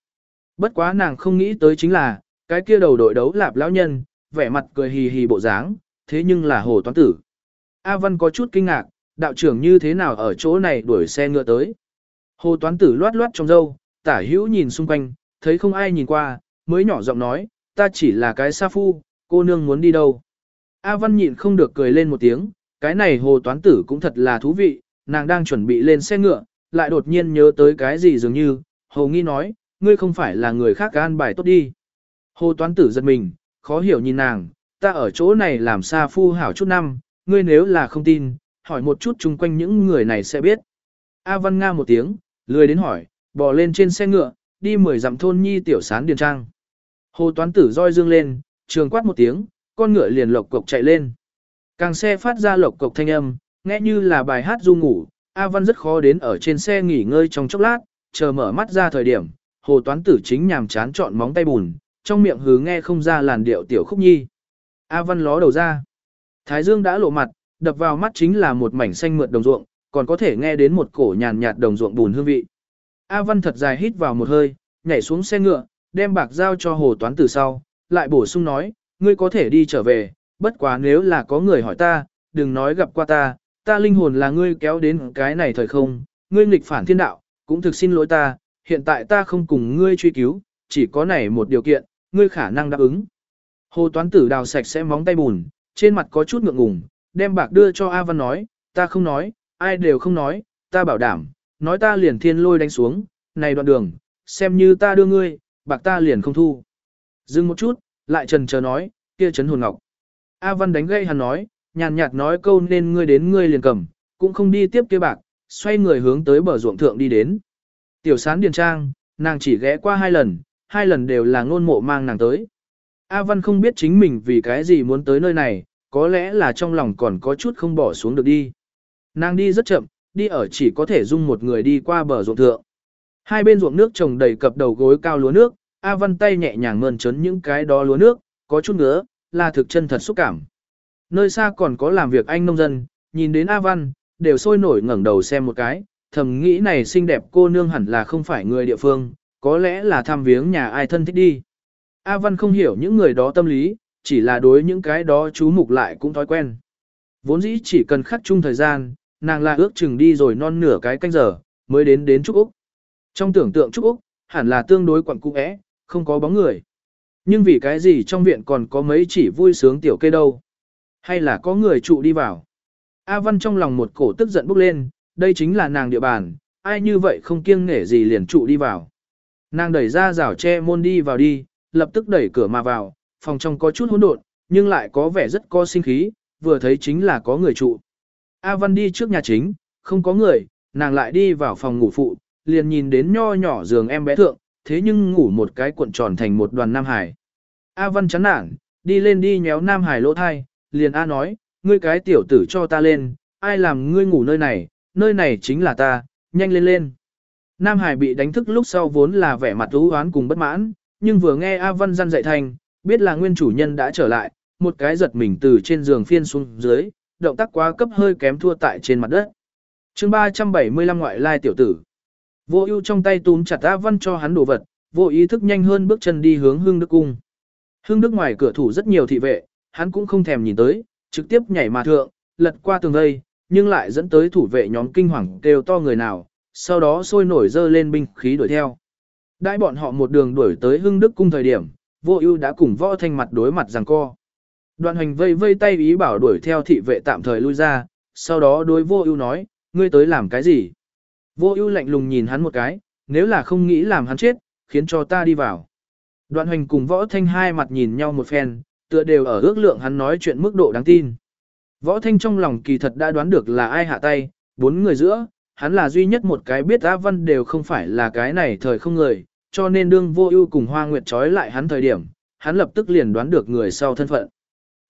Bất quá nàng không nghĩ tới chính là, cái kia đầu đội đấu lạp lão nhân, vẻ mặt cười hì hì bộ dáng, thế nhưng là hồ toán tử. A Văn có chút kinh ngạc, đạo trưởng như thế nào ở chỗ này đuổi xe ngựa tới. Hồ toán tử loát loát trong dâu, tả hữu nhìn xung quanh, thấy không ai nhìn qua, mới nhỏ giọng nói, ta chỉ là cái sa phu, cô nương muốn đi đâu. A Văn nhịn không được cười lên một tiếng, cái này hồ toán tử cũng thật là thú vị, nàng đang chuẩn bị lên xe ngựa, lại đột nhiên nhớ tới cái gì dường như, hồ nghi nói, ngươi không phải là người khác an bài tốt đi. Hồ toán tử giật mình, khó hiểu nhìn nàng, ta ở chỗ này làm sa phu hảo chút năm, ngươi nếu là không tin, hỏi một chút chung quanh những người này sẽ biết. A Văn Nga một tiếng, lười đến hỏi, bò lên trên xe ngựa, đi mười dặm thôn nhi tiểu sán điền trang. Hồ toán tử roi dương lên, trường quát một tiếng, con ngựa liền lộc cộc chạy lên. Càng xe phát ra lộc cộc thanh âm, nghe như là bài hát du ngủ, A Văn rất khó đến ở trên xe nghỉ ngơi trong chốc lát, chờ mở mắt ra thời điểm, hồ toán tử chính nhàm chán chọn móng tay bùn, trong miệng hứ nghe không ra làn điệu tiểu khúc nhi. A Văn ló đầu ra. Thái dương đã lộ mặt, đập vào mắt chính là một mảnh xanh mượt đồng ruộng, còn có thể nghe đến một cổ nhàn nhạt đồng ruộng bùn hương vị. A Văn thật dài hít vào một hơi, nhảy xuống xe ngựa, đem bạc giao cho hồ toán tử sau, lại bổ sung nói, ngươi có thể đi trở về, bất quá nếu là có người hỏi ta, đừng nói gặp qua ta, ta linh hồn là ngươi kéo đến cái này thời không, ngươi nghịch phản thiên đạo, cũng thực xin lỗi ta, hiện tại ta không cùng ngươi truy cứu, chỉ có này một điều kiện, ngươi khả năng đáp ứng. Hồ toán tử đào sạch sẽ móng tay bùn, trên mặt có chút ngượng ngùng, đem bạc đưa cho A Văn nói, ta không nói, ai đều không nói, ta bảo đảm, nói ta liền thiên lôi đánh xuống, này đoạn đường, xem như ta đưa ngươi, bạc ta liền không thu. Dừng một chút, lại trần chờ nói, kia chấn hồn ngọc. A Văn đánh gây hắn nói, nhàn nhạt nói câu nên ngươi đến ngươi liền cầm, cũng không đi tiếp kia bạc, xoay người hướng tới bờ ruộng thượng đi đến. Tiểu sán điền trang, nàng chỉ ghé qua hai lần, hai lần đều là ngôn mộ mang nàng tới. A Văn không biết chính mình vì cái gì muốn tới nơi này, có lẽ là trong lòng còn có chút không bỏ xuống được đi. Nàng đi rất chậm, đi ở chỉ có thể dung một người đi qua bờ ruộng thượng. Hai bên ruộng nước trồng đầy cập đầu gối cao lúa nước, A Văn tay nhẹ nhàng mơn trớn những cái đó lúa nước, có chút ngứa, là thực chân thật xúc cảm. Nơi xa còn có làm việc anh nông dân, nhìn đến A Văn, đều sôi nổi ngẩng đầu xem một cái, thầm nghĩ này xinh đẹp cô nương hẳn là không phải người địa phương, có lẽ là thăm viếng nhà ai thân thích đi. A Văn không hiểu những người đó tâm lý, chỉ là đối những cái đó chú mục lại cũng thói quen. Vốn dĩ chỉ cần khắc chung thời gian, nàng là ước chừng đi rồi non nửa cái canh giờ, mới đến đến Trúc Úc. Trong tưởng tượng Trúc Úc, hẳn là tương đối quặng cung ẽ, không có bóng người. Nhưng vì cái gì trong viện còn có mấy chỉ vui sướng tiểu kê đâu? Hay là có người trụ đi vào? A Văn trong lòng một cổ tức giận bốc lên, đây chính là nàng địa bàn, ai như vậy không kiêng nể gì liền trụ đi vào. Nàng đẩy ra rào che môn đi vào đi, lập tức đẩy cửa mà vào, phòng trong có chút hỗn độn, nhưng lại có vẻ rất có sinh khí, vừa thấy chính là có người trụ. A Văn đi trước nhà chính, không có người, nàng lại đi vào phòng ngủ phụ, liền nhìn đến nho nhỏ giường em bé thượng, thế nhưng ngủ một cái cuộn tròn thành một đoàn Nam Hải. A Văn chán nản, đi lên đi nhéo Nam Hải lỗ thai, liền A nói, ngươi cái tiểu tử cho ta lên, ai làm ngươi ngủ nơi này, nơi này chính là ta, nhanh lên lên. Nam Hải bị đánh thức lúc sau vốn là vẻ mặt ú oán cùng bất mãn, nhưng vừa nghe A Văn răn dạy thành, biết là nguyên chủ nhân đã trở lại, một cái giật mình từ trên giường phiên xuống dưới, động tác quá cấp hơi kém thua tại trên mặt đất. chương 375 ngoại lai tiểu tử. Vô ưu trong tay túm chặt A Văn cho hắn đồ vật, vô ý thức nhanh hơn bước chân đi hướng Hưng Đức Cung. Hưng Đức ngoài cửa thủ rất nhiều thị vệ, hắn cũng không thèm nhìn tới, trực tiếp nhảy mà thượng, lật qua tường đây, nhưng lại dẫn tới thủ vệ nhóm kinh hoàng kêu to người nào, sau đó sôi nổi dơ lên binh khí đuổi theo. Đại bọn họ một đường đuổi tới Hưng Đức Cung thời điểm, vô ưu đã cùng võ thanh mặt đối mặt giằng co. Đoạn hành vây vây tay ý bảo đuổi theo thị vệ tạm thời lui ra, sau đó đối vô ưu nói, ngươi tới làm cái gì? Vô ưu lạnh lùng nhìn hắn một cái, nếu là không nghĩ làm hắn chết, khiến cho ta đi vào. Đoạn hành cùng võ thanh hai mặt nhìn nhau một phen, tựa đều ở ước lượng hắn nói chuyện mức độ đáng tin. Võ thanh trong lòng kỳ thật đã đoán được là ai hạ tay, bốn người giữa, hắn là duy nhất một cái biết A Văn đều không phải là cái này thời không người, cho nên đương vô ưu cùng Hoa Nguyệt trói lại hắn thời điểm, hắn lập tức liền đoán được người sau thân phận.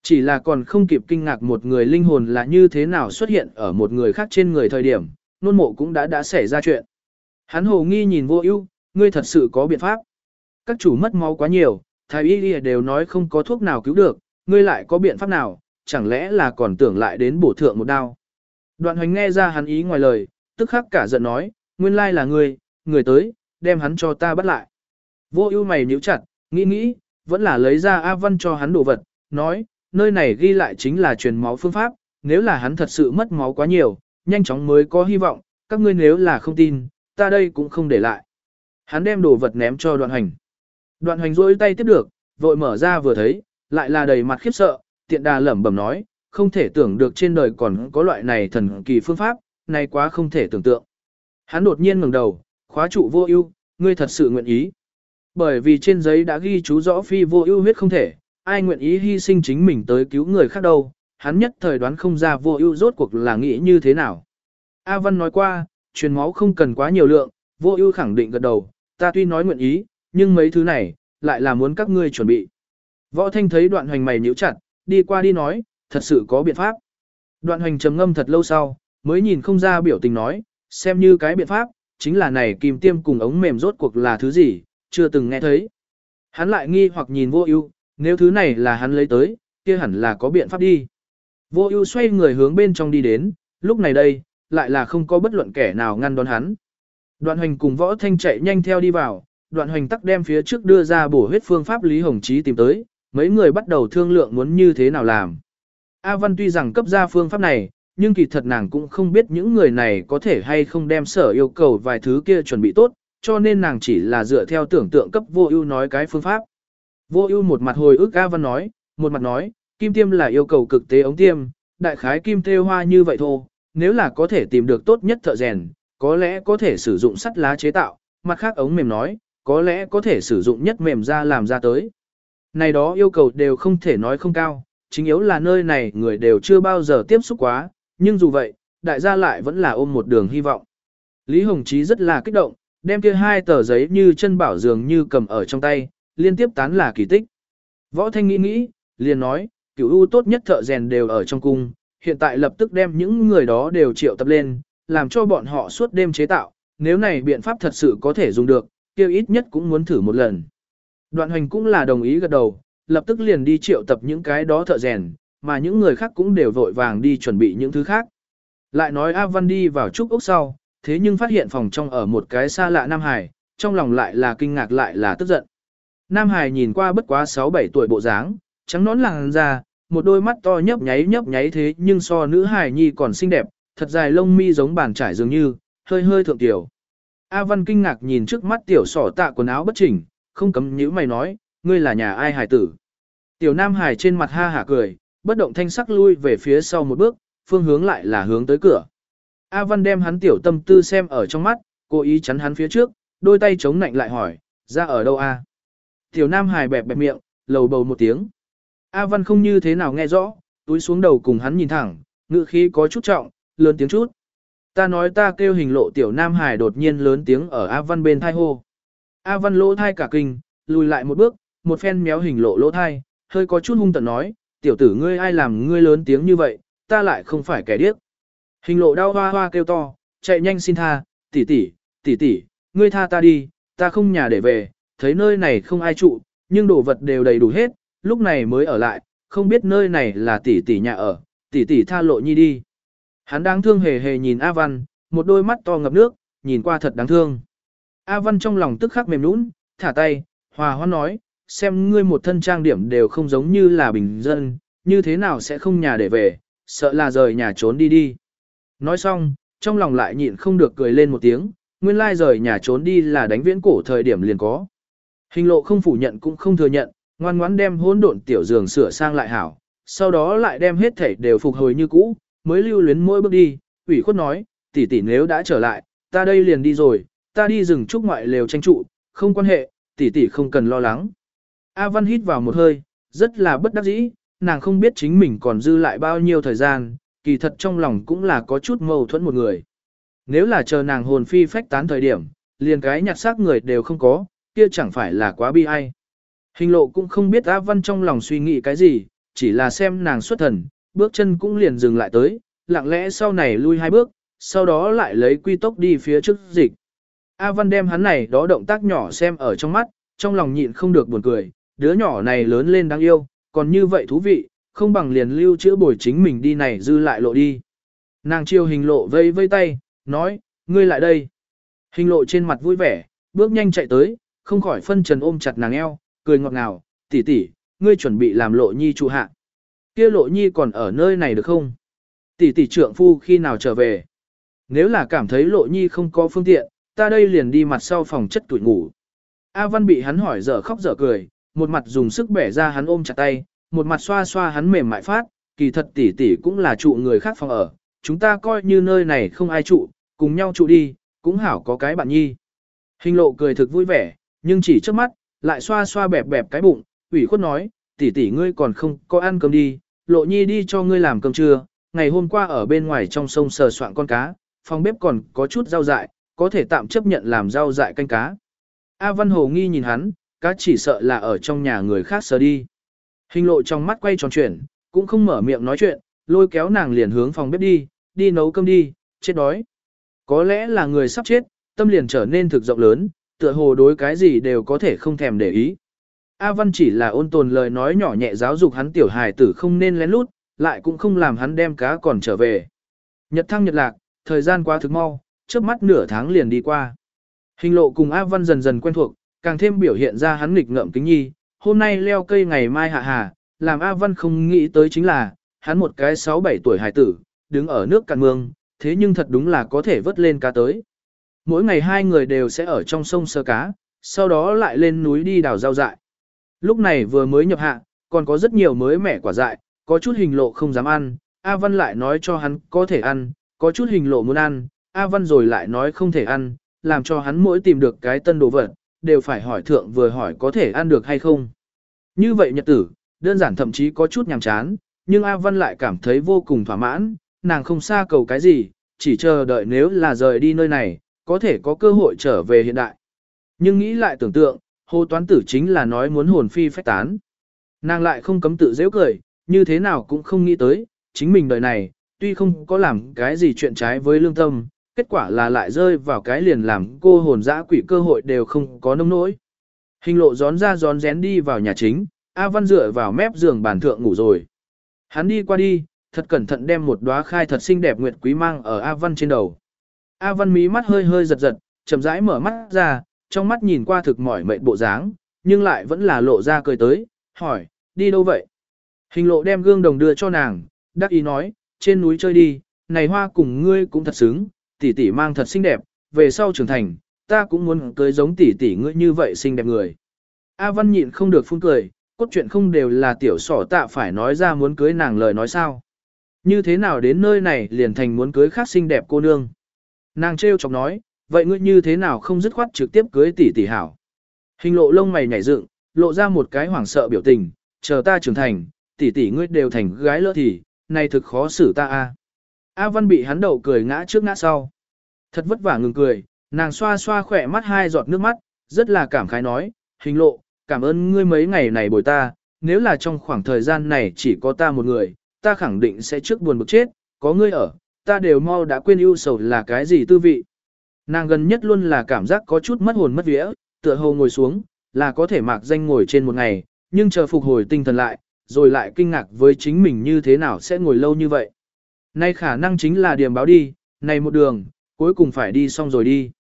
Chỉ là còn không kịp kinh ngạc một người linh hồn là như thế nào xuất hiện ở một người khác trên người thời điểm, nôn mộ cũng đã đã xảy ra chuyện. Hắn hồ nghi nhìn vô ưu, ngươi thật sự có biện pháp. Các chủ mất máu quá nhiều, thái y đều nói không có thuốc nào cứu được, ngươi lại có biện pháp nào, chẳng lẽ là còn tưởng lại đến bổ thượng một đao. Đoạn hoành nghe ra hắn ý ngoài lời, tức khắc cả giận nói, nguyên lai là ngươi, người tới, đem hắn cho ta bắt lại. Vô ưu mày nhíu chặt, nghĩ nghĩ, vẫn là lấy ra A Văn cho hắn đồ vật, nói, nơi này ghi lại chính là truyền máu phương pháp, nếu là hắn thật sự mất máu quá nhiều, nhanh chóng mới có hy vọng, các ngươi nếu là không tin, ta đây cũng không để lại. Hắn đem đồ vật ném cho đoạn hành. Đoạn hành rôi tay tiếp được, vội mở ra vừa thấy, lại là đầy mặt khiếp sợ, tiện đà lẩm bẩm nói, không thể tưởng được trên đời còn có loại này thần kỳ phương pháp, này quá không thể tưởng tượng. Hắn đột nhiên ngẩng đầu, khóa trụ vô ưu, ngươi thật sự nguyện ý. Bởi vì trên giấy đã ghi chú rõ phi vô ưu huyết không thể, ai nguyện ý hy sinh chính mình tới cứu người khác đâu, hắn nhất thời đoán không ra vô ưu rốt cuộc là nghĩ như thế nào. A Văn nói qua, truyền máu không cần quá nhiều lượng, vô ưu khẳng định gật đầu, ta tuy nói nguyện ý, nhưng mấy thứ này, lại là muốn các ngươi chuẩn bị. Võ Thanh thấy đoạn hoành mày nhíu chặt, đi qua đi nói, thật sự có biện pháp. Đoạn hoành trầm ngâm thật lâu sau, mới nhìn không ra biểu tình nói, xem như cái biện pháp, chính là này kìm tiêm cùng ống mềm rốt cuộc là thứ gì, chưa từng nghe thấy. Hắn lại nghi hoặc nhìn vô ưu, nếu thứ này là hắn lấy tới, kia hẳn là có biện pháp đi. Vô ưu xoay người hướng bên trong đi đến, lúc này đây, lại là không có bất luận kẻ nào ngăn đón hắn. Đoạn hoành cùng võ thanh chạy nhanh theo đi vào, đoạn hoành tắc đem phía trước đưa ra bổ huyết phương pháp Lý Hồng Chí tìm tới, mấy người bắt đầu thương lượng muốn như thế nào làm. A Văn tuy rằng cấp ra phương pháp này, nhưng kỳ thật nàng cũng không biết những người này có thể hay không đem sở yêu cầu vài thứ kia chuẩn bị tốt, cho nên nàng chỉ là dựa theo tưởng tượng cấp vô ưu nói cái phương pháp. Vô ưu một mặt hồi ức A Văn nói, một mặt nói, kim tiêm là yêu cầu cực tế ống tiêm, đại khái kim thêu hoa như vậy thôi, nếu là có thể tìm được tốt nhất thợ rèn, có lẽ có thể sử dụng sắt lá chế tạo, mặt khác ống mềm nói, có lẽ có thể sử dụng nhất mềm ra làm ra tới. Này đó yêu cầu đều không thể nói không cao, chính yếu là nơi này người đều chưa bao giờ tiếp xúc quá, nhưng dù vậy, đại gia lại vẫn là ôm một đường hy vọng. Lý Hồng Chí rất là kích động, đem kia hai tờ giấy như chân bảo dường như cầm ở trong tay, liên tiếp tán là kỳ tích. Võ Thanh nghĩ nghĩ, liền nói, cửu ưu tốt nhất thợ rèn đều ở trong cung, hiện tại lập tức đem những người đó đều triệu tập lên, làm cho bọn họ suốt đêm chế tạo, nếu này biện pháp thật sự có thể dùng được, kêu ít nhất cũng muốn thử một lần. Đoạn hoành cũng là đồng ý gật đầu, lập tức liền đi triệu tập những cái đó thợ rèn, mà những người khác cũng đều vội vàng đi chuẩn bị những thứ khác. Lại nói A Văn đi vào trúc ốc sau, thế nhưng phát hiện phòng trong ở một cái xa lạ Nam Hải, trong lòng lại là kinh ngạc lại là tức giận. Nam Hải nhìn qua bất quá 6-7 tuổi bộ dáng, trắng nón làng ra, một đôi mắt to nhấp nháy nhấp nháy thế nhưng so nữ Hải nhi còn xinh đẹp, thật dài lông mi giống bàn trải dường như, hơi hơi thượng tiểu. A Văn kinh ngạc nhìn trước mắt tiểu sỏ tạ quần áo bất chỉnh, không cấm nhíu mày nói, ngươi là nhà ai hải tử. Tiểu Nam Hải trên mặt ha hả cười, bất động thanh sắc lui về phía sau một bước, phương hướng lại là hướng tới cửa. A Văn đem hắn tiểu tâm tư xem ở trong mắt, cố ý chắn hắn phía trước, đôi tay chống nạnh lại hỏi, Ra ở đâu a? Tiểu Nam Hải bẹp bẹp miệng, lầu bầu một tiếng. A Văn không như thế nào nghe rõ, túi xuống đầu cùng hắn nhìn thẳng, ngữ khí có chút trọng, lớn tiếng chút. Ta nói ta kêu hình lộ tiểu Nam Hải đột nhiên lớn tiếng ở A Văn bên thai hô. A Văn lỗ thai cả kinh, lùi lại một bước, một phen méo hình lộ lỗ thai, hơi có chút hung tận nói, tiểu tử ngươi ai làm ngươi lớn tiếng như vậy, ta lại không phải kẻ điếc. Hình lộ đau hoa hoa kêu to, chạy nhanh xin tha, tỷ tỷ, tỷ tỷ, ngươi tha ta đi, ta không nhà để về, thấy nơi này không ai trụ, nhưng đồ vật đều đầy đủ hết, lúc này mới ở lại, không biết nơi này là tỷ tỷ nhà ở, tỷ tỷ tha lộ nhi đi. Hắn đáng thương hề hề nhìn A Văn, một đôi mắt to ngập nước, nhìn qua thật đáng thương. A Văn trong lòng tức khắc mềm nũng, thả tay, hòa hoan nói, xem ngươi một thân trang điểm đều không giống như là bình dân, như thế nào sẽ không nhà để về, sợ là rời nhà trốn đi đi. Nói xong, trong lòng lại nhịn không được cười lên một tiếng, nguyên lai rời nhà trốn đi là đánh viễn cổ thời điểm liền có. Hình lộ không phủ nhận cũng không thừa nhận, ngoan ngoãn đem hỗn độn tiểu giường sửa sang lại hảo, sau đó lại đem hết thảy đều phục hồi như cũ, mới lưu luyến mỗi bước đi, ủy khuất nói, tỷ tỷ nếu đã trở lại, ta đây liền đi rồi, ta đi rừng trúc ngoại lều tranh trụ, không quan hệ, tỷ tỷ không cần lo lắng. A Văn hít vào một hơi, rất là bất đắc dĩ, nàng không biết chính mình còn dư lại bao nhiêu thời gian, kỳ thật trong lòng cũng là có chút mâu thuẫn một người. Nếu là chờ nàng hồn phi phách tán thời điểm, liền cái nhặt xác người đều không có, kia chẳng phải là quá bi ai. Hình lộ cũng không biết A Văn trong lòng suy nghĩ cái gì, chỉ là xem nàng xuất thần, bước chân cũng liền dừng lại tới, lặng lẽ sau này lui hai bước, sau đó lại lấy quy tốc đi phía trước dịch. A Văn đem hắn này đó động tác nhỏ xem ở trong mắt, trong lòng nhịn không được buồn cười, đứa nhỏ này lớn lên đáng yêu, còn như vậy thú vị, không bằng liền lưu chữa bồi chính mình đi này dư lại lộ đi. Nàng chiêu hình lộ vây vây tay, nói, ngươi lại đây. Hình lộ trên mặt vui vẻ, bước nhanh chạy tới, không khỏi phân trần ôm chặt nàng eo, cười ngọt ngào, tỷ tỷ, ngươi chuẩn bị làm lộ nhi trụ hạ. Kia lộ nhi còn ở nơi này được không? Tỷ tỷ trượng phu khi nào trở về? Nếu là cảm thấy lộ nhi không có phương tiện, ta đây liền đi mặt sau phòng chất tuổi ngủ. A Văn bị hắn hỏi dở khóc dở cười, một mặt dùng sức bẻ ra hắn ôm chặt tay, một mặt xoa xoa hắn mềm mại phát, kỳ thật tỷ tỷ cũng là trụ người khác phòng ở, chúng ta coi như nơi này không ai trụ, cùng nhau trụ đi, cũng hảo có cái bạn nhi. Hình lộ cười thực vui vẻ, nhưng chỉ trước mắt, lại xoa xoa bẹp bẹp cái bụng, ủy khuất nói, tỷ tỷ ngươi còn không có ăn cơm đi, lộ nhi đi cho ngươi làm cơm trưa, ngày hôm qua ở bên ngoài trong sông sờ soạn con cá, phòng bếp còn có chút rau dại, có thể tạm chấp nhận làm rau dại canh cá. A Văn Hồ nghi nhìn hắn, cá chỉ sợ là ở trong nhà người khác sờ đi. Hình lộ trong mắt quay tròn chuyển, cũng không mở miệng nói chuyện, lôi kéo nàng liền hướng phòng bếp đi, đi nấu cơm đi, chết đói. Có lẽ là người sắp chết, tâm liền trở nên thực rộng lớn, tựa hồ đối cái gì đều có thể không thèm để ý. A Văn chỉ là ôn tồn lời nói nhỏ nhẹ giáo dục hắn tiểu hài tử không nên lén lút, lại cũng không làm hắn đem cá còn trở về. Nhật thăng nhật lạc, thời gian qua thực mau, trước mắt nửa tháng liền đi qua. Hình lộ cùng A Văn dần dần quen thuộc, càng thêm biểu hiện ra hắn nghịch ngợm kính nhi, hôm nay leo cây ngày mai hạ hà, làm A Văn không nghĩ tới chính là, hắn một cái 6-7 tuổi hải tử, đứng ở nước cạn mương, thế nhưng thật đúng là có thể vớt lên cá tới. Mỗi ngày hai người đều sẽ ở trong sông sơ cá, sau đó lại lên núi đi đào rau dại. Lúc này vừa mới nhập hạ, còn có rất nhiều mới mẻ quả dại, có chút hình lộ không dám ăn, A Văn lại nói cho hắn có thể ăn, có chút hình lộ muốn ăn, A Văn rồi lại nói không thể ăn, làm cho hắn mỗi tìm được cái tân đồ vật, đều phải hỏi thượng vừa hỏi có thể ăn được hay không. Như vậy nhật tử, đơn giản thậm chí có chút nhàm chán, nhưng A Văn lại cảm thấy vô cùng thỏa mãn, nàng không xa cầu cái gì, chỉ chờ đợi nếu là rời đi nơi này, có thể có cơ hội trở về hiện đại. Nhưng nghĩ lại tưởng tượng, hồ toán tử chính là nói muốn hồn phi phách tán. Nàng lại không cấm tự dễ cười, như thế nào cũng không nghĩ tới, chính mình đời này, tuy không có làm cái gì chuyện trái với lương tâm, kết quả là lại rơi vào cái liền làm cô hồn dã quỷ cơ hội đều không có nông nỗi. Hình lộ gión ra gión rén đi vào nhà chính, A Văn dựa vào mép giường bàn thượng ngủ rồi. Hắn đi qua đi, thật cẩn thận đem một đóa khai thật xinh đẹp nguyệt quý mang ở A Văn trên đầu. A Văn mí mắt hơi hơi giật giật, chậm rãi mở mắt ra, trong mắt nhìn qua thực mỏi mệt bộ dáng, nhưng lại vẫn là lộ ra cười tới, hỏi, đi đâu vậy? Hình lộ đem gương đồng đưa cho nàng, đắc ý nói, trên núi chơi đi, này hoa cùng ngươi cũng thật xứng, tỷ tỷ mang thật xinh đẹp, về sau trưởng thành, ta cũng muốn cưới giống tỷ tỷ ngươi như vậy xinh đẹp người. A Văn nhịn không được phun cười, cốt truyện không đều là tiểu sỏ tạ phải nói ra muốn cưới nàng lời nói sao. Như thế nào đến nơi này liền thành muốn cưới khác xinh đẹp cô nương. Nàng trêu chọc nói, vậy ngươi như thế nào không dứt khoát trực tiếp cưới tỷ tỷ hảo. Hình lộ lông mày nhảy dựng, lộ ra một cái hoảng sợ biểu tình, chờ ta trưởng thành, tỷ tỷ ngươi đều thành gái lỡ thì, này thực khó xử ta a. A Văn bị hắn đậu cười ngã trước ngã sau. Thật vất vả ngừng cười, nàng xoa xoa khỏe mắt hai giọt nước mắt, rất là cảm khái nói, hình lộ, cảm ơn ngươi mấy ngày này bồi ta, nếu là trong khoảng thời gian này chỉ có ta một người, ta khẳng định sẽ trước buồn bực chết, có ngươi ở, ta đều mau đã quên ưu sầu là cái gì tư vị. Nàng gần nhất luôn là cảm giác có chút mất hồn mất vía, tựa hồ ngồi xuống, là có thể mạc danh ngồi trên một ngày, nhưng chờ phục hồi tinh thần lại, rồi lại kinh ngạc với chính mình như thế nào sẽ ngồi lâu như vậy. Nay khả năng chính là điểm báo đi, này một đường, cuối cùng phải đi xong rồi đi.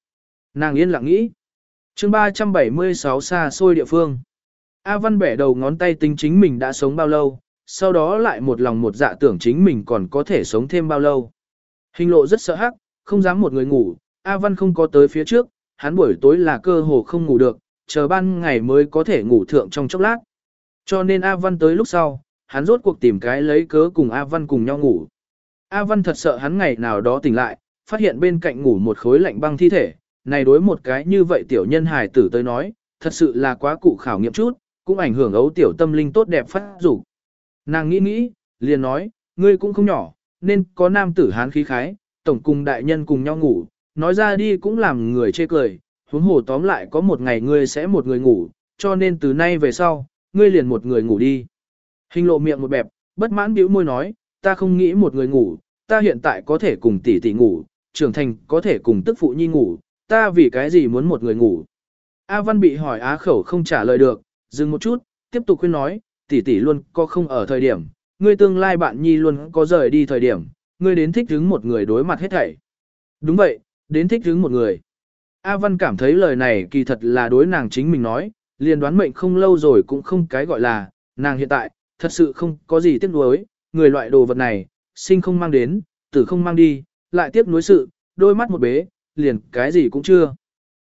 Nàng yên lặng nghĩ. chương 376 xa xôi địa phương. A Văn bẻ đầu ngón tay tính chính mình đã sống bao lâu, sau đó lại một lòng một dạ tưởng chính mình còn có thể sống thêm bao lâu. Hình lộ rất sợ hắc, không dám một người ngủ, A Văn không có tới phía trước, hắn buổi tối là cơ hồ không ngủ được, chờ ban ngày mới có thể ngủ thượng trong chốc lát. Cho nên A Văn tới lúc sau, hắn rốt cuộc tìm cái lấy cớ cùng A Văn cùng nhau ngủ. A Văn thật sợ hắn ngày nào đó tỉnh lại, phát hiện bên cạnh ngủ một khối lạnh băng thi thể, này đối một cái như vậy tiểu nhân hài tử tới nói, thật sự là quá cụ khảo nghiệm chút, cũng ảnh hưởng ấu tiểu tâm linh tốt đẹp phát dục. Nàng nghĩ nghĩ, liền nói, ngươi cũng không nhỏ, nên có nam tử hán khí khái, tổng cùng đại nhân cùng nhau ngủ, nói ra đi cũng làm người chê cười, huống hồ tóm lại có một ngày ngươi sẽ một người ngủ, cho nên từ nay về sau, ngươi liền một người ngủ đi. Hình lộ miệng một bẹp, bất mãn bĩu môi nói, ta không nghĩ một người ngủ, ta hiện tại có thể cùng tỷ tỷ ngủ, trưởng thành có thể cùng tức phụ nhi ngủ, ta vì cái gì muốn một người ngủ. A Văn bị hỏi á khẩu không trả lời được, dừng một chút, tiếp tục khuyên nói, tỷ tỷ luôn có không ở thời điểm, ngươi tương lai bạn nhi luôn có rời đi thời điểm, ngươi đến thích hứng một người đối mặt hết thảy. Đúng vậy, đến thích hứng một người. A Văn cảm thấy lời này kỳ thật là đối nàng chính mình nói, liền đoán mệnh không lâu rồi cũng không cái gọi là, nàng hiện tại, thật sự không có gì tiếc nuối, người loại đồ vật này, sinh không mang đến, tử không mang đi, lại tiếp nối sự, đôi mắt một bế, liền cái gì cũng chưa.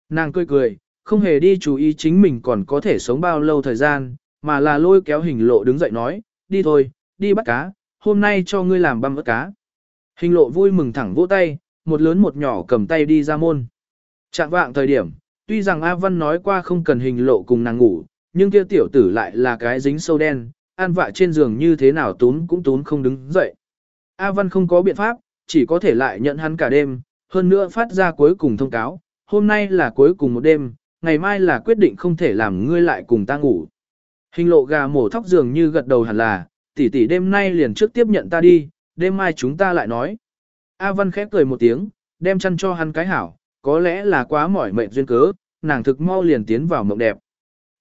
Nàng cười cười, không hề đi chú ý chính mình còn có thể sống bao lâu thời gian, mà là lôi kéo hình lộ đứng dậy nói, đi thôi, đi bắt cá, hôm nay cho ngươi làm băm vớt cá. Hình lộ vui mừng thẳng vỗ tay, một lớn một nhỏ cầm tay đi ra môn. Chạm vạng thời điểm, tuy rằng A Văn nói qua không cần hình lộ cùng nàng ngủ, nhưng kia tiểu tử lại là cái dính sâu đen, an vạ trên giường như thế nào tún cũng tún không đứng dậy. A Văn không có biện pháp, chỉ có thể lại nhận hắn cả đêm, hơn nữa phát ra cuối cùng thông cáo, hôm nay là cuối cùng một đêm, ngày mai là quyết định không thể làm ngươi lại cùng ta ngủ. Hình lộ gà mổ thóc dường như gật đầu hẳn là, tỷ tỷ đêm nay liền trước tiếp nhận ta đi, đêm mai chúng ta lại nói. A Văn khép cười một tiếng, đem chăn cho hắn cái hảo, có lẽ là quá mỏi mệt duyên cớ, nàng thực mau liền tiến vào mộng đẹp.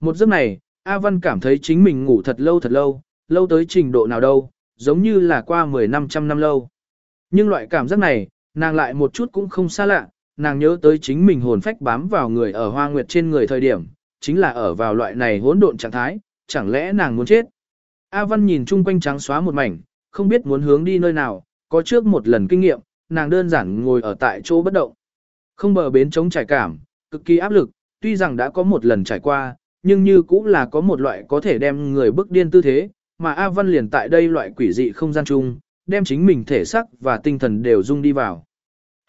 Một giấc này, A Văn cảm thấy chính mình ngủ thật lâu thật lâu, lâu tới trình độ nào đâu, giống như là qua 10 năm trăm năm lâu. Nhưng loại cảm giác này, nàng lại một chút cũng không xa lạ, nàng nhớ tới chính mình hồn phách bám vào người ở hoa nguyệt trên người thời điểm, chính là ở vào loại này hỗn độn trạng thái, chẳng lẽ nàng muốn chết. A Văn nhìn chung quanh trắng xóa một mảnh, không biết muốn hướng đi nơi nào, có trước một lần kinh nghiệm, nàng đơn giản ngồi ở tại chỗ bất động. Không bờ bến chống trải cảm, cực kỳ áp lực, tuy rằng đã có một lần trải qua, nhưng như cũng là có một loại có thể đem người bức điên tư thế, mà A Văn liền tại đây loại quỷ dị không gian chung, đem chính mình thể sắc và tinh thần đều dung đi vào.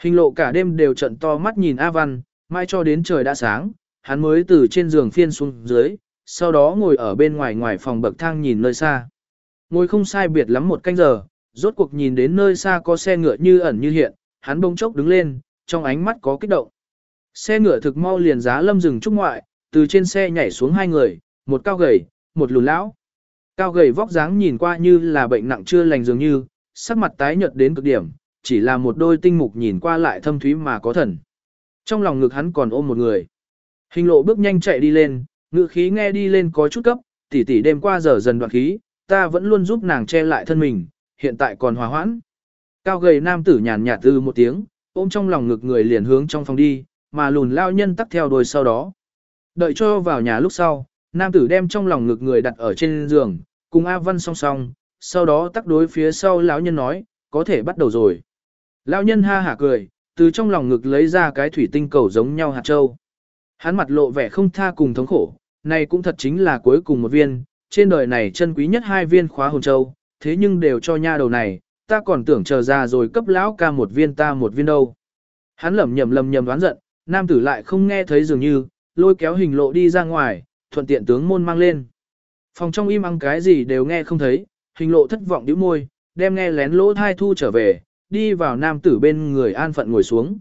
Hình lộ cả đêm đều trận to mắt nhìn A Văn, mai cho đến trời đã sáng, hắn mới từ trên giường phiên xuống dưới, sau đó ngồi ở bên ngoài ngoài phòng bậc thang nhìn nơi xa. Ngồi không sai biệt lắm một canh giờ, rốt cuộc nhìn đến nơi xa có xe ngựa như ẩn như hiện, hắn bỗng chốc đứng lên, trong ánh mắt có kích động. Xe ngựa thực mau liền giá lâm rừng trúc ngoại, từ trên xe nhảy xuống hai người, một cao gầy, một lùn lão. Cao gầy vóc dáng nhìn qua như là bệnh nặng chưa lành dường như, sắc mặt tái nhợt đến cực điểm, chỉ là một đôi tinh mục nhìn qua lại thâm thúy mà có thần. Trong lòng ngực hắn còn ôm một người. Hình lộ bước nhanh chạy đi lên, ngự khí nghe đi lên có chút cấp, tỷ tỷ đêm qua giờ dần đoạn khí, ta vẫn luôn giúp nàng che lại thân mình, hiện tại còn hòa hoãn. Cao gầy nam tử nhàn nhạt từ một tiếng, ôm trong lòng ngực người liền hướng trong phòng đi, mà lùn lao nhân tắt theo đuôi sau đó. Đợi cho vào nhà lúc sau, nam tử đem trong lòng ngực người đặt ở trên giường, cùng A Văn song song, sau đó tắc đối phía sau lão nhân nói, có thể bắt đầu rồi. Lão nhân ha hả cười, từ trong lòng ngực lấy ra cái thủy tinh cầu giống nhau hạt châu. Hắn mặt lộ vẻ không tha cùng thống khổ, này cũng thật chính là cuối cùng một viên, trên đời này chân quý nhất hai viên khóa hồn châu, thế nhưng đều cho nha đầu này, ta còn tưởng chờ ra rồi cấp lão ca một viên ta một viên đâu. Hắn lẩm nhẩm lẩm nhẩm đoán giận, nam tử lại không nghe thấy dường như, lôi kéo hình lộ đi ra ngoài, thuận tiện tướng môn mang lên. Phòng trong im ăng cái gì đều nghe không thấy, hình lộ thất vọng nhíu môi, đem nghe lén lỗ thai thu trở về, đi vào nam tử bên người an phận ngồi xuống.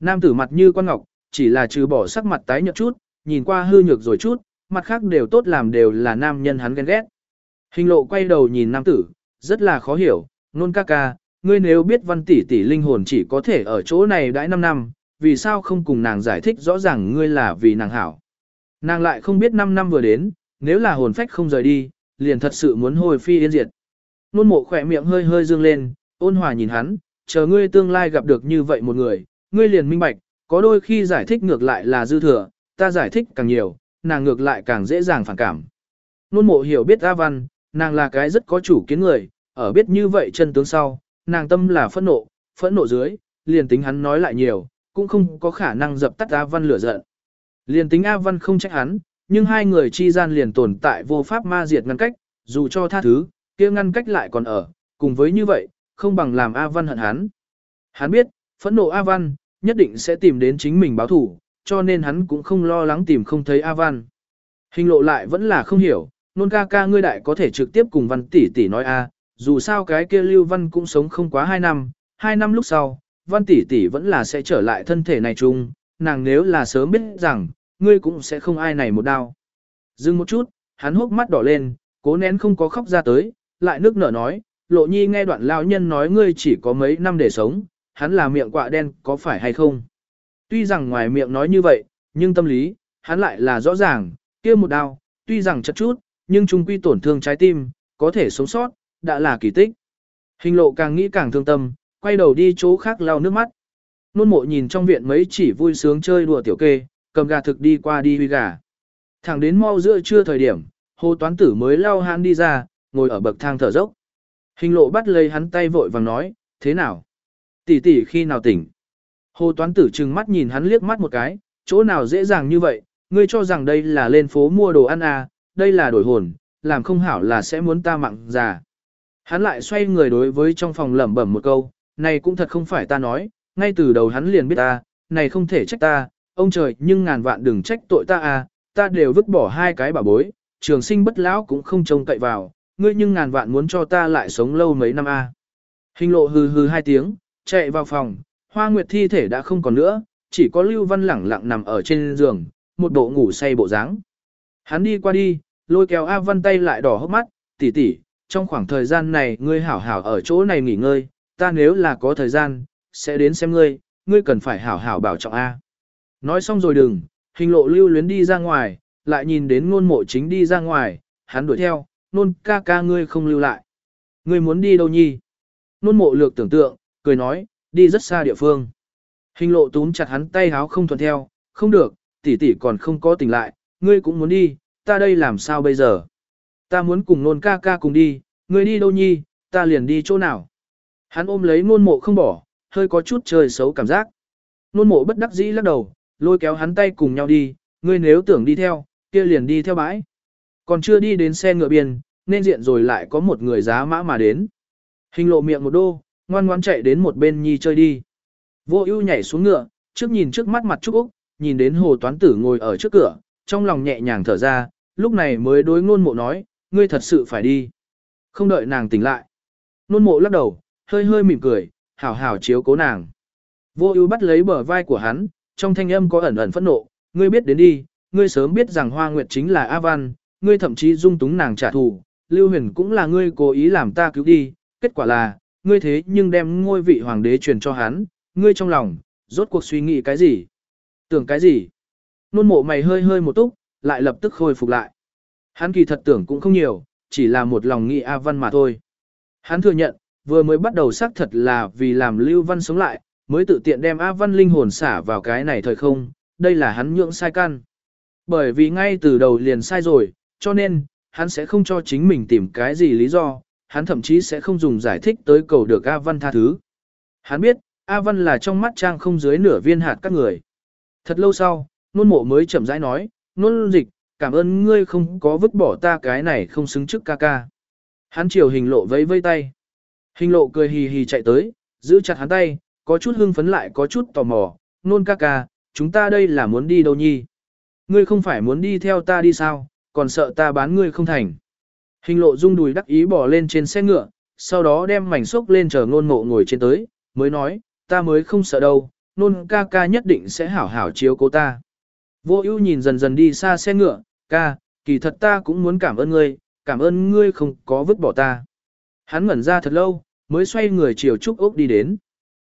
Nam tử mặt như quan ngọc, chỉ là trừ bỏ sắc mặt tái nhợt chút, nhìn qua hư nhược rồi chút, mặt khác đều tốt làm đều là nam nhân hắn ghen ghét. Hình lộ quay đầu nhìn nam tử, rất là khó hiểu, nôn ca ca, ngươi nếu biết văn tỷ tỷ linh hồn chỉ có thể ở chỗ này đãi 5 năm, vì sao không cùng nàng giải thích rõ ràng ngươi là vì nàng hảo. Nàng lại không biết 5 năm vừa đến, nếu là hồn phách không rời đi, liền thật sự muốn hồi phi yên diệt. Nôn mộ khỏe miệng hơi hơi dương lên, ôn hòa nhìn hắn, chờ ngươi tương lai gặp được như vậy một người, ngươi liền minh bạch, có đôi khi giải thích ngược lại là dư thừa, ta giải thích càng nhiều, nàng ngược lại càng dễ dàng phản cảm. Nôn mộ hiểu biết A Văn, nàng là cái rất có chủ kiến người, ở biết như vậy chân tướng sau, nàng tâm là phẫn nộ, phẫn nộ dưới, liền tính hắn nói lại nhiều, cũng không có khả năng dập tắt A Văn lửa giận. Liền tính A Văn không trách hắn, nhưng hai người chi gian liền tồn tại vô pháp ma diệt ngăn cách, dù cho tha thứ, kia ngăn cách lại còn ở, cùng với như vậy, không bằng làm A Văn hận hắn. Hắn biết, phẫn nộ A Văn, nhất định sẽ tìm đến chính mình báo thủ, cho nên hắn cũng không lo lắng tìm không thấy A Văn. Hình lộ lại vẫn là không hiểu, nôn ca ca ngươi đại có thể trực tiếp cùng văn tỷ tỷ nói A, dù sao cái kia lưu văn cũng sống không quá 2 năm, 2 năm lúc sau, văn tỷ tỷ vẫn là sẽ trở lại thân thể này chung, nàng nếu là sớm biết rằng, ngươi cũng sẽ không ai này một đau. Dừng một chút, hắn hốc mắt đỏ lên, cố nén không có khóc ra tới, lại nước nở nói, lộ nhi nghe đoạn lão nhân nói ngươi chỉ có mấy năm để sống, hắn là miệng quạ đen có phải hay không? Tuy rằng ngoài miệng nói như vậy, nhưng tâm lý, hắn lại là rõ ràng, kia một đau, tuy rằng chật chút, nhưng trung quy tổn thương trái tim, có thể sống sót, đã là kỳ tích. Hình lộ càng nghĩ càng thương tâm, quay đầu đi chỗ khác lau nước mắt. Nôn mộ nhìn trong viện mấy chỉ vui sướng chơi đùa tiểu kê, cầm gà thực đi qua đi huy gà. Thẳng đến mau giữa trưa thời điểm, hồ toán tử mới lau hắn đi ra, ngồi ở bậc thang thở dốc. Hình lộ bắt lấy hắn tay vội vàng nói, thế nào? Tỷ tỷ khi nào tỉnh? Hồ toán tử trừng mắt nhìn hắn liếc mắt một cái, chỗ nào dễ dàng như vậy, ngươi cho rằng đây là lên phố mua đồ ăn à, đây là đổi hồn, làm không hảo là sẽ muốn ta mặn già. Hắn lại xoay người đối với trong phòng lẩm bẩm một câu, này cũng thật không phải ta nói, ngay từ đầu hắn liền biết ta, này không thể trách ta, ông trời nhưng ngàn vạn đừng trách tội ta à, ta đều vứt bỏ hai cái bà bối, trường sinh bất lão cũng không trông cậy vào, ngươi nhưng ngàn vạn muốn cho ta lại sống lâu mấy năm à. Hình lộ hừ hừ hai tiếng, chạy vào phòng, hoa nguyệt thi thể đã không còn nữa, chỉ có Lưu Văn lẳng lặng nằm ở trên giường, một bộ ngủ say bộ dáng. Hắn đi qua đi, lôi kéo A Văn tay lại đỏ hốc mắt, tỷ tỷ, trong khoảng thời gian này ngươi hảo hảo ở chỗ này nghỉ ngơi, ta nếu là có thời gian, sẽ đến xem ngươi, ngươi cần phải hảo hảo bảo trọng A. Nói xong rồi đừng, hình lộ lưu luyến đi ra ngoài, lại nhìn đến ngôn mộ chính đi ra ngoài, hắn đuổi theo, nôn ca ca ngươi không lưu lại. Ngươi muốn đi đâu nhi? Nôn mộ lược tưởng tượng, cười nói, đi rất xa địa phương. Hình lộ túm chặt hắn tay háo không thuận theo, không được, tỷ tỷ còn không có tỉnh lại, ngươi cũng muốn đi, ta đây làm sao bây giờ? Ta muốn cùng nôn ca ca cùng đi, ngươi đi đâu nhi, ta liền đi chỗ nào? Hắn ôm lấy nôn mộ không bỏ, hơi có chút trời xấu cảm giác. Nôn mộ bất đắc dĩ lắc đầu, lôi kéo hắn tay cùng nhau đi, ngươi nếu tưởng đi theo, kia liền đi theo bãi. Còn chưa đi đến xe ngựa biên, nên diện rồi lại có một người giá mã mà đến. Hình lộ miệng một đô, ngoan ngoan chạy đến một bên nhi chơi đi. Vô ưu nhảy xuống ngựa, trước nhìn trước mắt mặt Trúc Úc, nhìn đến hồ toán tử ngồi ở trước cửa, trong lòng nhẹ nhàng thở ra, lúc này mới đối ngôn mộ nói, ngươi thật sự phải đi. Không đợi nàng tỉnh lại. Nôn mộ lắc đầu, hơi hơi mỉm cười, hảo hảo chiếu cố nàng. Vô ưu bắt lấy bờ vai của hắn, trong thanh âm có ẩn ẩn phẫn nộ, ngươi biết đến đi, ngươi sớm biết rằng Hoa Nguyệt chính là A Văn, ngươi thậm chí dung túng nàng trả thù, Lưu Huyền cũng là ngươi cố ý làm ta cứu đi, kết quả là, ngươi thế nhưng đem ngôi vị hoàng đế truyền cho hắn, ngươi trong lòng, rốt cuộc suy nghĩ cái gì? Tưởng cái gì? Nôn mộ mày hơi hơi một túc, lại lập tức khôi phục lại. Hắn kỳ thật tưởng cũng không nhiều, chỉ là một lòng nghĩ A Văn mà thôi. Hắn thừa nhận, vừa mới bắt đầu xác thật là vì làm Lưu Văn sống lại, mới tự tiện đem A Văn linh hồn xả vào cái này thời không, đây là hắn nhượng sai căn. Bởi vì ngay từ đầu liền sai rồi, cho nên, hắn sẽ không cho chính mình tìm cái gì lý do, hắn thậm chí sẽ không dùng giải thích tới cầu được A Văn tha thứ. Hắn biết, A Văn là trong mắt trang không dưới nửa viên hạt các người. Thật lâu sau, nôn mộ mới chậm rãi nói, nôn dịch, cảm ơn ngươi không có vứt bỏ ta cái này không xứng trước ca ca. Hắn chiều hình lộ vẫy vây tay. Hình lộ cười hì hì chạy tới, giữ chặt hắn tay, có chút hưng phấn lại có chút tò mò, nôn ca ca, chúng ta đây là muốn đi đâu nhi? ngươi không phải muốn đi theo ta đi sao, còn sợ ta bán ngươi không thành. Hình lộ rung đùi đắc ý bỏ lên trên xe ngựa, sau đó đem mảnh xốc lên chờ nôn mộ ngồi trên tới, mới nói, ta mới không sợ đâu, nôn ca ca nhất định sẽ hảo hảo chiếu cô ta. Vô ưu nhìn dần dần đi xa xe ngựa, ca, kỳ thật ta cũng muốn cảm ơn ngươi, cảm ơn ngươi không có vứt bỏ ta. Hắn ngẩn ra thật lâu, mới xoay người chiều Trúc Úc đi đến.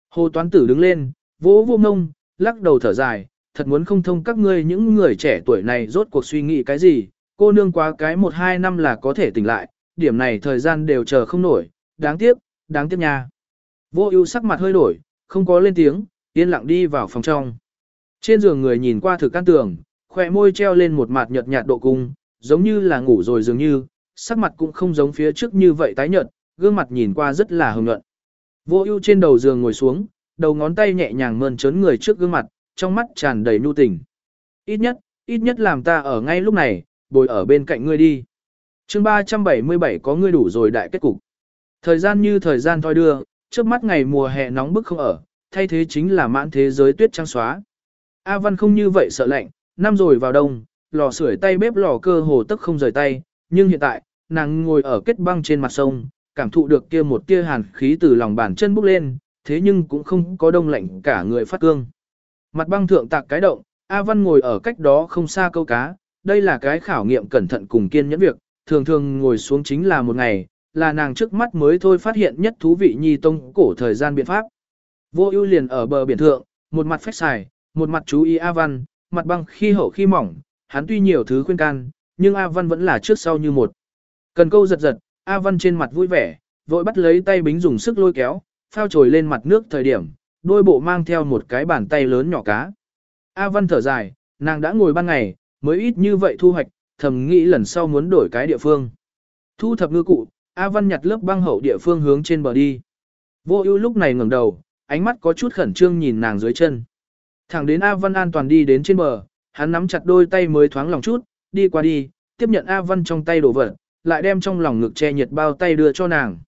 Hồ Toán Tử đứng lên, vỗ vô ngông, lắc đầu thở dài, thật muốn không thông các ngươi những người trẻ tuổi này rốt cuộc suy nghĩ cái gì, cô nương quá cái một hai năm là có thể tỉnh lại, điểm này thời gian đều chờ không nổi, đáng tiếc, đáng tiếc nha. Vô ưu sắc mặt hơi đổi, không có lên tiếng, yên lặng đi vào phòng trong. Trên giường người nhìn qua thực căn tường, khỏe môi treo lên một mặt nhợt nhạt độ cung, giống như là ngủ rồi dường như, sắc mặt cũng không giống phía trước như vậy tái nhợt, gương mặt nhìn qua rất là hồng nhuận. Vô ưu trên đầu giường ngồi xuống, đầu ngón tay nhẹ nhàng mơn trớn người trước gương mặt, trong mắt tràn đầy nhu tình. Ít nhất, ít nhất làm ta ở ngay lúc này, bồi ở bên cạnh ngươi đi. chương 377 có ngươi đủ rồi đại kết cục. Thời gian như thời gian thoi đưa, trước mắt ngày mùa hè nóng bức không ở, thay thế chính là mãn thế giới tuyết trắng xóa. A Văn không như vậy sợ lạnh, năm rồi vào đông, lò sưởi tay bếp lò cơ hồ tức không rời tay, nhưng hiện tại, nàng ngồi ở kết băng trên mặt sông, cảm thụ được kia một tia hàn khí từ lòng bàn chân bốc lên, thế nhưng cũng không có đông lạnh cả người phát cương. Mặt băng thượng tạc cái động, A Văn ngồi ở cách đó không xa câu cá, đây là cái khảo nghiệm cẩn thận cùng kiên nhẫn việc, thường thường ngồi xuống chính là một ngày, là nàng trước mắt mới thôi phát hiện nhất thú vị nhi tông cổ thời gian biện pháp. Vô ưu liền ở bờ biển thượng, một mặt phách xài, một mặt chú ý A Văn, mặt băng khi hậu khi mỏng, hắn tuy nhiều thứ khuyên can, nhưng A Văn vẫn là trước sau như một. Cần câu giật giật, A Văn trên mặt vui vẻ, vội bắt lấy tay bính dùng sức lôi kéo, phao trồi lên mặt nước thời điểm, đôi bộ mang theo một cái bàn tay lớn nhỏ cá. A Văn thở dài, nàng đã ngồi ban ngày, mới ít như vậy thu hoạch, thầm nghĩ lần sau muốn đổi cái địa phương. Thu thập ngư cụ, A Văn nhặt lớp băng hậu địa phương hướng trên bờ đi. Vô ưu lúc này ngẩng đầu, ánh mắt có chút khẩn trương nhìn nàng dưới chân. Thẳng đến A Văn an toàn đi đến trên bờ, hắn nắm chặt đôi tay mới thoáng lòng chút, đi qua đi, tiếp nhận A Văn trong tay đồ vật, lại đem trong lòng ngực che nhiệt bao tay đưa cho nàng.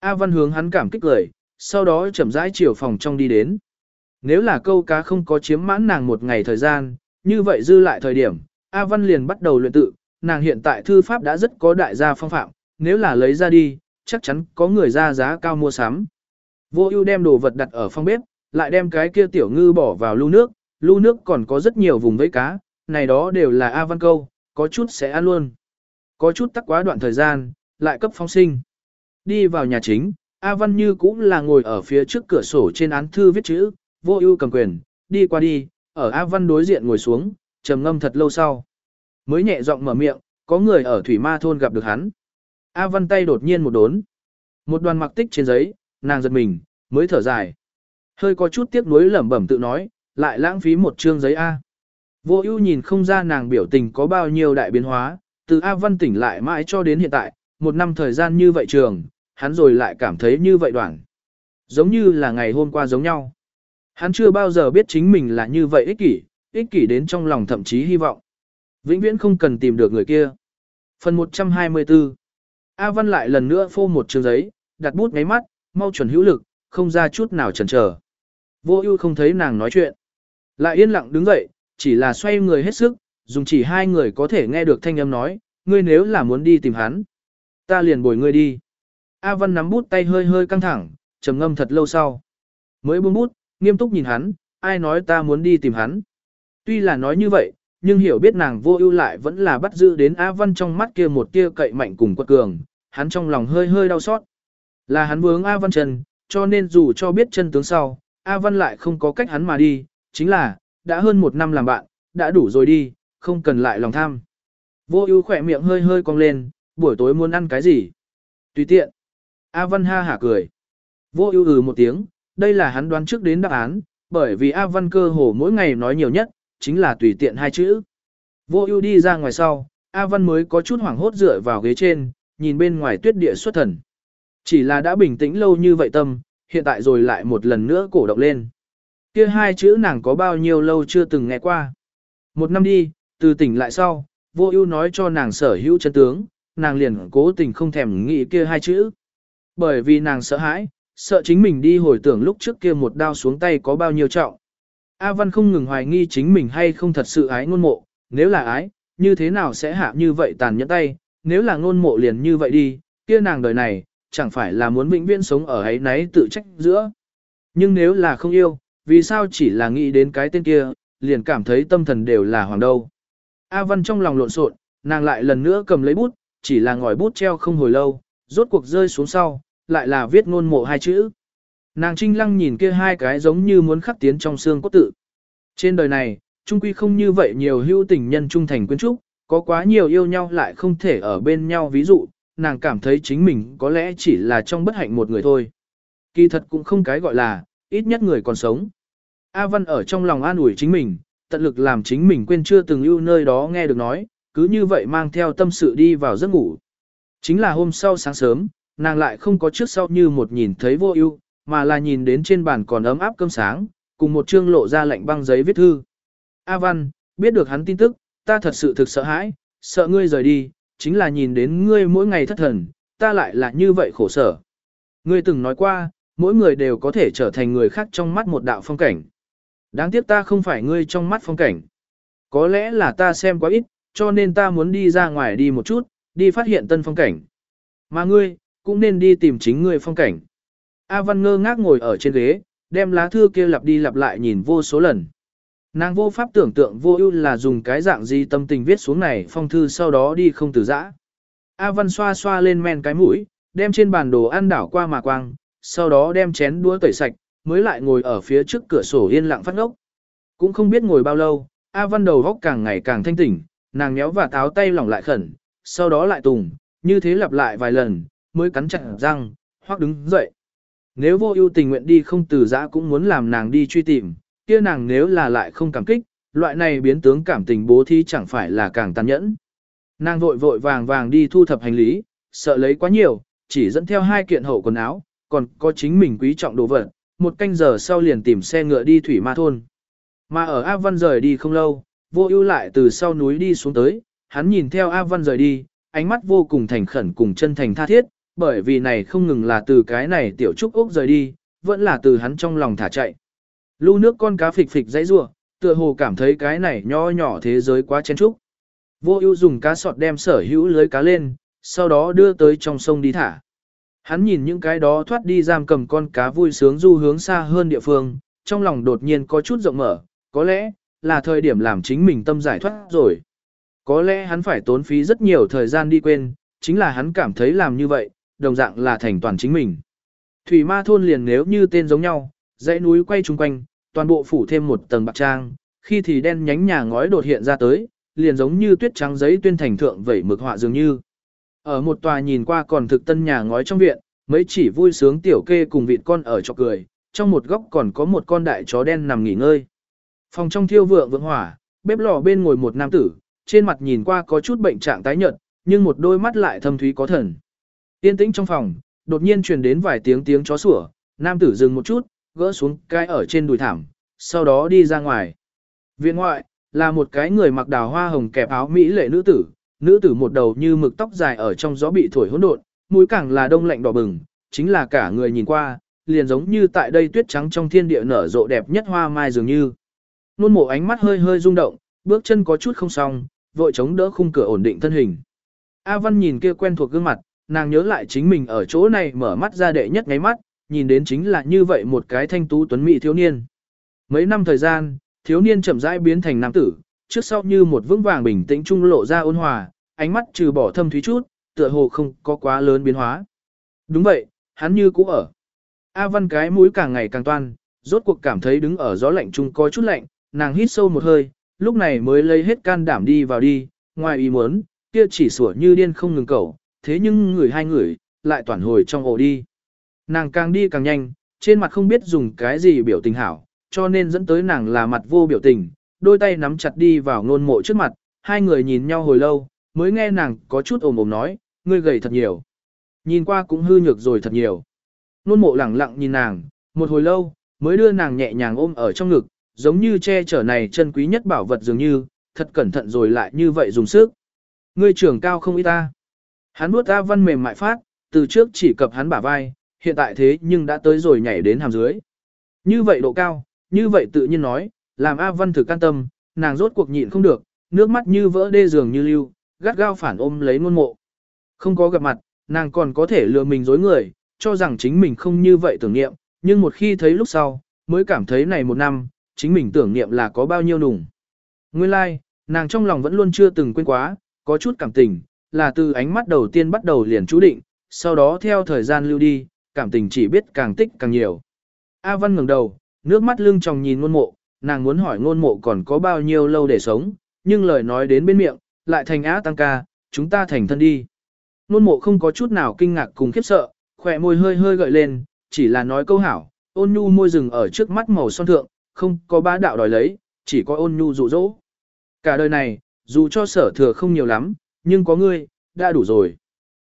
A Văn hướng hắn cảm kích cười, sau đó chậm rãi chiều phòng trong đi đến. Nếu là câu cá không có chiếm mãn nàng một ngày thời gian, như vậy dư lại thời điểm, A Văn liền bắt đầu luyện tự, nàng hiện tại thư pháp đã rất có đại gia phong phạm, nếu là lấy ra đi, chắc chắn có người ra giá cao mua sắm. Vô ưu đem đồ vật đặt ở phòng bếp, lại đem cái kia tiểu ngư bỏ vào lưu nước, lưu nước còn có rất nhiều vùng với cá, này đó đều là A Văn câu, có chút sẽ ăn luôn. Có chút tắc quá đoạn thời gian, lại cấp phóng sinh. Đi vào nhà chính, A Văn như cũng là ngồi ở phía trước cửa sổ trên án thư viết chữ, vô ưu cầm quyền, đi qua đi, ở A Văn đối diện ngồi xuống, trầm ngâm thật lâu sau. Mới nhẹ giọng mở miệng, có người ở Thủy Ma Thôn gặp được hắn. A Văn tay đột nhiên một đốn. Một đoàn mặc tích trên giấy, nàng giật mình, mới thở dài. Hơi có chút tiếc nuối lẩm bẩm tự nói, lại lãng phí một chương giấy A. Vô ưu nhìn không ra nàng biểu tình có bao nhiêu đại biến hóa, từ A Văn tỉnh lại mãi cho đến hiện tại, một năm thời gian như vậy trường, hắn rồi lại cảm thấy như vậy đoạn. Giống như là ngày hôm qua giống nhau. Hắn chưa bao giờ biết chính mình là như vậy ích kỷ, ích kỷ đến trong lòng thậm chí hy vọng. Vĩnh viễn không cần tìm được người kia. Phần 124 A Văn lại lần nữa phô một trường giấy, đặt bút ngáy mắt, mau chuẩn hữu lực, không ra chút nào chần chờ. Vô ưu không thấy nàng nói chuyện. Lại yên lặng đứng dậy, chỉ là xoay người hết sức, dùng chỉ hai người có thể nghe được thanh âm nói, ngươi nếu là muốn đi tìm hắn, ta liền bồi ngươi đi. A Văn nắm bút tay hơi hơi căng thẳng, trầm ngâm thật lâu sau. Mới buông bút, nghiêm túc nhìn hắn, ai nói ta muốn đi tìm hắn. Tuy là nói như vậy, nhưng hiểu biết nàng vô ưu lại vẫn là bắt giữ đến A Văn trong mắt kia một tia cậy mạnh cùng quật cường, hắn trong lòng hơi hơi đau xót. Là hắn vướng A Văn chân, cho nên dù cho biết chân tướng sau, A Văn lại không có cách hắn mà đi, chính là, đã hơn một năm làm bạn, đã đủ rồi đi, không cần lại lòng tham. Vô ưu khỏe miệng hơi hơi cong lên, buổi tối muốn ăn cái gì? Tùy tiện. A Văn ha hả cười. Vô ưu ừ một tiếng, đây là hắn đoán trước đến đáp án, bởi vì A Văn cơ hồ mỗi ngày nói nhiều nhất, chính là tùy tiện hai chữ. Vô ưu đi ra ngoài sau, A Văn mới có chút hoảng hốt dựa vào ghế trên, nhìn bên ngoài tuyết địa xuất thần. Chỉ là đã bình tĩnh lâu như vậy tâm, hiện tại rồi lại một lần nữa cổ động lên. Kia hai chữ nàng có bao nhiêu lâu chưa từng nghe qua. Một năm đi, từ tỉnh lại sau, vô ưu nói cho nàng sở hữu chân tướng, nàng liền cố tình không thèm nghĩ kia hai chữ. Bởi vì nàng sợ hãi, sợ chính mình đi hồi tưởng lúc trước kia một đao xuống tay có bao nhiêu trọng. A Văn không ngừng hoài nghi chính mình hay không thật sự ái ngôn mộ, nếu là ái, như thế nào sẽ hạ như vậy tàn nhẫn tay, nếu là ngôn mộ liền như vậy đi, kia nàng đời này, chẳng phải là muốn vĩnh viễn sống ở ấy nấy tự trách giữa. Nhưng nếu là không yêu, vì sao chỉ là nghĩ đến cái tên kia, liền cảm thấy tâm thần đều là hoàng đâu. A Văn trong lòng lộn xộn, nàng lại lần nữa cầm lấy bút, chỉ là ngòi bút treo không hồi lâu, rốt cuộc rơi xuống sau, lại là viết ngôn mộ hai chữ. Nàng trinh lăng nhìn kia hai cái giống như muốn khắc tiến trong xương cốt tự. Trên đời này, trung quy không như vậy nhiều hữu tình nhân trung thành quyến trúc, có quá nhiều yêu nhau lại không thể ở bên nhau ví dụ, nàng cảm thấy chính mình có lẽ chỉ là trong bất hạnh một người thôi. Kỳ thật cũng không cái gọi là, ít nhất người còn sống. A Văn ở trong lòng an ủi chính mình, tận lực làm chính mình quên chưa từng yêu nơi đó nghe được nói, cứ như vậy mang theo tâm sự đi vào giấc ngủ. Chính là hôm sau sáng sớm, nàng lại không có trước sau như một nhìn thấy vô ưu, mà là nhìn đến trên bàn còn ấm áp cơm sáng, cùng một chương lộ ra lạnh băng giấy viết thư. A Văn, biết được hắn tin tức, ta thật sự thực sợ hãi, sợ ngươi rời đi, chính là nhìn đến ngươi mỗi ngày thất thần, ta lại là như vậy khổ sở. Ngươi từng nói qua, mỗi người đều có thể trở thành người khác trong mắt một đạo phong cảnh. Đáng tiếc ta không phải ngươi trong mắt phong cảnh. Có lẽ là ta xem quá ít, cho nên ta muốn đi ra ngoài đi một chút, đi phát hiện tân phong cảnh. Mà ngươi, cũng nên đi tìm chính ngươi phong cảnh. A Văn ngơ ngác ngồi ở trên ghế, đem lá thư kia lặp đi lặp lại nhìn vô số lần. Nàng vô pháp tưởng tượng vô ưu là dùng cái dạng gì tâm tình viết xuống này phong thư sau đó đi không từ giã. A Văn xoa xoa lên men cái mũi, đem trên bàn đồ ăn đảo qua mà quang, sau đó đem chén đũa tẩy sạch, mới lại ngồi ở phía trước cửa sổ yên lặng phát ngốc. Cũng không biết ngồi bao lâu, A Văn đầu góc càng ngày càng thanh tỉnh, nàng nhéo và táo tay lỏng lại khẩn, sau đó lại tùng, như thế lặp lại vài lần, mới cắn chặt răng, hoặc đứng dậy. Nếu vô ưu tình nguyện đi không từ giã cũng muốn làm nàng đi truy tìm, kia nàng nếu là lại không cảm kích, loại này biến tướng cảm tình bố thí chẳng phải là càng tàn nhẫn. Nàng vội vội vàng vàng đi thu thập hành lý, sợ lấy quá nhiều, chỉ dẫn theo hai kiện hậu quần áo, còn có chính mình quý trọng đồ vật, một canh giờ sau liền tìm xe ngựa đi thủy ma thôn. Mà ở A Văn rời đi không lâu, vô ưu lại từ sau núi đi xuống tới, hắn nhìn theo A Văn rời đi, ánh mắt vô cùng thành khẩn cùng chân thành tha thiết, bởi vì này không ngừng là từ cái này tiểu trúc ốc rời đi, vẫn là từ hắn trong lòng thả chạy. Lưu nước con cá phịch phịch dãy rủa, tựa hồ cảm thấy cái này nho nhỏ thế giới quá chen trúc. Vô ưu dùng cá sọt đem sở hữu lưới cá lên, sau đó đưa tới trong sông đi thả. Hắn nhìn những cái đó thoát đi giam cầm con cá vui sướng du hướng xa hơn địa phương, trong lòng đột nhiên có chút rộng mở, có lẽ là thời điểm làm chính mình tâm giải thoát rồi. Có lẽ hắn phải tốn phí rất nhiều thời gian đi quên, chính là hắn cảm thấy làm như vậy, đồng dạng là thành toàn chính mình. Thủy ma thôn liền nếu như tên giống nhau, dãy núi quay chung quanh, toàn bộ phủ thêm một tầng bạc trang, khi thì đen nhánh nhà ngói đột hiện ra tới, liền giống như tuyết trắng giấy tuyên thành thượng vẩy mực họa dường như. Ở một tòa nhìn qua còn thực tân nhà ngói trong viện, mấy chỉ vui sướng tiểu kê cùng vịt con ở cho cười, trong một góc còn có một con đại chó đen nằm nghỉ ngơi. Phòng trong thiêu vượng vượng hỏa, bếp lò bên ngồi một nam tử, trên mặt nhìn qua có chút bệnh trạng tái nhợt, nhưng một đôi mắt lại thâm thúy có thần. Yên tĩnh trong phòng, đột nhiên truyền đến vài tiếng tiếng chó sủa, nam tử dừng một chút, gỡ xuống cái ở trên đùi thảm, sau đó đi ra ngoài. Viện ngoại, là một cái người mặc đào hoa hồng kẹp áo mỹ lệ nữ tử, nữ tử một đầu như mực tóc dài ở trong gió bị thổi hỗn độn, mũi càng là đông lạnh đỏ bừng, chính là cả người nhìn qua, liền giống như tại đây tuyết trắng trong thiên địa nở rộ đẹp nhất hoa mai dường như. Nôn mộ ánh mắt hơi hơi rung động, bước chân có chút không xong, vội chống đỡ khung cửa ổn định thân hình. A Văn nhìn kia quen thuộc gương mặt, nàng nhớ lại chính mình ở chỗ này mở mắt ra đệ nhất ngáy mắt, nhìn đến chính là như vậy một cái thanh tú tuấn mỹ thiếu niên. Mấy năm thời gian, thiếu niên chậm rãi biến thành nam tử, trước sau như một vững vàng bình tĩnh trung lộ ra ôn hòa, ánh mắt trừ bỏ thâm thúy chút, tựa hồ không có quá lớn biến hóa. Đúng vậy, hắn như cũ ở. A Văn cái mũi càng ngày càng toan, rốt cuộc cảm thấy đứng ở gió lạnh chung có chút lạnh, nàng hít sâu một hơi, lúc này mới lấy hết can đảm đi vào đi, ngoài ý muốn, kia chỉ sủa như điên không ngừng cầu, thế nhưng người hai người, lại toàn hồi trong ổ đi. Nàng càng đi càng nhanh, trên mặt không biết dùng cái gì biểu tình hảo, cho nên dẫn tới nàng là mặt vô biểu tình, đôi tay nắm chặt đi vào nôn mộ trước mặt, hai người nhìn nhau hồi lâu, mới nghe nàng có chút ồm ồm nói, ngươi gầy thật nhiều. Nhìn qua cũng hư nhược rồi thật nhiều. Nôn mộ lẳng lặng nhìn nàng, một hồi lâu, mới đưa nàng nhẹ nhàng ôm ở trong ngực, giống như che chở này chân quý nhất bảo vật dường như, thật cẩn thận rồi lại như vậy dùng sức. Ngươi trưởng cao không ít ta. Hắn nuốt ta văn mềm mại phát, từ trước chỉ cập hắn bả vai, hiện tại thế nhưng đã tới rồi nhảy đến hàm dưới. Như vậy độ cao, như vậy tự nhiên nói, làm A Văn thực can tâm, nàng rốt cuộc nhịn không được, nước mắt như vỡ đê giường như lưu, gắt gao phản ôm lấy ngôn mộ. Không có gặp mặt, nàng còn có thể lừa mình dối người, cho rằng chính mình không như vậy tưởng niệm, nhưng một khi thấy lúc sau, mới cảm thấy này một năm, chính mình tưởng niệm là có bao nhiêu nùng. Nguyên lai, like, nàng trong lòng vẫn luôn chưa từng quên quá, có chút cảm tình, là từ ánh mắt đầu tiên bắt đầu liền chú định, sau đó theo thời gian lưu đi, cảm tình chỉ biết càng tích càng nhiều. A Văn ngẩng đầu, nước mắt lưng tròng nhìn ngôn mộ, nàng muốn hỏi ngôn mộ còn có bao nhiêu lâu để sống, nhưng lời nói đến bên miệng, lại thành á tăng ca, chúng ta thành thân đi. Nôn mộ không có chút nào kinh ngạc cùng khiếp sợ, khỏe môi hơi hơi gợi lên, chỉ là nói câu hảo, ôn nhu môi rừng ở trước mắt màu son thượng, không có bá đạo đòi lấy, chỉ có ôn nhu dụ dỗ. Cả đời này, dù cho sở thừa không nhiều lắm, nhưng có ngươi, đã đủ rồi.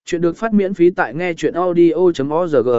Chuyện được phát miễn phí tại nghe chuyện audio.org